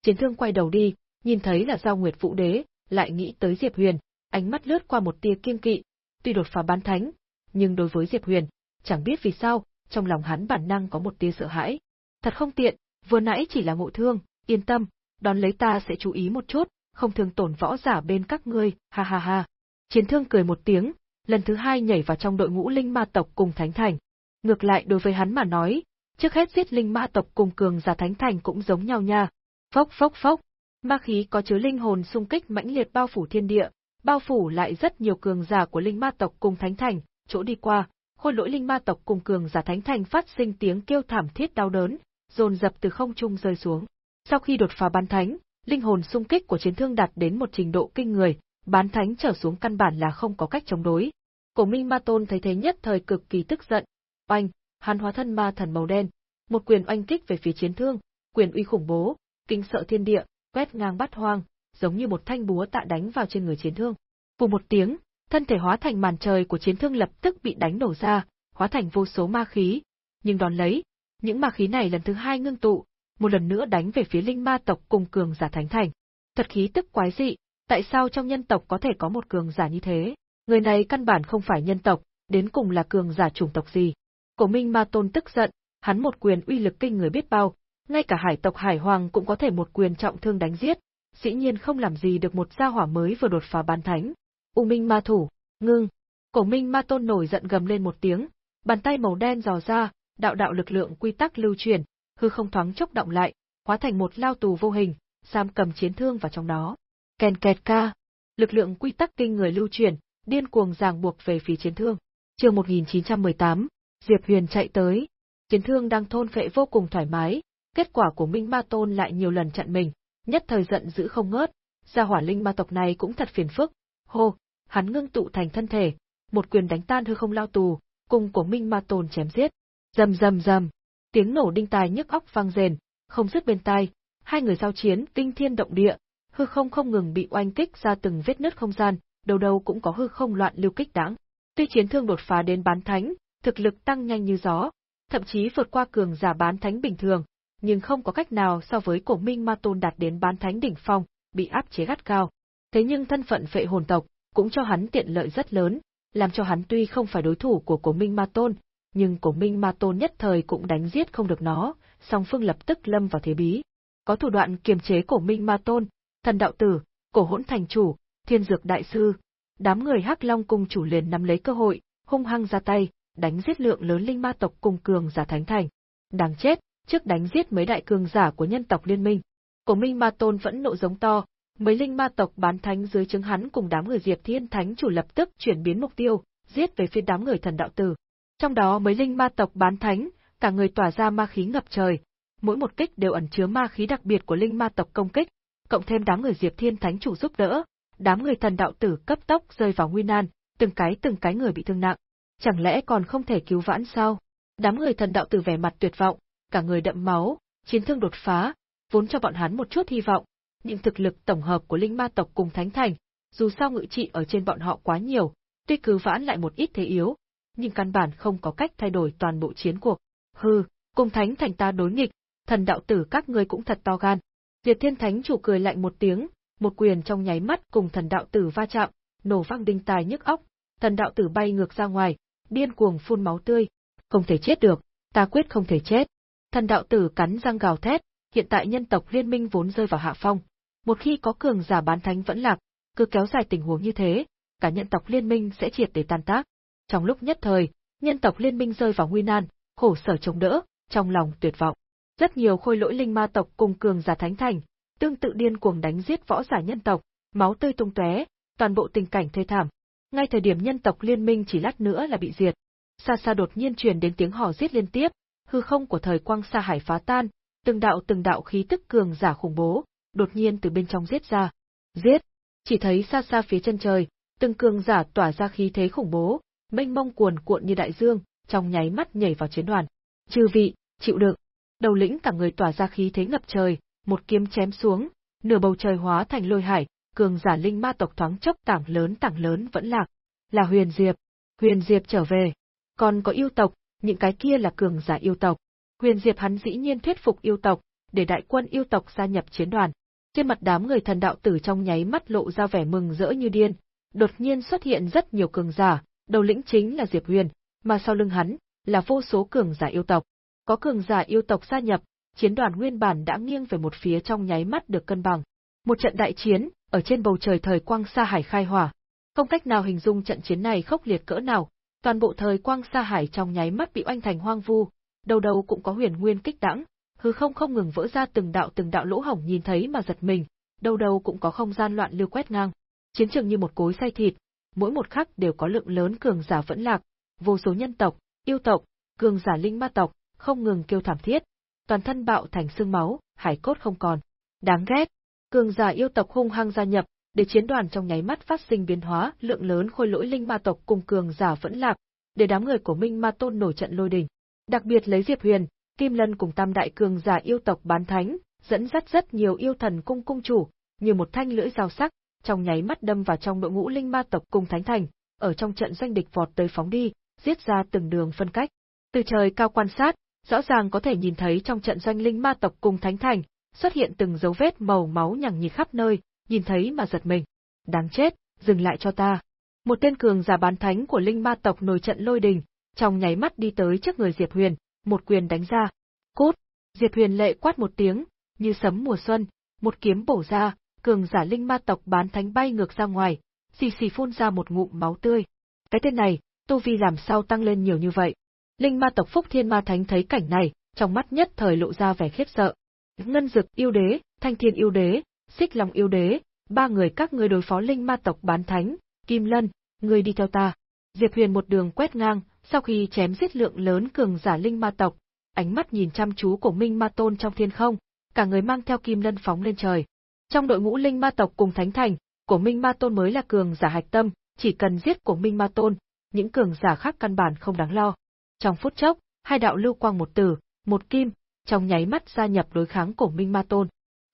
Chiến thương quay đầu đi, nhìn thấy là Giao Nguyệt Vũ Đế, lại nghĩ tới Diệp Huyền, ánh mắt lướt qua một tia kiên kỵ, tuy đột phá bán thánh, nhưng đối với Diệp Huyền, chẳng biết vì sao, trong lòng hắn bản năng có một tia sợ hãi. Thật không tiện, vừa nãy chỉ là ngộ thương, yên tâm, đón lấy ta sẽ chú ý một chút, không thường tổn võ giả bên các ngươi, ha ha ha. Chiến thương cười một tiếng, lần thứ hai nhảy vào trong đội ngũ linh ma tộc cùng thánh thành. Ngược lại đối với hắn mà nói, trước hết giết linh ma tộc cùng cường giả thánh thành cũng giống nhau nha. Phốc phốc phốc, ma khí có chứa linh hồn xung kích mãnh liệt bao phủ thiên địa, bao phủ lại rất nhiều cường giả của linh ma tộc cùng thánh thành, chỗ đi qua, khôi lỗi linh ma tộc cùng cường giả thánh thành phát sinh tiếng kêu thảm thiết đau đớn, dồn dập từ không trung rơi xuống. Sau khi đột phá bán thánh, Linh hồn xung kích của chiến thương đạt đến một trình độ kinh người, bán thánh trở xuống căn bản là không có cách chống đối. Cổ Minh Ma Tôn thấy thế nhất thời cực kỳ tức giận. Oanh, hắn hóa thân ma thần màu đen, một quyền oanh kích về phía chiến thương, quyền uy khủng bố, kinh sợ thiên địa, quét ngang bát hoang, giống như một thanh búa tạ đánh vào trên người chiến thương. Vù một tiếng, thân thể hóa thành màn trời của chiến thương lập tức bị đánh nổ ra, hóa thành vô số ma khí, nhưng đón lấy, những ma khí này lần thứ hai ngưng tụ, một lần nữa đánh về phía linh ma tộc cùng cường giả thánh thành. Thật khí tức quái dị, tại sao trong nhân tộc có thể có một cường giả như thế? Người này căn bản không phải nhân tộc, đến cùng là cường giả chủng tộc gì? Cổ Minh Ma Tôn tức giận, hắn một quyền uy lực kinh người biết bao, ngay cả hải tộc Hải Hoàng cũng có thể một quyền trọng thương đánh giết, dĩ nhiên không làm gì được một gia hỏa mới vừa đột phá bán thánh. U Minh Ma Thủ, ngưng. Cổ Minh Ma Tôn nổi giận gầm lên một tiếng, bàn tay màu đen dò ra, đạo đạo lực lượng quy tắc lưu truyền, hư không thoáng chốc động lại, hóa thành một lao tù vô hình, giam cầm chiến thương vào trong đó. Kèn kẹt ca, lực lượng quy tắc kinh người lưu truyền, điên cuồng ràng buộc về phía chiến thương. Chương 1918, Diệp Huyền chạy tới. Chiến thương đang thôn phệ vô cùng thoải mái, kết quả của Minh Ma Tôn lại nhiều lần chặn mình, nhất thời giận dữ không ngớt, gia hỏa linh ma tộc này cũng thật phiền phức. Hô, hắn ngưng tụ thành thân thể, một quyền đánh tan hư không lao tù, cùng của Minh Ma Tôn chém giết. Rầm rầm rầm, tiếng nổ đinh tai nhức óc vang rền, không dứt bên tai, hai người giao chiến kinh thiên động địa, hư không không ngừng bị oanh kích ra từng vết nứt không gian, đầu đầu cũng có hư không loạn lưu kích đãng. Tuy chiến thương đột phá đến bán thánh, thực lực tăng nhanh như gió, thậm chí vượt qua cường giả bán thánh bình thường, nhưng không có cách nào so với cổ minh ma tôn đạt đến bán thánh đỉnh phong, bị áp chế gắt cao. Thế nhưng thân phận phệ hồn tộc, cũng cho hắn tiện lợi rất lớn, làm cho hắn tuy không phải đối thủ của cổ minh ma tôn, nhưng cổ minh ma tôn nhất thời cũng đánh giết không được nó, song phương lập tức lâm vào thế bí. Có thủ đoạn kiềm chế cổ minh ma tôn, thần đạo tử, cổ hỗn thành chủ, thiên dược đại sư, đám người hắc long cung chủ liền nắm lấy cơ hội, hung hăng ra tay, đánh giết lượng lớn linh ma tộc cùng cường giả thánh thành. Đáng chết, trước đánh giết mấy đại cường giả của nhân tộc liên minh. Cổ Minh Ma Tôn vẫn nộ giống to, mấy linh ma tộc bán thánh dưới chứng hắn cùng đám người Diệp Thiên Thánh chủ lập tức chuyển biến mục tiêu, giết về phía đám người thần đạo tử. Trong đó mấy linh ma tộc bán thánh, cả người tỏa ra ma khí ngập trời, mỗi một kích đều ẩn chứa ma khí đặc biệt của linh ma tộc công kích, cộng thêm đám người Diệp Thiên Thánh chủ giúp đỡ, đám người thần đạo tử cấp tốc rơi vào nguy nan, từng cái từng cái người bị thương nặng. Chẳng lẽ còn không thể cứu vãn sao? Đám người thần đạo tử vẻ mặt tuyệt vọng, cả người đậm máu, chiến thương đột phá, vốn cho bọn hắn một chút hy vọng, nhưng thực lực tổng hợp của linh ma tộc cùng thánh thành, dù sao ngự trị ở trên bọn họ quá nhiều, tuy cứ vãn lại một ít thế yếu, nhưng căn bản không có cách thay đổi toàn bộ chiến cuộc. Hừ, cùng thánh thành ta đối nghịch, thần đạo tử các ngươi cũng thật to gan. Diệt Thiên Thánh chủ cười lạnh một tiếng, một quyền trong nháy mắt cùng thần đạo tử va chạm, nổ vang đinh tài nhức óc, thần đạo tử bay ngược ra ngoài, điên cuồng phun máu tươi. Không thể chết được, ta quyết không thể chết. Thần đạo tử cắn răng gào thét, hiện tại nhân tộc liên minh vốn rơi vào hạ phong. Một khi có cường giả bán thánh vẫn lạc, cứ kéo dài tình huống như thế, cả nhân tộc liên minh sẽ triệt để tan tác. Trong lúc nhất thời, nhân tộc liên minh rơi vào nguy nan, khổ sở chống đỡ, trong lòng tuyệt vọng. Rất nhiều khôi lỗi linh ma tộc cùng cường giả thánh thành, tương tự điên cuồng đánh giết võ giả nhân tộc, máu tươi tung tóe, toàn bộ tình cảnh thê thảm. Ngay thời điểm nhân tộc liên minh chỉ lát nữa là bị diệt, xa xa đột nhiên truyền đến tiếng hò giết liên tiếp, hư không của thời quang xa hải phá tan, từng đạo từng đạo khí tức cường giả khủng bố, đột nhiên từ bên trong giết ra. Giết! Chỉ thấy xa xa phía chân trời, từng cường giả tỏa ra khí thế khủng bố, mênh mông cuồn cuộn như đại dương, trong nháy mắt nhảy vào chiến đoàn. Chư vị, chịu đựng. Đầu lĩnh cả người tỏa ra khí thế ngập trời, một kiếm chém xuống, nửa bầu trời hóa thành lôi hải, cường giả linh ma tộc thoáng chốc tảng lớn tảng lớn vẫn lạc. Là Huyền Diệp. Huyền Diệp trở về. Còn có yêu tộc, những cái kia là cường giả yêu tộc. Huyền Diệp hắn dĩ nhiên thuyết phục yêu tộc, để đại quân yêu tộc gia nhập chiến đoàn. Trên mặt đám người thần đạo tử trong nháy mắt lộ ra vẻ mừng rỡ như điên, đột nhiên xuất hiện rất nhiều cường giả, đầu lĩnh chính là Diệp Huyền, mà sau lưng hắn là vô số cường giả yêu tộc. Có cường giả yêu tộc gia nhập, chiến đoàn nguyên bản đã nghiêng về một phía trong nháy mắt được cân bằng. Một trận đại chiến, ở trên bầu trời thời quang xa hải khai hỏa. Không cách nào hình dung trận chiến này khốc liệt cỡ nào, toàn bộ thời quang xa hải trong nháy mắt bị oanh thành hoang vu, đầu đầu cũng có huyền nguyên kích đãng, hư không không ngừng vỡ ra từng đạo từng đạo lỗ hổng nhìn thấy mà giật mình, đầu đầu cũng có không gian loạn lưu quét ngang. Chiến trường như một cối xay thịt, mỗi một khắc đều có lượng lớn cường giả vẫn lạc, vô số nhân tộc, yêu tộc, cường giả linh ma tộc, không ngừng kêu thảm thiết, toàn thân bạo thành xương máu, hải cốt không còn. Đáng ghét. Cường giả yêu tộc hung hăng gia nhập, để chiến đoàn trong nháy mắt phát sinh biến hóa, lượng lớn khôi lỗi linh ma tộc cùng cường giả vẫn lạc, để đám người của Minh Ma Tôn nổi trận lôi đình. Đặc biệt lấy Diệp Huyền, Kim Lân cùng tam đại cường giả yêu tộc bán thánh, dẫn dắt rất nhiều yêu thần cung cung chủ, như một thanh lưỡi dao sắc, trong nháy mắt đâm vào trong đội ngũ linh ma tộc cùng thánh thành, ở trong trận doanh địch vọt tới phóng đi, giết ra từng đường phân cách. Từ trời cao quan sát, rõ ràng có thể nhìn thấy trong trận doanh linh ma tộc cùng thánh thành, xuất hiện từng dấu vết màu máu nhằng nhịt khắp nơi, nhìn thấy mà giật mình. Đáng chết, dừng lại cho ta. Một tên cường giả bán thánh của linh ma tộc nổi trận lôi đình, trong nháy mắt đi tới trước người Diệp Huyền, một quyền đánh ra. Cút! Diệp Huyền lệ quát một tiếng, như sấm mùa xuân, một kiếm bổ ra, cường giả linh ma tộc bán thánh bay ngược ra ngoài, xì xì phun ra một ngụm máu tươi. Cái tên này, tu vi làm sao tăng lên nhiều như vậy? Linh ma tộc Phúc Thiên Ma Thánh thấy cảnh này, trong mắt nhất thời lộ ra vẻ khiếp sợ. Ngân Dực yêu đế, Thanh Thiên yêu đế, Xích Long yêu đế, ba người các ngươi đối phó linh ma tộc bán thánh, Kim Lân, ngươi đi theo ta. Diệp Huyền một đường quét ngang, sau khi chém giết lượng lớn cường giả linh ma tộc, ánh mắt nhìn chăm chú của Minh Ma Tôn trong thiên không, cả người mang theo Kim Lân phóng lên trời. Trong đội ngũ linh ma tộc cùng thánh thành, của Minh Ma Tôn mới là cường giả hạch tâm, chỉ cần giết của Minh Ma Tôn, những cường giả khác căn bản không đáng lo. Trong phút chốc, hai đạo lưu quang một tử, một kim, trong nháy mắt gia nhập đối kháng của Minh Ma Tôn.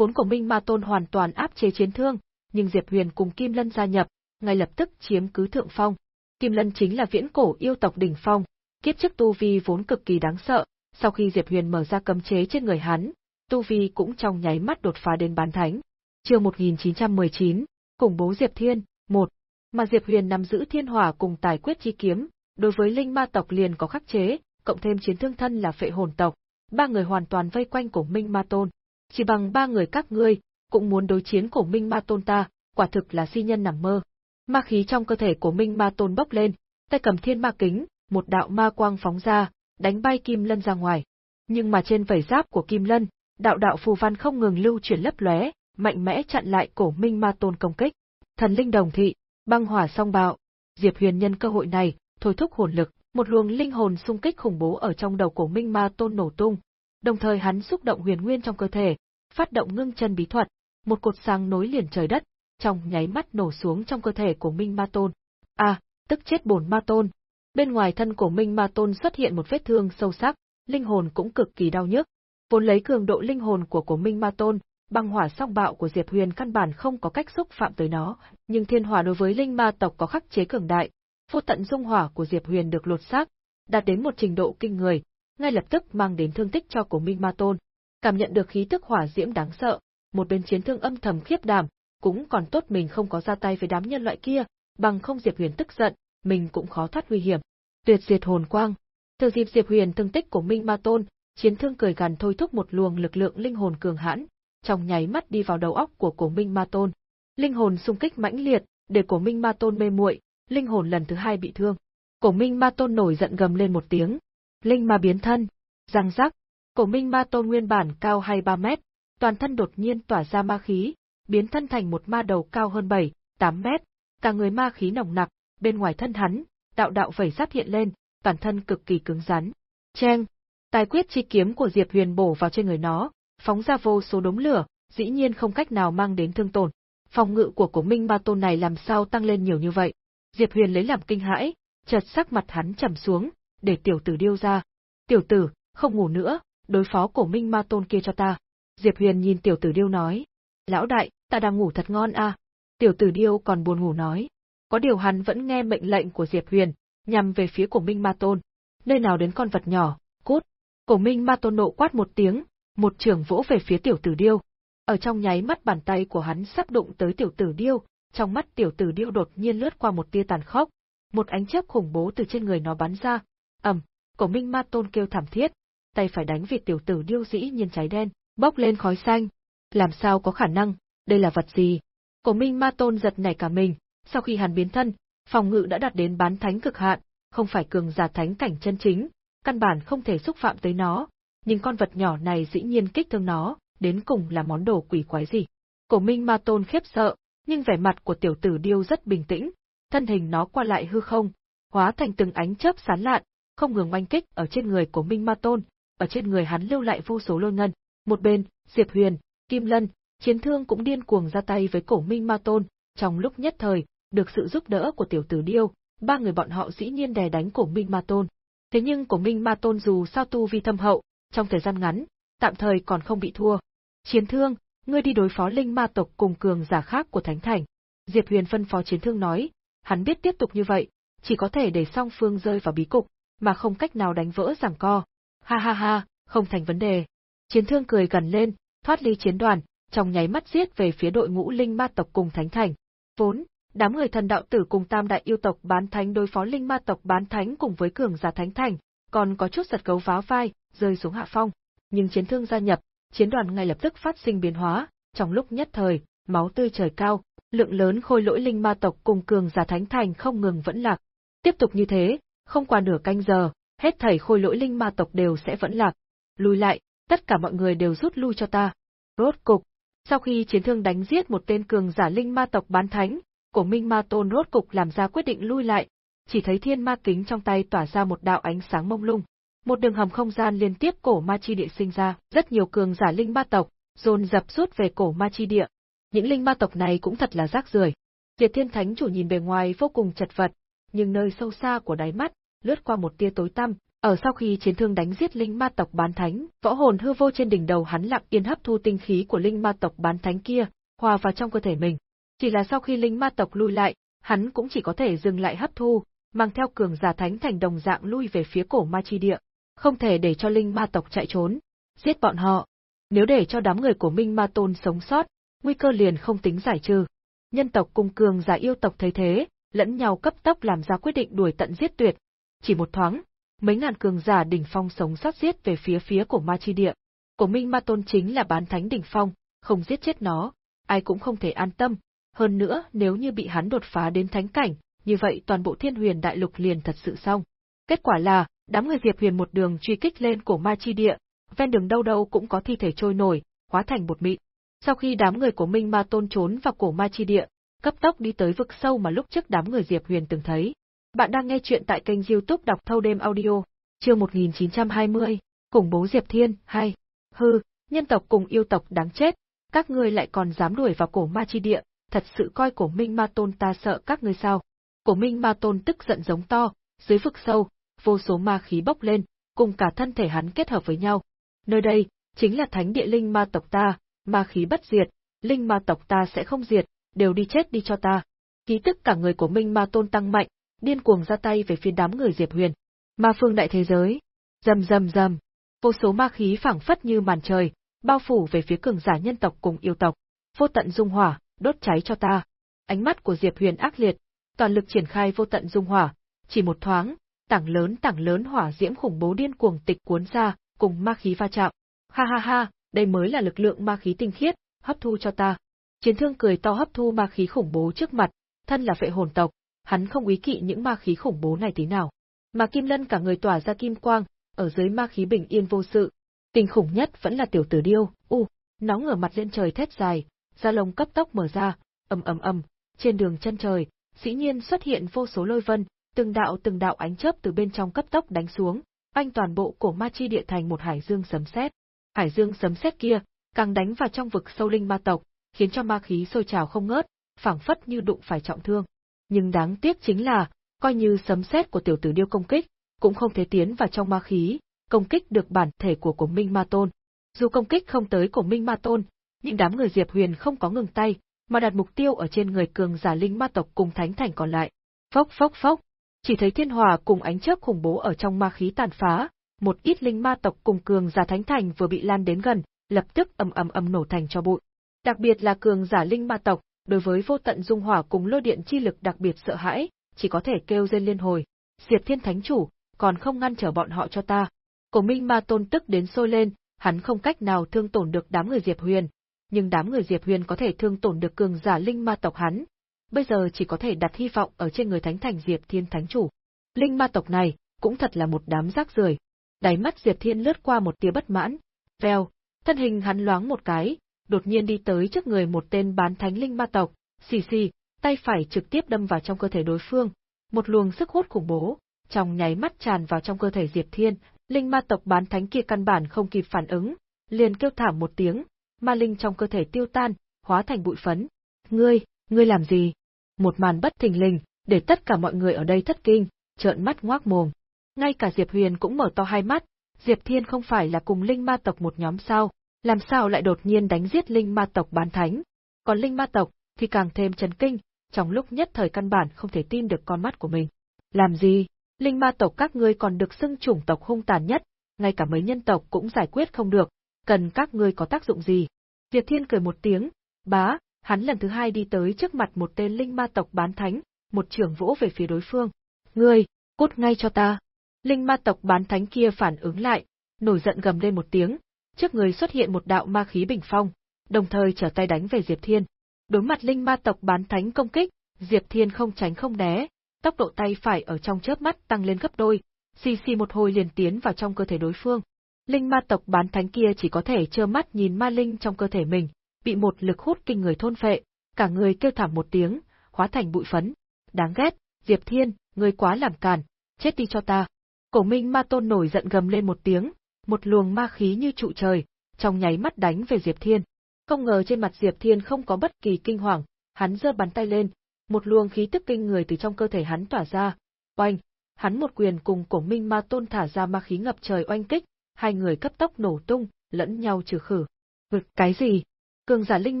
Vốn của Minh Ma Tôn hoàn toàn áp chế chiến thương, nhưng Diệp Huyền cùng Kim Lân gia nhập, ngay lập tức chiếm cứ thượng phong. Kim Lân chính là viễn cổ yêu tộc đỉnh phong, kiếp trước tu vi vốn cực kỳ đáng sợ, sau khi Diệp Huyền mở ra cấm chế trên người hắn, tu vi cũng trong nháy mắt đột phá đến bán thánh. Chương 1919, cùng bố Diệp Thiên, 1. Mà Diệp Huyền nắm giữ thiên hỏa cùng tài quyết chi kiếm, đối với linh ma tộc liền có khắc chế, cộng thêm chiến thương thân là phệ hồn tộc, ba người hoàn toàn vây quanh cổ Minh Ma Tôn. Chỉ bằng ba người các ngươi, cũng muốn đối chiến cổ Minh Ma Tôn ta, quả thực là si nhân nằm mơ. Ma khí trong cơ thể của Minh Ma Tôn bốc lên, tay cầm thiên ma kính, một đạo ma quang phóng ra, đánh bay Kim Lân ra ngoài. Nhưng mà trên vảy giáp của Kim Lân, đạo đạo phù văn không ngừng lưu chuyển lấp lóe, mạnh mẽ chặn lại cổ Minh Ma Tôn công kích. Thần linh đồng thị, băng hỏa song bạo. Diệp Huyền nhân cơ hội này, thôi thúc hồn lực, một luồng linh hồn xung kích khủng bố ở trong đầu cổ Minh Ma Tôn nổ tung. Đồng thời hắn xúc động huyền nguyên trong cơ thể, phát động ngưng chân bí thuật, một cột sáng nối liền trời đất, trong nháy mắt nổ xuống trong cơ thể của Minh Ma Tôn. A, à, tức chết bổn Ma Tôn. Bên ngoài thân của Minh Ma Tôn xuất hiện một vết thương sâu sắc, linh hồn cũng cực kỳ đau nhức. Vốn lấy cường độ linh hồn của của Minh Ma Tôn, băng hỏa song bạo của Diệp Huyền căn bản không có cách xúc phạm tới nó, nhưng thiên hỏa đối với linh ma tộc có khắc chế cường đại, vô tận dung hỏa của Diệp Huyền được lột xác, đạt đến một trình độ kinh người, ngay lập tức mang đến thương tích cho cổ Minh Ma Tôn. Cảm nhận được khí tức hỏa diễm đáng sợ, một bên chiến thương âm thầm khiếp đảm, cũng còn tốt mình không có ra tay với đám nhân loại kia, bằng không Diệp Huyền tức giận, mình cũng khó thoát nguy hiểm. Tuyệt diệt hồn quang. Từ dịp Diệp Huyền thương tích của Minh Ma Tôn, chiến thương cười gằn thôi thúc một luồng lực lượng linh hồn cường hãn, trong nháy mắt đi vào đầu óc của Cổ Minh Ma Tôn. Linh hồn xung kích mãnh liệt, để Cổ Minh Ma Tôn mê muội, linh hồn lần thứ hai bị thương. Cổ Minh Ma Tôn nổi giận gầm lên một tiếng. Linh ma biến thân, răng rắc. Cổ Minh Ma Tôn nguyên bản cao hay 3 mét, toàn thân đột nhiên tỏa ra ma khí, biến thân thành một ma đầu cao hơn 7, 8 mét, cả người ma khí nồng nặc, bên ngoài thân hắn, đạo đạo vẩy sát hiện lên, toàn thân cực kỳ cứng rắn. Chen, tài quyết chi kiếm của Diệp Huyền bổ vào trên người nó, phóng ra vô số đống lửa, dĩ nhiên không cách nào mang đến thương tổn. Phòng ngự của cổ Minh ma Tôn này làm sao tăng lên nhiều như vậy? Diệp Huyền lấy làm kinh hãi, chợt sắc mặt hắn trầm xuống, để tiểu tử điêu ra. Tiểu tử, không ngủ nữa, đối phó cổ Minh Ma Tôn kia cho ta. Diệp Huyền nhìn tiểu tử điêu nói. Lão đại, ta đang ngủ thật ngon à. Tiểu tử điêu còn buồn ngủ nói. Có điều hắn vẫn nghe mệnh lệnh của Diệp Huyền, nhằm về phía cổ Minh Ma Tôn. Nơi nào đến con vật nhỏ, cút. Cổ Minh Ma Tôn nộ quát một tiếng, một trường vỗ về phía tiểu tử điêu. Ở trong nháy mắt bàn tay của hắn sắp đụng tới tiểu tử điêu, trong mắt tiểu tử điêu đột nhiên lướt qua một tia tàn khốc, một ánh chớp khủng bố từ trên người nó bắn ra ầm, cổ minh ma tôn kêu thảm thiết, tay phải đánh về tiểu tử điêu dĩ nhiên cháy đen, bốc lên khói xanh. Làm sao có khả năng, đây là vật gì? Cổ minh ma tôn giật nảy cả mình, sau khi hắn biến thân, phòng ngự đã đạt đến bán thánh cực hạn, không phải cường giả thánh cảnh chân chính, căn bản không thể xúc phạm tới nó, nhưng con vật nhỏ này dĩ nhiên kích thương nó, đến cùng là món đồ quỷ quái gì. Cổ Minh Ma Tôn khiếp sợ, nhưng vẻ mặt của tiểu tử điêu rất bình tĩnh, thân hình nó qua lại hư không, hóa thành từng ánh chớp sán lạn, không ngừng oanh kích ở trên người của Minh Ma Tôn, ở trên người hắn lưu lại vô số lôi ngân. Một bên, Diệp Huyền, Kim Lân, Chiến thương cũng điên cuồng ra tay với cổ Minh Ma Tôn, trong lúc nhất thời, được sự giúp đỡ của tiểu tử điêu, ba người bọn họ dĩ nhiên đè đánh cổ Minh Ma Tôn. Thế nhưng cổ Minh Ma Tôn dù sao tu vi thâm hậu, trong thời gian ngắn, tạm thời còn không bị thua. Chiến thương, ngươi đi đối phó linh ma tộc cùng cường giả khác của Thánh Thành. Diệp Huyền phân phó chiến thương nói, hắn biết tiếp tục như vậy, chỉ có thể để song phương rơi vào bí cục, mà không cách nào đánh vỡ giằng co. Ha ha ha, không thành vấn đề. Chiến thương cười gần lên, thoát ly chiến đoàn, trong nháy mắt giết về phía đội ngũ linh ma tộc cùng Thánh Thành. Vốn, đám người thần đạo tử cùng tam đại yêu tộc bán thánh đối phó linh ma tộc bán thánh cùng với cường giả Thánh Thành, còn có chút giật gấu váo vai, rơi xuống hạ phong. Nhưng chiến thương gia nhập, chiến đoàn ngay lập tức phát sinh biến hóa, trong lúc nhất thời, máu tươi trời cao, lượng lớn khôi lỗi linh ma tộc cùng cường giả thánh thành không ngừng vẫn lạc. Tiếp tục như thế, không qua nửa canh giờ, hết thảy khôi lỗi linh ma tộc đều sẽ vẫn lạc. Lùi lại, tất cả mọi người đều rút lui cho ta. Rốt cục, sau khi chiến thương đánh giết một tên cường giả linh ma tộc bán thánh, cổ minh ma tôn rốt cục làm ra quyết định lui lại, chỉ thấy thiên ma kính trong tay tỏa ra một đạo ánh sáng mông lung. Một đường hầm không gian liên tiếp cổ ma chi địa sinh ra, rất nhiều cường giả linh ma tộc, dồn dập rút về cổ ma chi địa. Những linh ma tộc này cũng thật là rác rưởi. Diệt Thiên Thánh chủ nhìn bề ngoài vô cùng chật vật, nhưng nơi sâu xa của đáy mắt, lướt qua một tia tối tăm, ở sau khi chiến thương đánh giết linh ma tộc bán thánh, võ hồn hư vô trên đỉnh đầu hắn lặng yên hấp thu tinh khí của linh ma tộc bán thánh kia, hòa vào trong cơ thể mình. Chỉ là sau khi linh ma tộc lui lại, hắn cũng chỉ có thể dừng lại hấp thu, mang theo cường giả thánh thành đồng dạng lui về phía cổ ma chi địa không thể để cho linh ma tộc chạy trốn, giết bọn họ. Nếu để cho đám người của Minh Ma Tôn sống sót, nguy cơ liền không tính giải trừ. Nhân tộc cùng cường giả yêu tộc thấy thế, lẫn nhau cấp tốc làm ra quyết định đuổi tận giết tuyệt. Chỉ một thoáng, mấy ngàn cường giả đỉnh phong sống sót giết về phía phía của Ma Chi Địa. Của Minh Ma Tôn chính là bán thánh đỉnh phong, không giết chết nó, ai cũng không thể an tâm. Hơn nữa, nếu như bị hắn đột phá đến thánh cảnh, như vậy toàn bộ thiên huyền đại lục liền thật sự xong. Kết quả là, đám người Diệp Huyền một đường truy kích lên cổ ma chi địa, ven đường đâu đâu cũng có thi thể trôi nổi, hóa thành bột mịn. Sau khi đám người của Minh Ma Tôn trốn vào cổ ma chi địa, cấp tốc đi tới vực sâu mà lúc trước đám người Diệp Huyền từng thấy. Bạn đang nghe chuyện tại kênh YouTube đọc thâu đêm audio, chương 1920, khủng bố Diệp Thiên, hay, hư, nhân tộc cùng yêu tộc đáng chết, các ngươi lại còn dám đuổi vào cổ ma chi địa, thật sự coi cổ Minh Ma Tôn ta sợ các ngươi sao? Cổ Minh Ma Tôn tức giận giống to, dưới vực sâu, vô số ma khí bốc lên, cùng cả thân thể hắn kết hợp với nhau. Nơi đây, chính là thánh địa linh ma tộc ta, ma khí bất diệt, linh ma tộc ta sẽ không diệt, đều đi chết đi cho ta. Ký tức cả người của Minh Ma Tôn tăng mạnh, điên cuồng ra tay về phía đám người Diệp Huyền. Ma phương đại thế giới, rầm rầm rầm, vô số ma khí phảng phất như màn trời, bao phủ về phía cường giả nhân tộc cùng yêu tộc. Vô tận dung hỏa, đốt cháy cho ta. Ánh mắt của Diệp Huyền ác liệt, toàn lực triển khai vô tận dung hỏa, chỉ một thoáng, tảng lớn tảng lớn hỏa diễm khủng bố điên cuồng tịch cuốn ra, cùng ma khí va chạm. Ha ha ha, đây mới là lực lượng ma khí tinh khiết, hấp thu cho ta. Chiến thương cười to hấp thu ma khí khủng bố trước mặt, thân là phệ hồn tộc, hắn không ý kỵ những ma khí khủng bố này tí nào. Mà Kim Lân cả người tỏa ra kim quang, ở dưới ma khí bình yên vô sự. Kinh khủng nhất vẫn là tiểu tử điêu, u, nó ngửa mặt lên trời thét dài, da lông cấp tốc mở ra, ầm ầm ầm, trên đường chân trời, dĩ nhiên xuất hiện vô số lôi vân, từng đạo từng đạo ánh chớp từ bên trong cấp tốc đánh xuống, anh toàn bộ cổ ma chi địa thành một hải dương sấm sét. Hải dương sấm sét kia, càng đánh vào trong vực sâu linh ma tộc, khiến cho ma khí sôi trào không ngớt, phảng phất như đụng phải trọng thương. Nhưng đáng tiếc chính là, coi như sấm sét của tiểu tử điêu công kích, cũng không thể tiến vào trong ma khí, công kích được bản thể của cổ Minh Ma Tôn. Dù công kích không tới cổ Minh Ma Tôn, những đám người Diệp Huyền không có ngừng tay, mà đặt mục tiêu ở trên người cường giả linh ma tộc cùng thánh thành còn lại. Phốc phốc phốc, chỉ thấy thiên hòa cùng ánh chớp khủng bố ở trong ma khí tàn phá, một ít linh ma tộc cùng cường giả thánh thành vừa bị lan đến gần, lập tức ầm ầm ầm nổ thành cho bụi. Đặc biệt là cường giả linh ma tộc, đối với vô tận dung hỏa cùng lôi điện chi lực đặc biệt sợ hãi, chỉ có thể kêu rên liên hồi. diệp Thiên Thánh chủ, còn không ngăn trở bọn họ cho ta. Cổ Minh Ma Tôn tức đến sôi lên, hắn không cách nào thương tổn được đám người Diệp Huyền, nhưng đám người Diệp Huyền có thể thương tổn được cường giả linh ma tộc hắn, bây giờ chỉ có thể đặt hy vọng ở trên người Thánh Thành Diệp Thiên Thánh Chủ. Linh ma tộc này, cũng thật là một đám rác rưởi. Đáy mắt Diệp Thiên lướt qua một tia bất mãn, veo, thân hình hắn loáng một cái, đột nhiên đi tới trước người một tên bán thánh linh ma tộc, xì xì, tay phải trực tiếp đâm vào trong cơ thể đối phương, một luồng sức hút khủng bố, trong nháy mắt tràn vào trong cơ thể Diệp Thiên, linh ma tộc bán thánh kia căn bản không kịp phản ứng, liền kêu thảm một tiếng, ma linh trong cơ thể tiêu tan, hóa thành bụi phấn. Ngươi, ngươi làm gì? Một màn bất thình lình, để tất cả mọi người ở đây thất kinh, trợn mắt ngoác mồm. Ngay cả Diệp Huyền cũng mở to hai mắt, Diệp Thiên không phải là cùng linh ma tộc một nhóm sao, làm sao lại đột nhiên đánh giết linh ma tộc bán thánh. Còn linh ma tộc thì càng thêm chấn kinh, trong lúc nhất thời căn bản không thể tin được con mắt của mình. Làm gì? Linh ma tộc các ngươi còn được xưng chủng tộc hung tàn nhất, ngay cả mấy nhân tộc cũng giải quyết không được, cần các ngươi có tác dụng gì? Diệp Thiên cười một tiếng, bá, hắn lần thứ hai đi tới trước mặt một tên linh ma tộc bán thánh, một trưởng vỗ về phía đối phương. Ngươi, cút ngay cho ta. Linh ma tộc bán thánh kia phản ứng lại, nổi giận gầm lên một tiếng, trước người xuất hiện một đạo ma khí bình phong, đồng thời trở tay đánh về Diệp Thiên. Đối mặt linh ma tộc bán thánh công kích, Diệp Thiên không tránh không né, tốc độ tay phải ở trong chớp mắt tăng lên gấp đôi, xì xì một hồi liền tiến vào trong cơ thể đối phương. Linh ma tộc bán thánh kia chỉ có thể trơ mắt nhìn ma linh trong cơ thể mình, bị một lực hút kinh người thôn phệ, cả người kêu thảm một tiếng, hóa thành bụi phấn. Đáng ghét, Diệp Thiên, ngươi quá làm càn, chết đi cho ta. Cổ Minh Ma Tôn nổi giận gầm lên một tiếng, một luồng ma khí như trụ trời, trong nháy mắt đánh về Diệp Thiên. Không ngờ trên mặt Diệp Thiên không có bất kỳ kinh hoàng, hắn giơ bàn tay lên, một luồng khí tức kinh người từ trong cơ thể hắn tỏa ra. Oanh, hắn một quyền cùng Cổ Minh Ma Tôn thả ra ma khí ngập trời oanh kích, hai người cấp tốc nổ tung, lẫn nhau trừ khử. Vực cái gì? Cường giả linh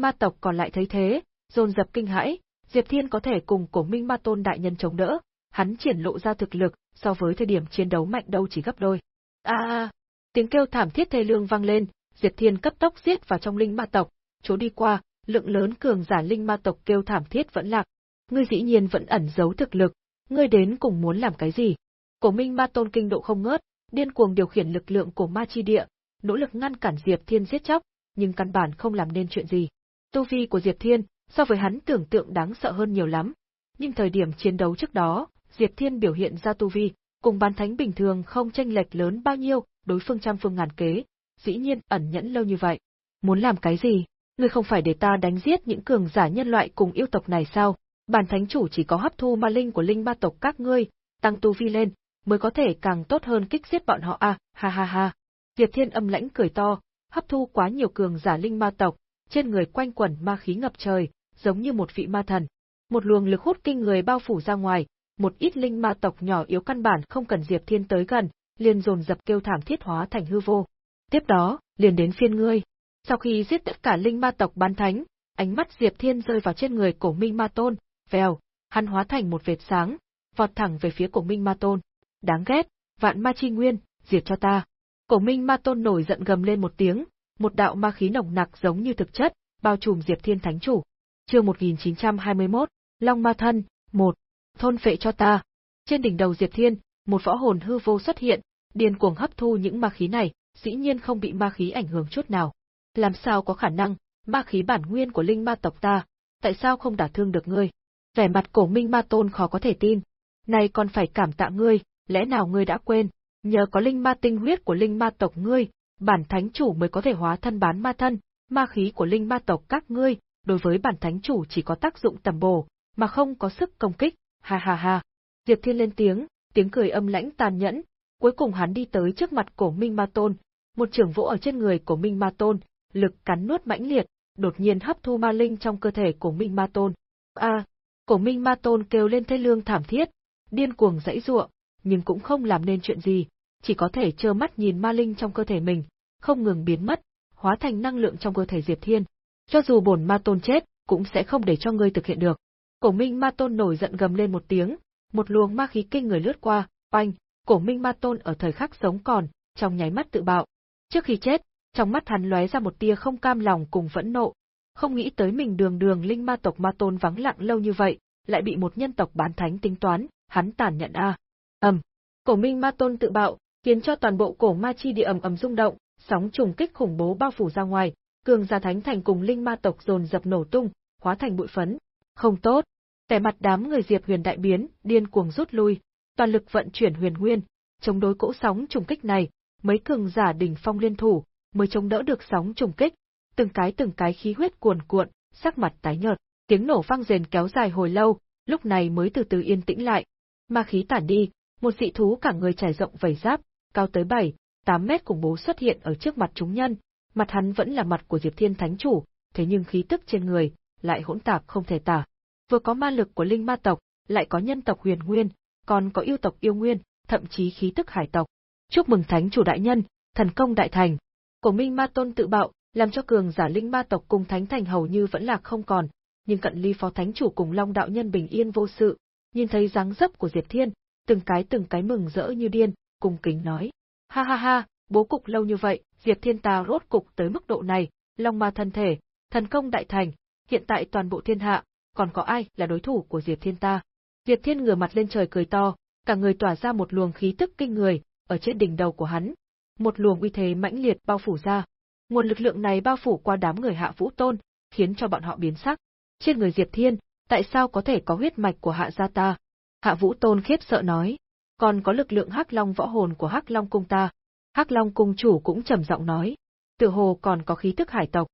ma tộc còn lại thấy thế, dồn dập kinh hãi, Diệp Thiên có thể cùng Cổ Minh Ma Tôn đại nhân chống đỡ, hắn triển lộ ra thực lực, so với thời điểm chiến đấu mạnh đâu chỉ gấp đôi. A a, tiếng kêu thảm thiết thê lương vang lên, Diệp Thiên cấp tốc giết vào trong linh ma tộc, chỗ đi qua, lượng lớn cường giả linh ma tộc kêu thảm thiết vẫn lạc. Ngươi dĩ nhiên vẫn ẩn giấu thực lực, ngươi đến cùng muốn làm cái gì? Cổ Minh Ma Tôn kinh độ không ngớt, điên cuồng điều khiển lực lượng của ma chi địa, nỗ lực ngăn cản Diệp Thiên giết chóc, nhưng căn bản không làm nên chuyện gì. Tu vi của Diệp Thiên, so với hắn tưởng tượng đáng sợ hơn nhiều lắm. Nhưng thời điểm chiến đấu trước đó, Diệp Thiên biểu hiện ra tu vi, cùng bán thánh bình thường không tranh lệch lớn bao nhiêu, đối phương trăm phương ngàn kế, dĩ nhiên ẩn nhẫn lâu như vậy. Muốn làm cái gì? Ngươi không phải để ta đánh giết những cường giả nhân loại cùng yêu tộc này sao? Bản thánh chủ chỉ có hấp thu ma linh của linh ba tộc các ngươi, tăng tu vi lên, mới có thể càng tốt hơn kích giết bọn họ à, ha ha ha. Diệp Thiên âm lãnh cười to, hấp thu quá nhiều cường giả linh ma tộc, trên người quanh quẩn ma khí ngập trời, giống như một vị ma thần. Một luồng lực hút kinh người bao phủ ra ngoài, một ít linh ma tộc nhỏ yếu căn bản không cần Diệp Thiên tới gần, liền dồn dập kêu thảm thiết hóa thành hư vô. Tiếp đó, liền đến phiên ngươi. Sau khi giết tất cả linh ma tộc bán thánh, ánh mắt Diệp Thiên rơi vào trên người cổ Minh Ma Tôn, vèo, hắn hóa thành một vệt sáng, vọt thẳng về phía cổ Minh Ma Tôn. Đáng ghét, vạn ma chi nguyên, diệt cho ta. Cổ Minh Ma Tôn nổi giận gầm lên một tiếng, một đạo ma khí nồng nặc giống như thực chất, bao trùm Diệp Thiên Thánh Chủ. Chương 1921, Long Ma Thân, 1. Thôn phệ cho ta. Trên đỉnh đầu Diệp Thiên, một võ hồn hư vô xuất hiện, điên cuồng hấp thu những ma khí này, dĩ nhiên không bị ma khí ảnh hưởng chút nào. Làm sao có khả năng, ma khí bản nguyên của linh ma tộc ta, tại sao không đả thương được ngươi? Vẻ mặt cổ minh ma tôn khó có thể tin. Này còn phải cảm tạ ngươi, lẽ nào ngươi đã quên, nhờ có linh ma tinh huyết của linh ma tộc ngươi, bản thánh chủ mới có thể hóa thân bán ma thân, ma khí của linh ma tộc các ngươi, đối với bản thánh chủ chỉ có tác dụng tầm bổ, mà không có sức công kích, ha ha ha. Diệp Thiên lên tiếng, tiếng cười âm lãnh tàn nhẫn, cuối cùng hắn đi tới trước mặt cổ Minh Ma Tôn, một trường vỗ ở trên người của Minh Ma Tôn, lực cắn nuốt mãnh liệt, đột nhiên hấp thu ma linh trong cơ thể của Minh Ma Tôn. A, cổ Minh Ma Tôn kêu lên thê lương thảm thiết, điên cuồng dãy giụa, nhưng cũng không làm nên chuyện gì, chỉ có thể trơ mắt nhìn ma linh trong cơ thể mình, không ngừng biến mất, hóa thành năng lượng trong cơ thể Diệp Thiên. Cho dù bổn ma tôn chết, cũng sẽ không để cho ngươi thực hiện được. Cổ Minh Ma Tôn nổi giận gầm lên một tiếng, một luồng ma khí kinh người lướt qua, oanh, Cổ Minh Ma Tôn ở thời khắc sống còn, trong nháy mắt tự bạo. Trước khi chết, trong mắt hắn lóe ra một tia không cam lòng cùng phẫn nộ, không nghĩ tới mình đường đường linh ma tộc Ma Tôn vắng lặng lâu như vậy, lại bị một nhân tộc bán thánh tính toán, hắn tàn nhận a. Ầm. Cổ Minh Ma Tôn tự bạo, khiến cho toàn bộ cổ ma chi địa ầm ầm rung động, sóng trùng kích khủng bố bao phủ ra ngoài, cường gia thánh thành cùng linh ma tộc dồn dập nổ tung, hóa thành bụi phấn. Không tốt. Vẻ mặt đám người Diệp Huyền đại biến, điên cuồng rút lui, toàn lực vận chuyển huyền nguyên, chống đối cỗ sóng trùng kích này, mấy cường giả đỉnh phong liên thủ, mới chống đỡ được sóng trùng kích, từng cái từng cái khí huyết cuồn cuộn, sắc mặt tái nhợt, tiếng nổ vang rền kéo dài hồi lâu, lúc này mới từ từ yên tĩnh lại. Ma khí tản đi, một dị thú cả người trải rộng vảy giáp, cao tới 7, 8 mét cùng bố xuất hiện ở trước mặt chúng nhân, Mặt hắn vẫn là mặt của Diệp Thiên Thánh Chủ, thế nhưng khí tức trên người lại hỗn tạp không thể tả. Vừa có ma lực của linh ma tộc, lại có nhân tộc huyền nguyên, còn có yêu tộc yêu nguyên, thậm chí khí tức hải tộc. Chúc mừng Thánh Chủ đại nhân, thần công đại thành. Cổ Minh Ma Tôn tự bạo, làm cho cường giả linh ma tộc cùng thánh thành hầu như vẫn lạc không còn, nhưng cận ly phó thánh chủ cùng Long đạo nhân bình yên vô sự, nhìn thấy dáng dấp của Diệp Thiên, từng cái từng cái mừng rỡ như điên, cùng kính nói: "Ha ha ha, bố cục lâu như vậy, Diệp Thiên ta rốt cục tới mức độ này, Long ma thân thể, thần công đại thành, hiện tại toàn bộ thiên hạ, còn có ai là đối thủ của Diệp Thiên ta?" Diệp Thiên ngửa mặt lên trời cười to, cả người tỏa ra một luồng khí tức kinh người, ở trên đỉnh đầu của hắn, một luồng uy thế mãnh liệt bao phủ ra. Nguồn lực lượng này bao phủ qua đám người Hạ Vũ Tôn, khiến cho bọn họ biến sắc. Trên người Diệp Thiên, tại sao có thể có huyết mạch của Hạ gia ta? Hạ Vũ Tôn khiếp sợ nói, còn có lực lượng Hắc Long võ hồn của Hắc Long cung ta. Hắc Long cung chủ cũng trầm giọng nói, tự hồ còn có khí tức hải tộc.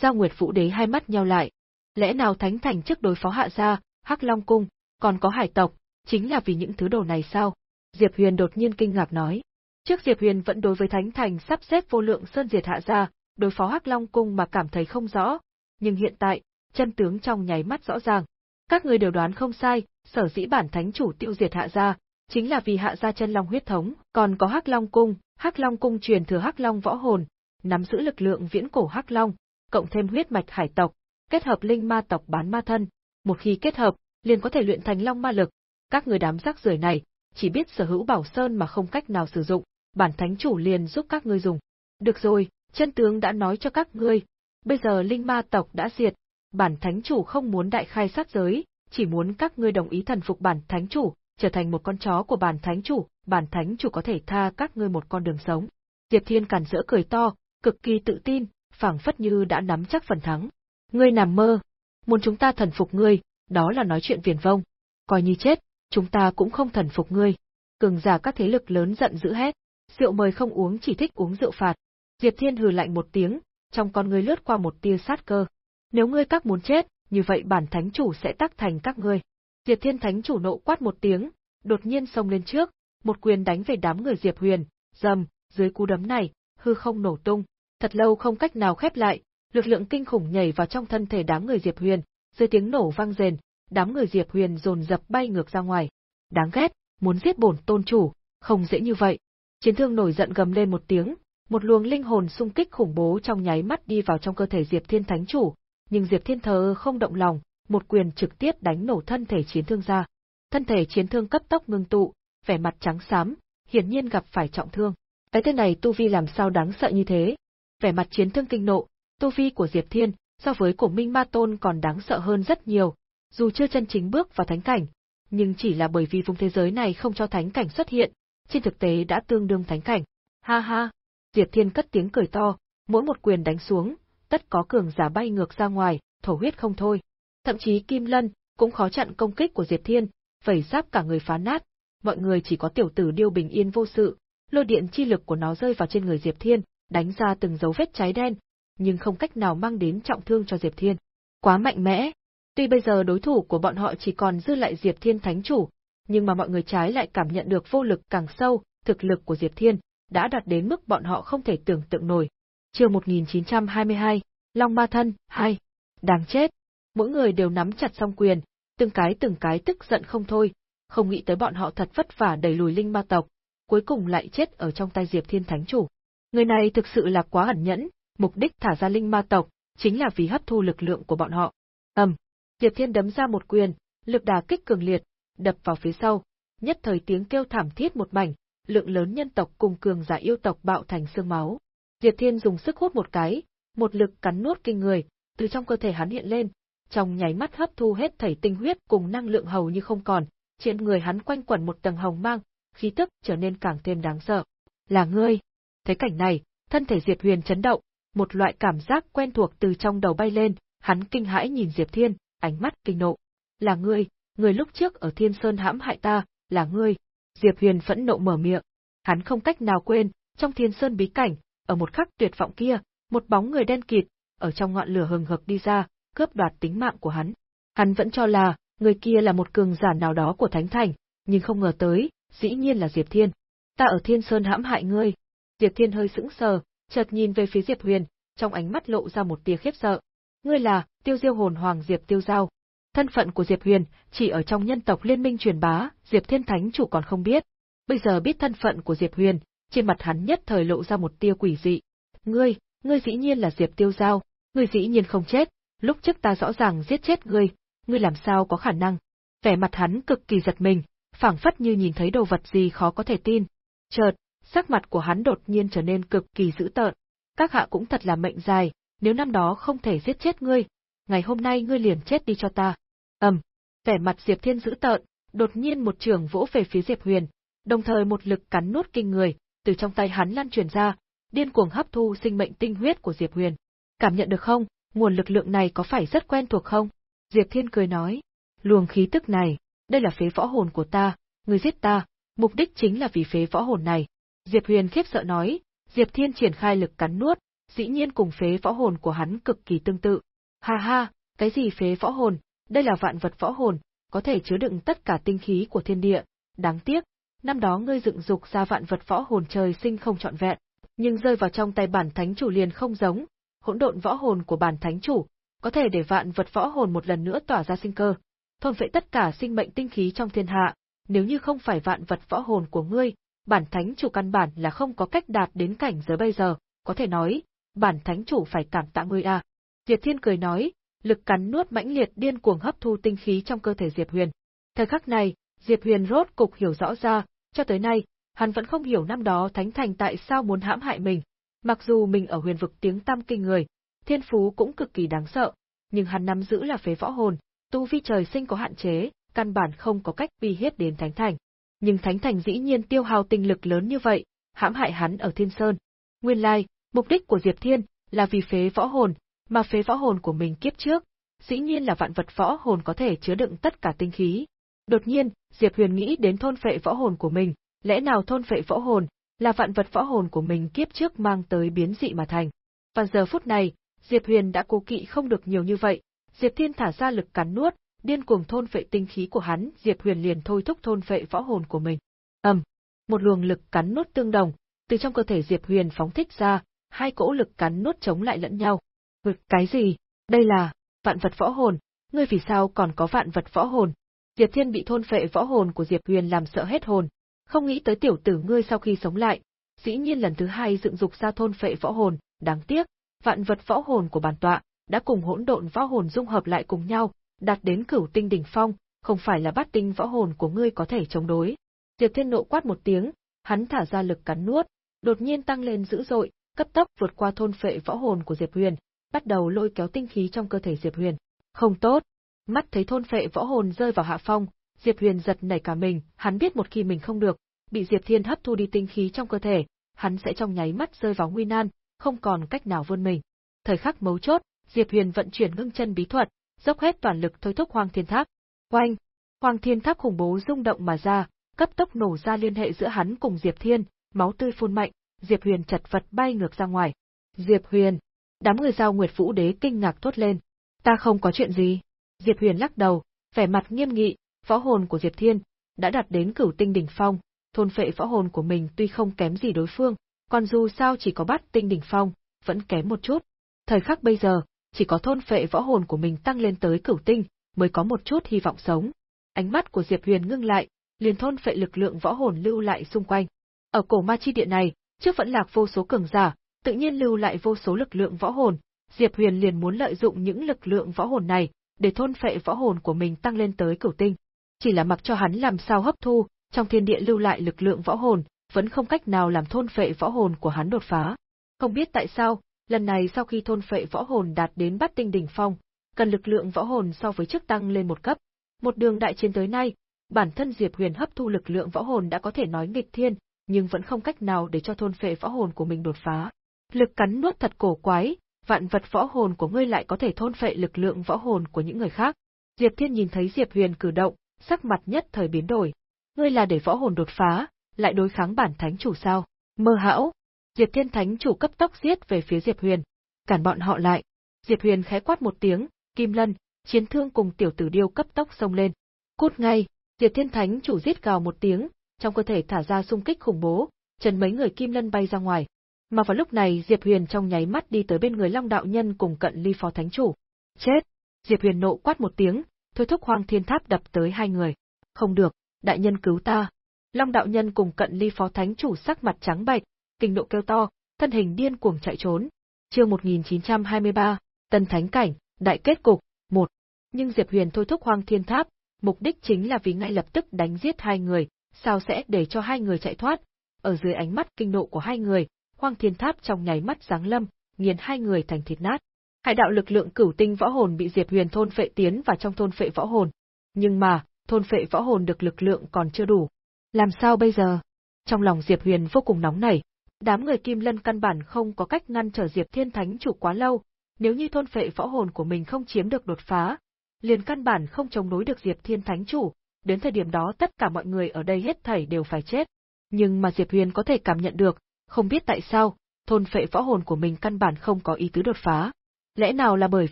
Giao Nguyệt Vũ Đế hai mắt nheo lại, lẽ nào Thánh Thành trước đối phó Hạ gia, Hắc Long cung, còn có hải tộc, chính là vì những thứ đồ này sao? Diệp Huyền đột nhiên kinh ngạc nói. Trước Diệp Huyền vẫn đối với Thánh Thành sắp xếp vô lượng sơn diệt hạ gia, đối phó Hắc Long cung mà cảm thấy không rõ, nhưng hiện tại, chân tướng trong nháy mắt rõ ràng. Các người đều đoán không sai, sở dĩ bản thánh chủ tiêu diệt hạ gia, chính là vì hạ gia chân long huyết thống, còn có Hắc Long cung, Hắc Long cung truyền thừa Hắc Long võ hồn, nắm giữ lực lượng viễn cổ Hắc Long, cộng thêm huyết mạch hải tộc, kết hợp linh ma tộc bán ma thân, một khi kết hợp, liền có thể luyện thành long ma lực. Các người đám rác rưởi này, chỉ biết sở hữu bảo sơn mà không cách nào sử dụng, bản thánh chủ liền giúp các ngươi dùng. Được rồi, chân tướng đã nói cho các ngươi, bây giờ linh ma tộc đã diệt, bản thánh chủ không muốn đại khai sát giới, chỉ muốn các ngươi đồng ý thần phục bản thánh chủ, trở thành một con chó của bản thánh chủ, bản thánh chủ có thể tha các ngươi một con đường sống. Diệp Thiên cản rỡ cười to, cực kỳ tự tin, phảng phất như đã nắm chắc phần thắng. Ngươi nằm mơ, muốn chúng ta thần phục ngươi, đó là nói chuyện viển vông. Coi như chết, chúng ta cũng không thần phục ngươi. Cường giả các thế lực lớn giận dữ hết. Rượu mời không uống chỉ thích uống rượu phạt. Diệp Thiên hừ lạnh một tiếng, trong con ngươi lướt qua một tia sát cơ. Nếu ngươi các muốn chết, như vậy bản thánh chủ sẽ tác thành các ngươi. Diệp Thiên thánh chủ nộ quát một tiếng, đột nhiên xông lên trước, một quyền đánh về đám người Diệp Huyền, dầm, dưới cú đấm này, hư không nổ tung, thật lâu không cách nào khép lại, lực lượng kinh khủng nhảy vào trong thân thể đám người Diệp Huyền, dưới tiếng nổ vang rền, đám người Diệp Huyền dồn dập bay ngược ra ngoài. Đáng ghét, muốn giết bổn tôn chủ, không dễ như vậy. Chiến thương nổi giận gầm lên một tiếng, một luồng linh hồn xung kích khủng bố trong nháy mắt đi vào trong cơ thể Diệp Thiên Thánh chủ, nhưng Diệp Thiên thờ không động lòng, một quyền trực tiếp đánh nổ thân thể chiến thương ra. Thân thể chiến thương cấp tốc ngưng tụ, vẻ mặt trắng xám, hiển nhiên gặp phải trọng thương. Cái tên này tu vi làm sao đáng sợ như thế? Vẻ mặt chiến thương kinh nộ, tu vi của Diệp Thiên so với của Minh Ma Tôn còn đáng sợ hơn rất nhiều, dù chưa chân chính bước vào thánh cảnh, nhưng chỉ là bởi vì vùng thế giới này không cho thánh cảnh xuất hiện, trên thực tế đã tương đương thánh cảnh. Ha ha, Diệp Thiên cất tiếng cười to, mỗi một quyền đánh xuống, tất có cường giả bay ngược ra ngoài, thổ huyết không thôi. Thậm chí Kim Lân cũng khó chặn công kích của Diệp Thiên, vẩy giáp cả người phá nát, mọi người chỉ có tiểu tử điêu bình yên vô sự, lôi điện chi lực của nó rơi vào trên người Diệp Thiên, đánh ra từng dấu vết cháy đen, nhưng không cách nào mang đến trọng thương cho Diệp Thiên. Quá mạnh mẽ. Tuy bây giờ đối thủ của bọn họ chỉ còn dư lại Diệp Thiên Thánh Chủ, nhưng mà mọi người trái lại cảm nhận được vô lực càng sâu, thực lực của Diệp Thiên đã đạt đến mức bọn họ không thể tưởng tượng nổi. Chương 1922, Long Ma Thân 2. Đáng chết. Mỗi người đều nắm chặt song quyền, từng cái từng cái tức giận không thôi, không nghĩ tới bọn họ thật vất vả đẩy lùi linh ma tộc, cuối cùng lại chết ở trong tay Diệp Thiên Thánh Chủ. Người này thực sự là quá ẩn nhẫn, mục đích thả ra linh ma tộc, chính là vì hấp thu lực lượng của bọn họ. Ầm, Diệp Thiên đấm ra một quyền, lực đà kích cường liệt, đập vào phía sau, nhất thời tiếng kêu thảm thiết một mảnh, lượng lớn nhân tộc cùng cường giả yêu tộc bạo thành xương máu. Diệp Thiên dùng sức hút một cái, một lực cắn nuốt kinh người, từ trong cơ thể hắn hiện lên, trong nháy mắt hấp thu hết thảy tinh huyết cùng năng lượng hầu như không còn, trên người hắn quanh quẩn một tầng hồng mang, khí tức trở nên càng thêm đáng sợ. Là ngươi. Thấy cảnh này, thân thể Diệp Huyền chấn động, một loại cảm giác quen thuộc từ trong đầu bay lên, hắn kinh hãi nhìn Diệp Thiên, ánh mắt kinh nộ. Là ngươi, người lúc trước ở Thiên Sơn hãm hại ta, là ngươi. Diệp Huyền phẫn nộ mở miệng. Hắn không cách nào quên, trong Thiên Sơn bí cảnh, ở một khắc tuyệt vọng kia, một bóng người đen kịt, ở trong ngọn lửa hừng hực đi ra, cướp đoạt tính mạng của hắn. Hắn vẫn cho là, người kia là một cường giả nào đó của Thánh Thành, nhưng không ngờ tới, dĩ nhiên là Diệp Thiên. Ta ở Thiên Sơn hãm hại ngươi. Diệp Thiên hơi sững sờ, chợt nhìn về phía Diệp Huyền, trong ánh mắt lộ ra một tia khiếp sợ. Ngươi là, tiêu diêu hồn hoàng Diệp Tiêu Giao. Thân phận của Diệp Huyền chỉ ở trong nhân tộc liên minh truyền bá, Diệp Thiên Thánh chủ còn không biết. Bây giờ biết thân phận của Diệp Huyền, trên mặt hắn nhất thời lộ ra một tia quỷ dị. Ngươi, ngươi dĩ nhiên là Diệp Tiêu Giao, ngươi dĩ nhiên không chết, lúc trước ta rõ ràng giết chết ngươi, ngươi làm sao có khả năng? Vẻ mặt hắn cực kỳ giật mình, phảng phất như nhìn thấy đồ vật gì khó có thể tin. Chợt, sắc mặt của hắn đột nhiên trở nên cực kỳ dữ tợn. Các hạ cũng thật là mệnh dài, nếu năm đó không thể giết chết ngươi, ngày hôm nay ngươi liền chết đi cho ta. Ầm, vẻ mặt Diệp Thiên dữ tợn, đột nhiên một trường vỗ về phía Diệp Huyền, đồng thời một lực cắn nuốt kinh người, từ trong tay hắn lan truyền ra, điên cuồng hấp thu sinh mệnh tinh huyết của Diệp Huyền. Cảm nhận được không, nguồn lực lượng này có phải rất quen thuộc không? Diệp Thiên cười nói, luồng khí tức này, đây là phế võ hồn của ta, ngươi giết ta, mục đích chính là vì phế võ hồn này. Diệp Huyền khiếp sợ nói, Diệp Thiên triển khai lực cắn nuốt, dĩ nhiên cùng phế võ hồn của hắn cực kỳ tương tự. Ha ha, cái gì phế võ hồn, đây là vạn vật võ hồn, có thể chứa đựng tất cả tinh khí của thiên địa. Đáng tiếc, năm đó ngươi dựng dục ra vạn vật võ hồn trời sinh không trọn vẹn, nhưng rơi vào trong tay bản thánh chủ liền không giống, hỗn độn võ hồn của bản thánh chủ, có thể để vạn vật võ hồn một lần nữa tỏa ra sinh cơ, thôn vệ tất cả sinh mệnh tinh khí trong thiên hạ, nếu như không phải vạn vật võ hồn của ngươi, bản thánh chủ căn bản là không có cách đạt đến cảnh giới bây giờ, có thể nói, bản thánh chủ phải cảm tạ ngươi à. Diệp Thiên cười nói, lực cắn nuốt mãnh liệt điên cuồng hấp thu tinh khí trong cơ thể Diệp Huyền. Thời khắc này, Diệp Huyền rốt cục hiểu rõ ra, cho tới nay, hắn vẫn không hiểu năm đó Thánh Thành tại sao muốn hãm hại mình. Mặc dù mình ở huyền vực tiếng tăm kinh người, thiên phú cũng cực kỳ đáng sợ, nhưng hắn nắm giữ là phế võ hồn, tu vi trời sinh có hạn chế, căn bản không có cách uy hiếp đến Thánh Thành. Nhưng Thánh Thành dĩ nhiên tiêu hao tinh lực lớn như vậy, hãm hại hắn ở Thiên Sơn. Nguyên lai, mục đích của Diệp Thiên là vì phế võ hồn, mà phế võ hồn của mình kiếp trước, dĩ nhiên là vạn vật võ hồn có thể chứa đựng tất cả tinh khí. Đột nhiên, Diệp Huyền nghĩ đến thôn phệ võ hồn của mình, lẽ nào thôn phệ võ hồn là vạn vật võ hồn của mình kiếp trước mang tới biến dị mà thành. Và giờ phút này, Diệp Huyền đã cố kỵ không được nhiều như vậy, Diệp Thiên thả ra lực cắn nuốt, điên cuồng thôn phệ tinh khí của hắn, Diệp Huyền liền thôi thúc thôn phệ võ hồn của mình. Ầm, một luồng lực cắn nuốt tương đồng, từ trong cơ thể Diệp Huyền phóng thích ra, hai cỗ lực cắn nuốt chống lại lẫn nhau. Vực cái gì? Đây là vạn vật võ hồn, ngươi vì sao còn có vạn vật võ hồn? Diệp Thiên bị thôn phệ võ hồn của Diệp Huyền làm sợ hết hồn, không nghĩ tới tiểu tử ngươi sau khi sống lại, dĩ nhiên lần thứ hai dựng dục ra thôn phệ võ hồn, đáng tiếc, vạn vật võ hồn của bản tọa đã cùng hỗn độn võ hồn dung hợp lại cùng nhau, đạt đến cửu tinh đỉnh phong, không phải là bát tinh võ hồn của ngươi có thể chống đối. Diệp Thiên nộ quát một tiếng, hắn thả ra lực cắn nuốt, đột nhiên tăng lên dữ dội, cấp tốc vượt qua thôn phệ võ hồn của Diệp Huyền, bắt đầu lôi kéo tinh khí trong cơ thể Diệp Huyền. Không tốt. Mắt thấy thôn phệ võ hồn rơi vào hạ phong, Diệp Huyền giật nảy cả mình, hắn biết một khi mình không được, bị Diệp Thiên hấp thu đi tinh khí trong cơ thể, hắn sẽ trong nháy mắt rơi vào nguy nan, không còn cách nào vươn mình. Thời khắc mấu chốt, Diệp Huyền vận chuyển ngưng chân bí thuật, dốc hết toàn lực thôi thúc hoàng Thiên Tháp. Oanh! hoàng Thiên Tháp khủng bố rung động mà ra, cấp tốc nổ ra liên hệ giữa hắn cùng Diệp Thiên, máu tươi phun mạnh, Diệp Huyền chật vật bay ngược ra ngoài. Diệp Huyền! Đám người giao Nguyệt Vũ Đế kinh ngạc thốt lên. Ta không có chuyện gì. Diệp Huyền lắc đầu, vẻ mặt nghiêm nghị, võ hồn của Diệp Thiên đã đạt đến cửu tinh đỉnh phong, thôn phệ võ hồn của mình tuy không kém gì đối phương, còn dù sao chỉ có bát tinh đỉnh phong, vẫn kém một chút. Thời khắc bây giờ, chỉ có thôn phệ võ hồn của mình tăng lên tới cửu tinh, mới có một chút hy vọng sống. Ánh mắt của Diệp Huyền ngưng lại, liền thôn phệ lực lượng võ hồn lưu lại xung quanh. Ở cổ ma chi điện này, trước vẫn lạc vô số cường giả, tự nhiên lưu lại vô số lực lượng võ hồn, Diệp Huyền liền muốn lợi dụng những lực lượng võ hồn này, để thôn phệ võ hồn của mình tăng lên tới cửu tinh. Chỉ là mặc cho hắn làm sao hấp thu, trong thiên địa lưu lại lực lượng võ hồn, vẫn không cách nào làm thôn phệ võ hồn của hắn đột phá. Không biết tại sao, lần này sau khi thôn phệ võ hồn đạt đến bát tinh đỉnh phong, cần lực lượng võ hồn so với trước tăng lên một cấp. Một đường đại chiến tới nay, bản thân Diệp Huyền hấp thu lực lượng võ hồn đã có thể nói nghịch thiên, nhưng vẫn không cách nào để cho thôn phệ võ hồn của mình đột phá. Lực cắn nuốt thật cổ quái, vạn vật võ hồn của ngươi lại có thể thôn phệ lực lượng võ hồn của những người khác. Diệp Thiên nhìn thấy Diệp Huyền cử động, sắc mặt nhất thời biến đổi. Ngươi là để võ hồn đột phá, lại đối kháng bản thánh chủ sao? Mơ hão. Diệp Thiên thánh chủ cấp tốc giết về phía Diệp Huyền, cản bọn họ lại. Diệp Huyền khẽ quát một tiếng, Kim Lân, chiến thương cùng tiểu tử điêu cấp tốc xông lên. Cút ngay, Diệp Thiên thánh chủ giết gào một tiếng, trong cơ thể thả ra xung kích khủng bố, trần mấy người Kim Lân bay ra ngoài. Mà vào lúc này Diệp Huyền trong nháy mắt đi tới bên người Long đạo nhân cùng cận ly phó thánh chủ. Chết! Diệp Huyền nộ quát một tiếng, thôi thúc Hoang Thiên Tháp đập tới hai người. Không được, đại nhân cứu ta. Long đạo nhân cùng cận ly phó thánh chủ sắc mặt trắng bệch, kinh nộ kêu to, thân hình điên cuồng chạy trốn. Chương 1923, Tân Thánh cảnh, đại kết cục, 1. Nhưng Diệp Huyền thôi thúc Hoang Thiên Tháp, mục đích chính là vì ngay lập tức đánh giết hai người, sao sẽ để cho hai người chạy thoát? Ở dưới ánh mắt kinh nộ của hai người, Hoang Thiên Tháp trong nháy mắt giáng lâm, nghiền hai người thành thịt nát. Hải đạo lực lượng cửu tinh võ hồn bị Diệp Huyền thôn phệ tiến vào trong thôn phệ võ hồn. Nhưng mà, thôn phệ võ hồn được lực lượng còn chưa đủ. Làm sao bây giờ? Trong lòng Diệp Huyền vô cùng nóng nảy. Đám người Kim Lân căn bản không có cách ngăn trở Diệp Thiên Thánh chủ quá lâu, nếu như thôn phệ võ hồn của mình không chiếm được đột phá, liền căn bản không chống đối được Diệp Thiên Thánh chủ, đến thời điểm đó tất cả mọi người ở đây hết thảy đều phải chết. Nhưng mà Diệp Huyền có thể cảm nhận được, không biết tại sao, thôn phệ võ hồn của mình căn bản không có ý tứ đột phá. Lẽ nào là bởi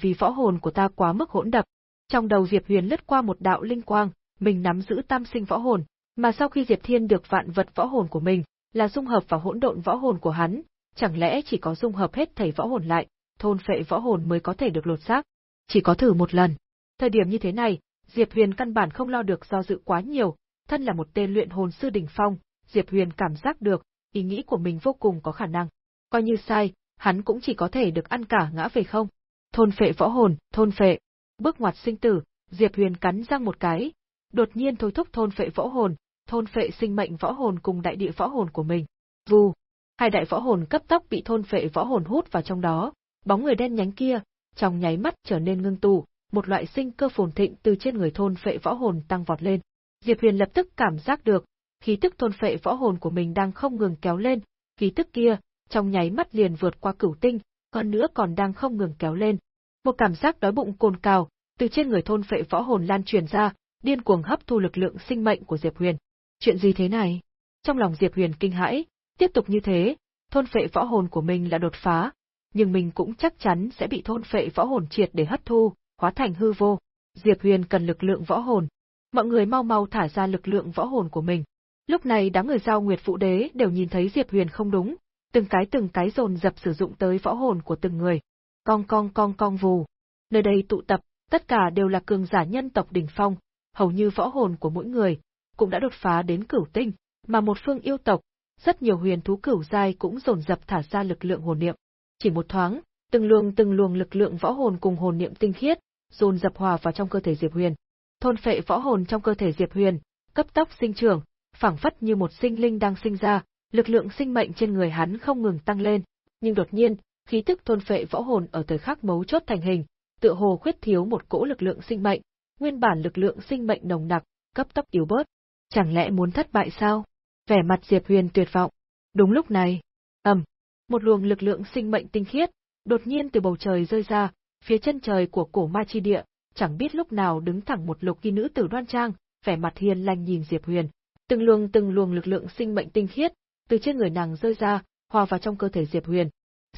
vì võ hồn của ta quá mức hỗn đập? Trong đầu Diệp Huyền lướt qua một đạo linh quang, mình nắm giữ tam sinh võ hồn, mà sau khi Diệp Thiên được vạn vật võ hồn của mình, là dung hợp vào hỗn độn võ hồn của hắn, chẳng lẽ chỉ có dung hợp hết thảy võ hồn lại, thôn phệ võ hồn mới có thể được lột xác? Chỉ có thử một lần. Thời điểm như thế này, Diệp Huyền căn bản không lo được do dự quá nhiều, thân là một tên luyện hồn sư đỉnh phong, Diệp Huyền cảm giác được, ý nghĩ của mình vô cùng có khả năng. Coi như sai, hắn cũng chỉ có thể được ăn cả ngã về không. Thôn phệ võ hồn, thôn phệ. Bước ngoặt sinh tử, Diệp Huyền cắn răng một cái, đột nhiên thôi thúc thôn phệ võ hồn, thôn phệ sinh mệnh võ hồn cùng đại địa võ hồn của mình. Vù, hai đại võ hồn cấp tốc bị thôn phệ võ hồn hút vào trong đó, bóng người đen nhánh kia, trong nháy mắt trở nên ngưng tụ, một loại sinh cơ phồn thịnh từ trên người thôn phệ võ hồn tăng vọt lên. Diệp Huyền lập tức cảm giác được, khí tức thôn phệ võ hồn của mình đang không ngừng kéo lên, khí tức kia, trong nháy mắt liền vượt qua cửu tinh, hơn nữa còn đang không ngừng kéo lên. Một cảm giác đói bụng cồn cào, từ trên người thôn phệ võ hồn lan truyền ra, điên cuồng hấp thu lực lượng sinh mệnh của Diệp Huyền. Chuyện gì thế này? Trong lòng Diệp Huyền kinh hãi, tiếp tục như thế, thôn phệ võ hồn của mình là đột phá, nhưng mình cũng chắc chắn sẽ bị thôn phệ võ hồn triệt để hấp thu, hóa thành hư vô. Diệp Huyền cần lực lượng võ hồn. Mọi người mau mau thả ra lực lượng võ hồn của mình. Lúc này đám người giao Nguyệt Phụ Đế đều nhìn thấy Diệp Huyền không đúng, từng cái từng cái dồn dập sử dụng tới võ hồn của từng người. Cong cong cong cong vù. Nơi đây tụ tập, tất cả đều là cường giả nhân tộc đỉnh phong, hầu như võ hồn của mỗi người cũng đã đột phá đến cửu tinh, mà một phương yêu tộc, rất nhiều huyền thú cửu giai cũng dồn dập thả ra lực lượng hồn niệm. Chỉ một thoáng, từng luồng từng luồng lực lượng võ hồn cùng hồn niệm tinh khiết, dồn dập hòa vào trong cơ thể Diệp Huyền. Thôn phệ võ hồn trong cơ thể Diệp Huyền, cấp tốc sinh trưởng, phảng phất như một sinh linh đang sinh ra, lực lượng sinh mệnh trên người hắn không ngừng tăng lên, nhưng đột nhiên, khí tức thôn phệ võ hồn ở thời khắc mấu chốt thành hình, tựa hồ khuyết thiếu một cỗ lực lượng sinh mệnh, nguyên bản lực lượng sinh mệnh nồng nặc, cấp tốc yếu bớt. Chẳng lẽ muốn thất bại sao? Vẻ mặt Diệp Huyền tuyệt vọng. Đúng lúc này, ầm, một luồng lực lượng sinh mệnh tinh khiết, đột nhiên từ bầu trời rơi ra, phía chân trời của cổ ma chi địa, chẳng biết lúc nào đứng thẳng một lục kỳ nữ tử đoan trang, vẻ mặt hiền lành nhìn Diệp Huyền. Từng luồng từng luồng lực lượng sinh mệnh tinh khiết, từ trên người nàng rơi ra, hòa vào trong cơ thể Diệp Huyền.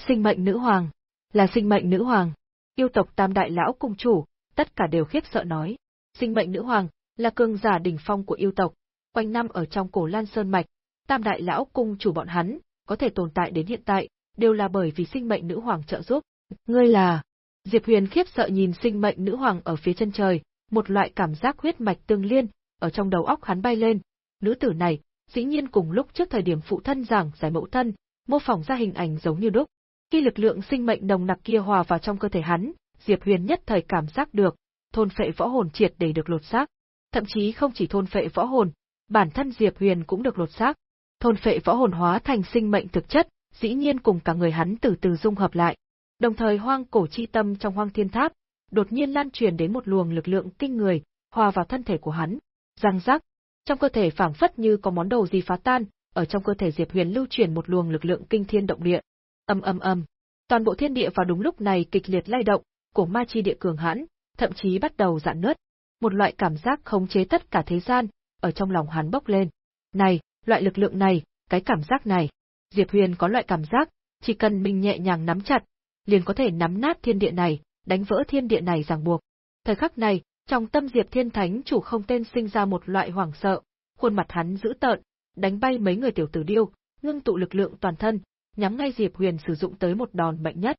Sinh mệnh nữ hoàng, là sinh mệnh nữ hoàng. Yêu tộc Tam đại lão cung chủ, tất cả đều khiếp sợ nói. Sinh mệnh nữ hoàng, là cường giả đỉnh phong của yêu tộc, quanh năm ở trong cổ Lan Sơn mạch, Tam đại lão cung chủ bọn hắn, có thể tồn tại đến hiện tại, đều là bởi vì sinh mệnh nữ hoàng trợ giúp. Ngươi là... Diệp Huyền khiếp sợ nhìn sinh mệnh nữ hoàng ở phía chân trời, một loại cảm giác huyết mạch tương liên, ở trong đầu óc hắn bay lên. Nữ tử này, dĩ nhiên cùng lúc trước thời điểm phụ thân giảng giải mẫu thân, mô phỏng ra hình ảnh giống như đúc. Khi lực lượng sinh mệnh nồng nặc kia hòa vào trong cơ thể hắn, Diệp Huyền nhất thời cảm giác được, thôn phệ võ hồn triệt để được lột xác. Thậm chí không chỉ thôn phệ võ hồn, bản thân Diệp Huyền cũng được lột xác. Thôn phệ võ hồn hóa thành sinh mệnh thực chất, dĩ nhiên cùng cả người hắn từ từ dung hợp lại. Đồng thời hoang cổ chi tâm trong hoang thiên tháp, đột nhiên lan truyền đến một luồng lực lượng kinh người, hòa vào thân thể của hắn. Răng rắc, trong cơ thể phảng phất như có món đồ gì phá tan, ở trong cơ thể Diệp Huyền lưu truyền một luồng lực lượng kinh thiên động địa. Âm âm âm. Toàn bộ thiên địa vào đúng lúc này kịch liệt lay động, cổ ma chi địa cường hãn, thậm chí bắt đầu dạn nứt. Một loại cảm giác khống chế tất cả thế gian, ở trong lòng hắn bốc lên. Này, loại lực lượng này, cái cảm giác này. Diệp Huyền có loại cảm giác, chỉ cần mình nhẹ nhàng nắm chặt, liền có thể nắm nát thiên địa này, đánh vỡ thiên địa này ràng buộc. Thời khắc này, trong tâm Diệp Thiên Thánh chủ không tên sinh ra một loại hoảng sợ, khuôn mặt hắn dữ tợn, đánh bay mấy người tiểu tử điêu, ngưng tụ lực lượng toàn thân, nhắm ngay Diệp Huyền sử dụng tới một đòn mạnh nhất.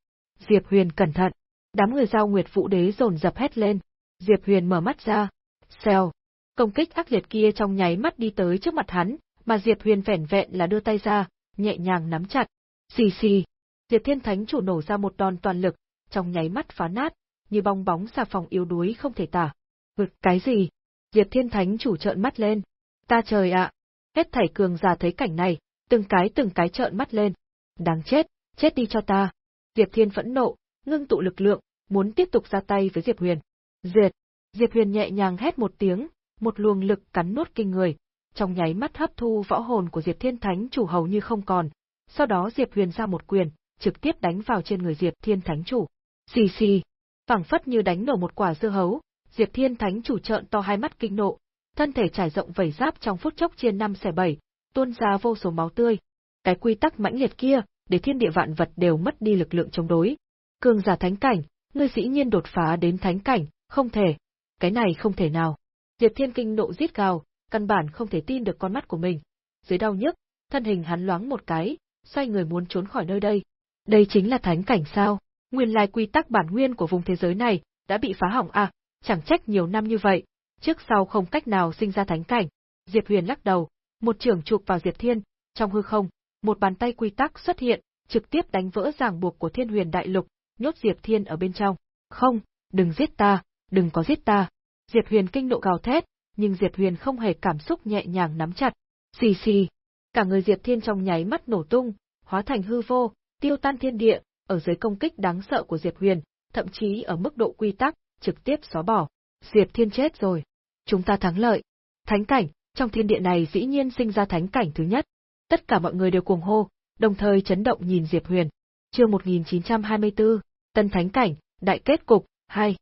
Diệp Huyền cẩn thận. Đám người giao Nguyệt Vũ Đế dồn dập hét lên. Diệp Huyền mở mắt ra. Xèo. Công kích ác liệt kia trong nháy mắt đi tới trước mặt hắn, mà Diệp Huyền vẻn vẹn là đưa tay ra, nhẹ nhàng nắm chặt. Xì xì. Diệp Thiên Thánh chủ nổ ra một đòn toàn lực, trong nháy mắt phá nát, như bong bóng xà phòng yếu đuối không thể tả. Vực cái gì? Diệp Thiên Thánh chủ trợn mắt lên. Ta trời ạ! Hết thảy cường giả thấy cảnh này, từng cái từng cái trợn mắt lên. Đáng chết, chết đi cho ta. Diệp Thiên phẫn nộ, ngưng tụ lực lượng, muốn tiếp tục ra tay với Diệp Huyền. Diệt! Diệp Huyền nhẹ nhàng hét một tiếng, một luồng lực cắn nuốt kinh người, trong nháy mắt hấp thu võ hồn của Diệp Thiên Thánh chủ hầu như không còn. Sau đó Diệp Huyền ra một quyền, trực tiếp đánh vào trên người Diệp Thiên Thánh chủ. Xì xì, phảng phất như đánh nổ một quả dưa hấu, Diệp Thiên Thánh chủ trợn to hai mắt kinh nộ, thân thể trải rộng vảy giáp trong phút chốc chia năm xẻ bảy, tuôn ra vô số máu tươi. Cái quy tắc mãnh liệt kia, để thiên địa vạn vật đều mất đi lực lượng chống đối. Cường giả thánh cảnh, ngươi dĩ nhiên đột phá đến thánh cảnh, không thể. Cái này không thể nào. Diệp Thiên kinh nộ giết gào, căn bản không thể tin được con mắt của mình. Dưới đau nhức, thân hình hắn loáng một cái, xoay người muốn trốn khỏi nơi đây. Đây chính là thánh cảnh sao? Nguyên lai quy tắc bản nguyên của vùng thế giới này đã bị phá hỏng à, chẳng trách nhiều năm như vậy, trước sau không cách nào sinh ra thánh cảnh. Diệp Huyền lắc đầu, một trường chụp vào Diệp Thiên, trong hư không, một bàn tay quy tắc xuất hiện, trực tiếp đánh vỡ ràng buộc của Thiên Huyền Đại Lục, nhốt Diệp Thiên ở bên trong. Không, đừng giết ta, đừng có giết ta. Diệp Huyền kinh nộ gào thét, nhưng Diệp Huyền không hề cảm xúc nhẹ nhàng nắm chặt. Xì xì, cả người Diệp Thiên trong nháy mắt nổ tung, hóa thành hư vô, tiêu tan thiên địa, ở dưới công kích đáng sợ của Diệp Huyền, thậm chí ở mức độ quy tắc, trực tiếp xóa bỏ. Diệp Thiên chết rồi. Chúng ta thắng lợi. Thánh cảnh, trong thiên địa này dĩ nhiên sinh ra thánh cảnh thứ nhất. Tất cả mọi người đều cuồng hô, đồng thời chấn động nhìn Diệp Huyền. Chương 1924, Tân Thánh cảnh, đại kết cục, 2.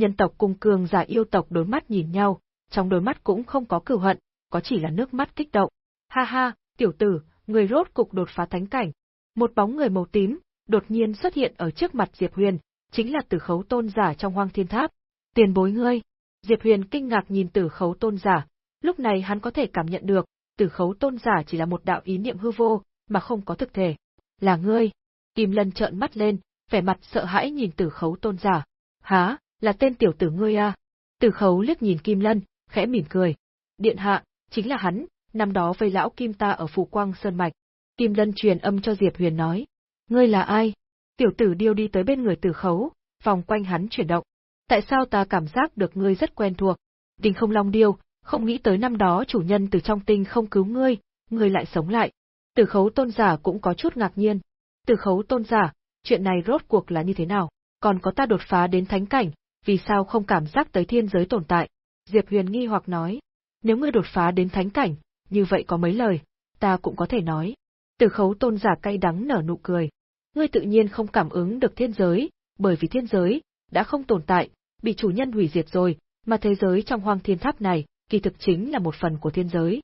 Nhân tộc cùng cường giả yêu tộc đối mắt nhìn nhau, trong đôi mắt cũng không có cửu hận, có chỉ là nước mắt kích động. Ha ha, tiểu tử, người rốt cục đột phá thánh cảnh. Một bóng người màu tím, đột nhiên xuất hiện ở trước mặt Diệp Huyền, chính là tử khấu tôn giả trong hoang thiên tháp. Tiền bối ngươi. Diệp Huyền kinh ngạc nhìn tử khấu tôn giả, lúc này hắn có thể cảm nhận được, tử khấu tôn giả chỉ là một đạo ý niệm hư vô, mà không có thực thể. Là ngươi. Kim Lân trợn mắt lên, vẻ mặt sợ hãi nhìn tử khấu tôn giả. Há, là tên tiểu tử ngươi à? Tử khấu liếc nhìn Kim Lân, khẽ mỉm cười. Điện hạ, chính là hắn, năm đó vây lão Kim ta ở phù Quang Sơn Mạch. Kim Lân truyền âm cho Diệp Huyền nói. Ngươi là ai? Tiểu tử điêu đi tới bên người tử khấu, vòng quanh hắn chuyển động. Tại sao ta cảm giác được ngươi rất quen thuộc? Đình không long điêu, không nghĩ tới năm đó chủ nhân từ trong tinh không cứu ngươi, ngươi lại sống lại. Tử khấu tôn giả cũng có chút ngạc nhiên. Tử khấu tôn giả, chuyện này rốt cuộc là như thế nào? Còn có ta đột phá đến thánh cảnh, vì sao không cảm giác tới thiên giới tồn tại? Diệp Huyền nghi hoặc nói. Nếu ngươi đột phá đến thánh cảnh, như vậy có mấy lời, ta cũng có thể nói. Tử khấu tôn giả cay đắng nở nụ cười. Ngươi tự nhiên không cảm ứng được thiên giới, bởi vì thiên giới đã không tồn tại, bị chủ nhân hủy diệt rồi, mà thế giới trong hoang thiên tháp này, kỳ thực chính là một phần của thiên giới.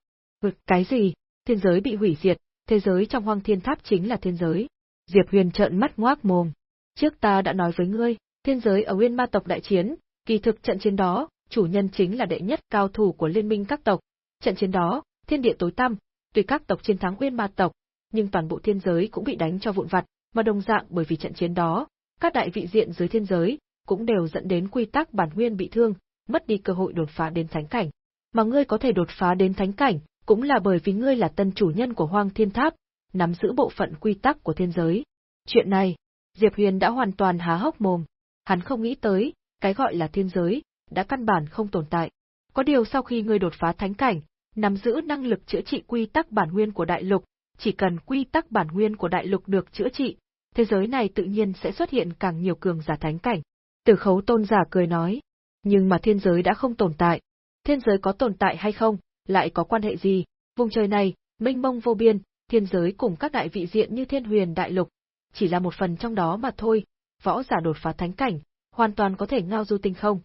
Cái gì? Thiên giới bị hủy diệt, thế giới trong hoang thiên tháp chính là thiên giới. Diệp Huyền trợn mắt ngoác mồm. Trước ta đã nói với ngươi, thiên giới ở nguyên ma tộc đại chiến, kỳ thực trận chiến đó, chủ nhân chính là đệ nhất cao thủ của liên minh các tộc. Trận chiến đó, thiên địa tối tăm, tuy các tộc chiến thắng nguyên ma tộc, nhưng toàn bộ thiên giới cũng bị đánh cho vụn vặt, mà đồng dạng bởi vì trận chiến đó, các đại vị diện dưới thiên giới cũng đều dẫn đến quy tắc bản nguyên bị thương, mất đi cơ hội đột phá đến thánh cảnh. Mà ngươi có thể đột phá đến thánh cảnh, cũng là bởi vì ngươi là tân chủ nhân của Hoang Thiên Tháp, nắm giữ bộ phận quy tắc của thiên giới. Chuyện này, Diệp Huyền đã hoàn toàn há hốc mồm. Hắn không nghĩ tới, cái gọi là thiên giới, đã căn bản không tồn tại. Có điều sau khi ngươi đột phá thánh cảnh, nắm giữ năng lực chữa trị quy tắc bản nguyên của đại lục, chỉ cần quy tắc bản nguyên của đại lục được chữa trị, thế giới này tự nhiên sẽ xuất hiện càng nhiều cường giả thánh cảnh. Tử khấu tôn giả cười nói, nhưng mà thiên giới đã không tồn tại. Thiên giới có tồn tại hay không, lại có quan hệ gì? Vùng trời này, mênh mông vô biên, thiên giới cùng các đại vị diện như thiên huyền đại lục, chỉ là một phần trong đó mà thôi. Võ giả đột phá thánh cảnh, hoàn toàn có thể ngao du tinh không.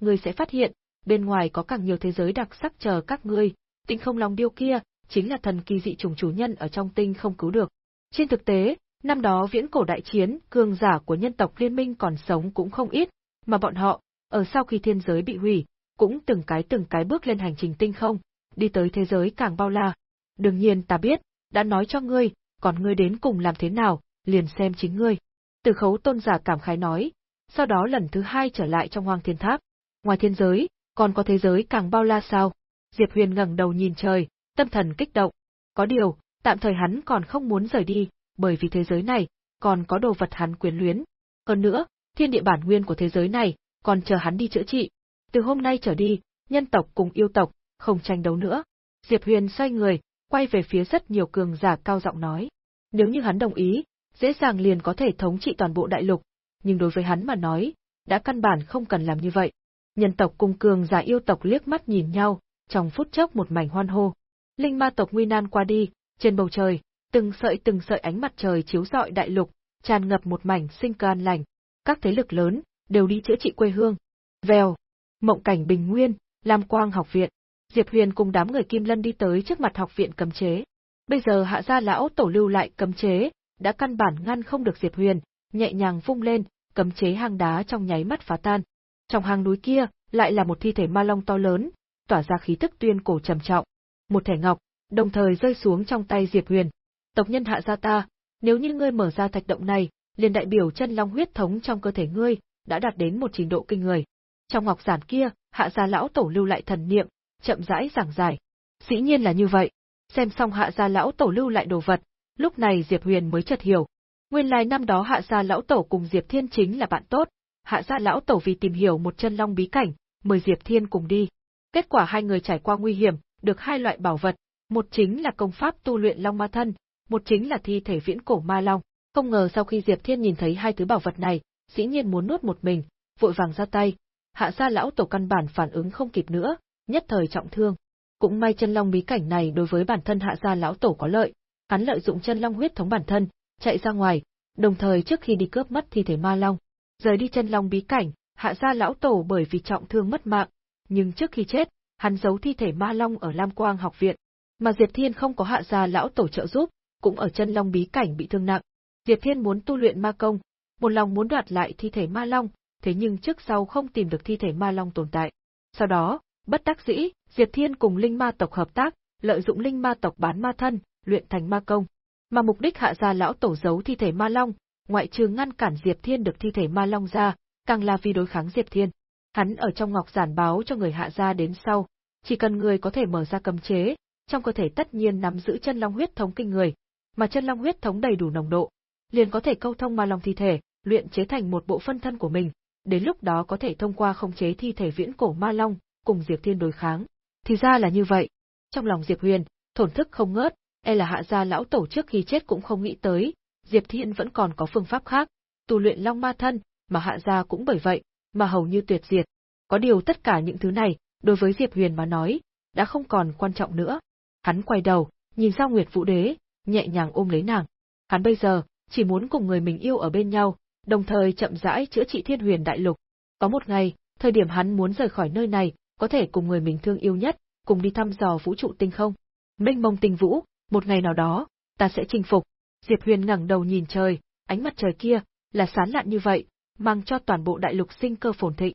Ngươi sẽ phát hiện, bên ngoài có càng nhiều thế giới đặc sắc chờ các ngươi, tinh không long điêu kia, chính là thần kỳ dị trùng chủ nhân ở trong tinh không cứu được. Trên thực tế, năm đó viễn cổ đại chiến, cường giả của nhân tộc liên minh còn sống cũng không ít, mà bọn họ, ở sau khi thiên giới bị hủy, cũng từng cái từng cái bước lên hành trình tinh không, đi tới thế giới càng bao la. Đương nhiên ta biết, đã nói cho ngươi, còn ngươi đến cùng làm thế nào, liền xem chính ngươi. Từ khấu tôn giả cảm khái nói, sau đó lần thứ hai trở lại trong hoang thiên tháp. Ngoài thiên giới, còn có thế giới càng bao la sao? Diệp Huyền ngẩng đầu nhìn trời, tâm thần kích động. Có điều, tạm thời hắn còn không muốn rời đi, bởi vì thế giới này, còn có đồ vật hắn quyến luyến. Hơn nữa, thiên địa bản nguyên của thế giới này, còn chờ hắn đi chữa trị. Từ hôm nay trở đi, nhân tộc cùng yêu tộc, không tranh đấu nữa. Diệp Huyền xoay người, quay về phía rất nhiều cường giả cao giọng nói. Nếu như hắn đồng ý, dễ dàng liền có thể thống trị toàn bộ đại lục, nhưng đối với hắn mà nói, đã căn bản không cần làm như vậy. Nhân tộc cung cường giả yêu tộc liếc mắt nhìn nhau, trong phút chốc một mảnh hoan hô. Linh ma tộc nguy nan qua đi, trên bầu trời, từng sợi từng sợi ánh mặt trời chiếu rọi đại lục, tràn ngập một mảnh sinh cơ an lành. Các thế lực lớn đều đi chữa trị quê hương. Vèo, mộng cảnh bình nguyên, Lam Quang học viện. Diệp Huyền cùng đám người Kim Lân đi tới trước mặt học viện cấm chế. Bây giờ hạ gia lão tổ lưu lại cấm chế, đã căn bản ngăn không được Diệp Huyền, nhẹ nhàng vung lên, cấm chế hang đá trong nháy mắt phá tan. Trong hang núi kia, lại là một thi thể ma long to lớn, tỏa ra khí tức tuyên cổ trầm trọng. Một thẻ ngọc, đồng thời rơi xuống trong tay Diệp Huyền. Tộc nhân hạ gia ta, nếu như ngươi mở ra thạch động này, liền đại biểu chân long huyết thống trong cơ thể ngươi đã đạt đến một trình độ kinh người. Trong ngọc giản kia, hạ gia lão tổ lưu lại thần niệm, chậm rãi giảng giải. Dĩ nhiên là như vậy. Xem xong hạ gia lão tổ lưu lại đồ vật, lúc này Diệp Huyền mới chợt hiểu. Nguyên lai năm đó hạ gia lão tổ cùng Diệp Thiên chính là bạn tốt, hạ gia lão tổ vì tìm hiểu một chân long bí cảnh, mời Diệp Thiên cùng đi. Kết quả hai người trải qua nguy hiểm, được hai loại bảo vật, một chính là công pháp tu luyện long ma thân, một chính là thi thể viễn cổ ma long. Không ngờ sau khi Diệp Thiên nhìn thấy hai thứ bảo vật này, dĩ nhiên muốn nuốt một mình, vội vàng ra tay. Hạ gia lão tổ căn bản phản ứng không kịp nữa, nhất thời trọng thương. Cũng may chân long bí cảnh này đối với bản thân hạ gia lão tổ có lợi, hắn lợi dụng chân long huyết thống bản thân, chạy ra ngoài, đồng thời trước khi đi cướp mất thi thể ma long. Rời đi chân long bí cảnh, hạ gia lão tổ bởi vì trọng thương mất mạng, nhưng trước khi chết, hắn giấu thi thể ma long ở Lam Quang học viện, mà Diệp Thiên không có hạ gia lão tổ trợ giúp, cũng ở chân long bí cảnh bị thương nặng. Diệp Thiên muốn tu luyện ma công, một lòng muốn đoạt lại thi thể ma long, thế nhưng trước sau không tìm được thi thể ma long tồn tại. Sau đó, bất đắc dĩ, Diệp Thiên cùng linh ma tộc hợp tác, lợi dụng linh ma tộc bán ma thân, luyện thành ma công. Mà mục đích hạ gia lão tổ giấu thi thể ma long, ngoại trừ ngăn cản Diệp Thiên được thi thể ma long ra, càng là vì đối kháng Diệp Thiên. Hắn ở trong ngọc giản báo cho người hạ gia đến sau, chỉ cần người có thể mở ra cấm chế, trong cơ thể tất nhiên nắm giữ chân long huyết thống kinh người, mà chân long huyết thống đầy đủ nồng độ, liền có thể câu thông ma long thi thể, luyện chế thành một bộ phân thân của mình, đến lúc đó có thể thông qua không chế thi thể viễn cổ ma long, cùng Diệp Thiên đối kháng. Thì ra là như vậy. Trong lòng Diệp Huyền, thổn thức không ngớt, e là hạ gia lão tổ trước khi chết cũng không nghĩ tới, Diệp Thiên vẫn còn có phương pháp khác, tu luyện long ma thân, mà hạ gia cũng bởi vậy, mà hầu như tuyệt diệt. Có điều tất cả những thứ này, đối với Diệp Huyền mà nói, đã không còn quan trọng nữa. Hắn quay đầu, nhìn ra Nguyệt Vũ Đế, nhẹ nhàng ôm lấy nàng. Hắn bây giờ, chỉ muốn cùng người mình yêu ở bên nhau, đồng thời chậm rãi chữa trị thiên huyền đại lục. Có một ngày, thời điểm hắn muốn rời khỏi nơi này, có thể cùng người mình thương yêu nhất, cùng đi thăm dò vũ trụ tinh không. Minh mông tinh vũ, một ngày nào đó, ta sẽ chinh phục. Diệp Huyền ngẩng đầu nhìn trời, ánh mặt trời kia, là sáng lạn như vậy, mang cho toàn bộ đại lục sinh cơ phồn thịnh.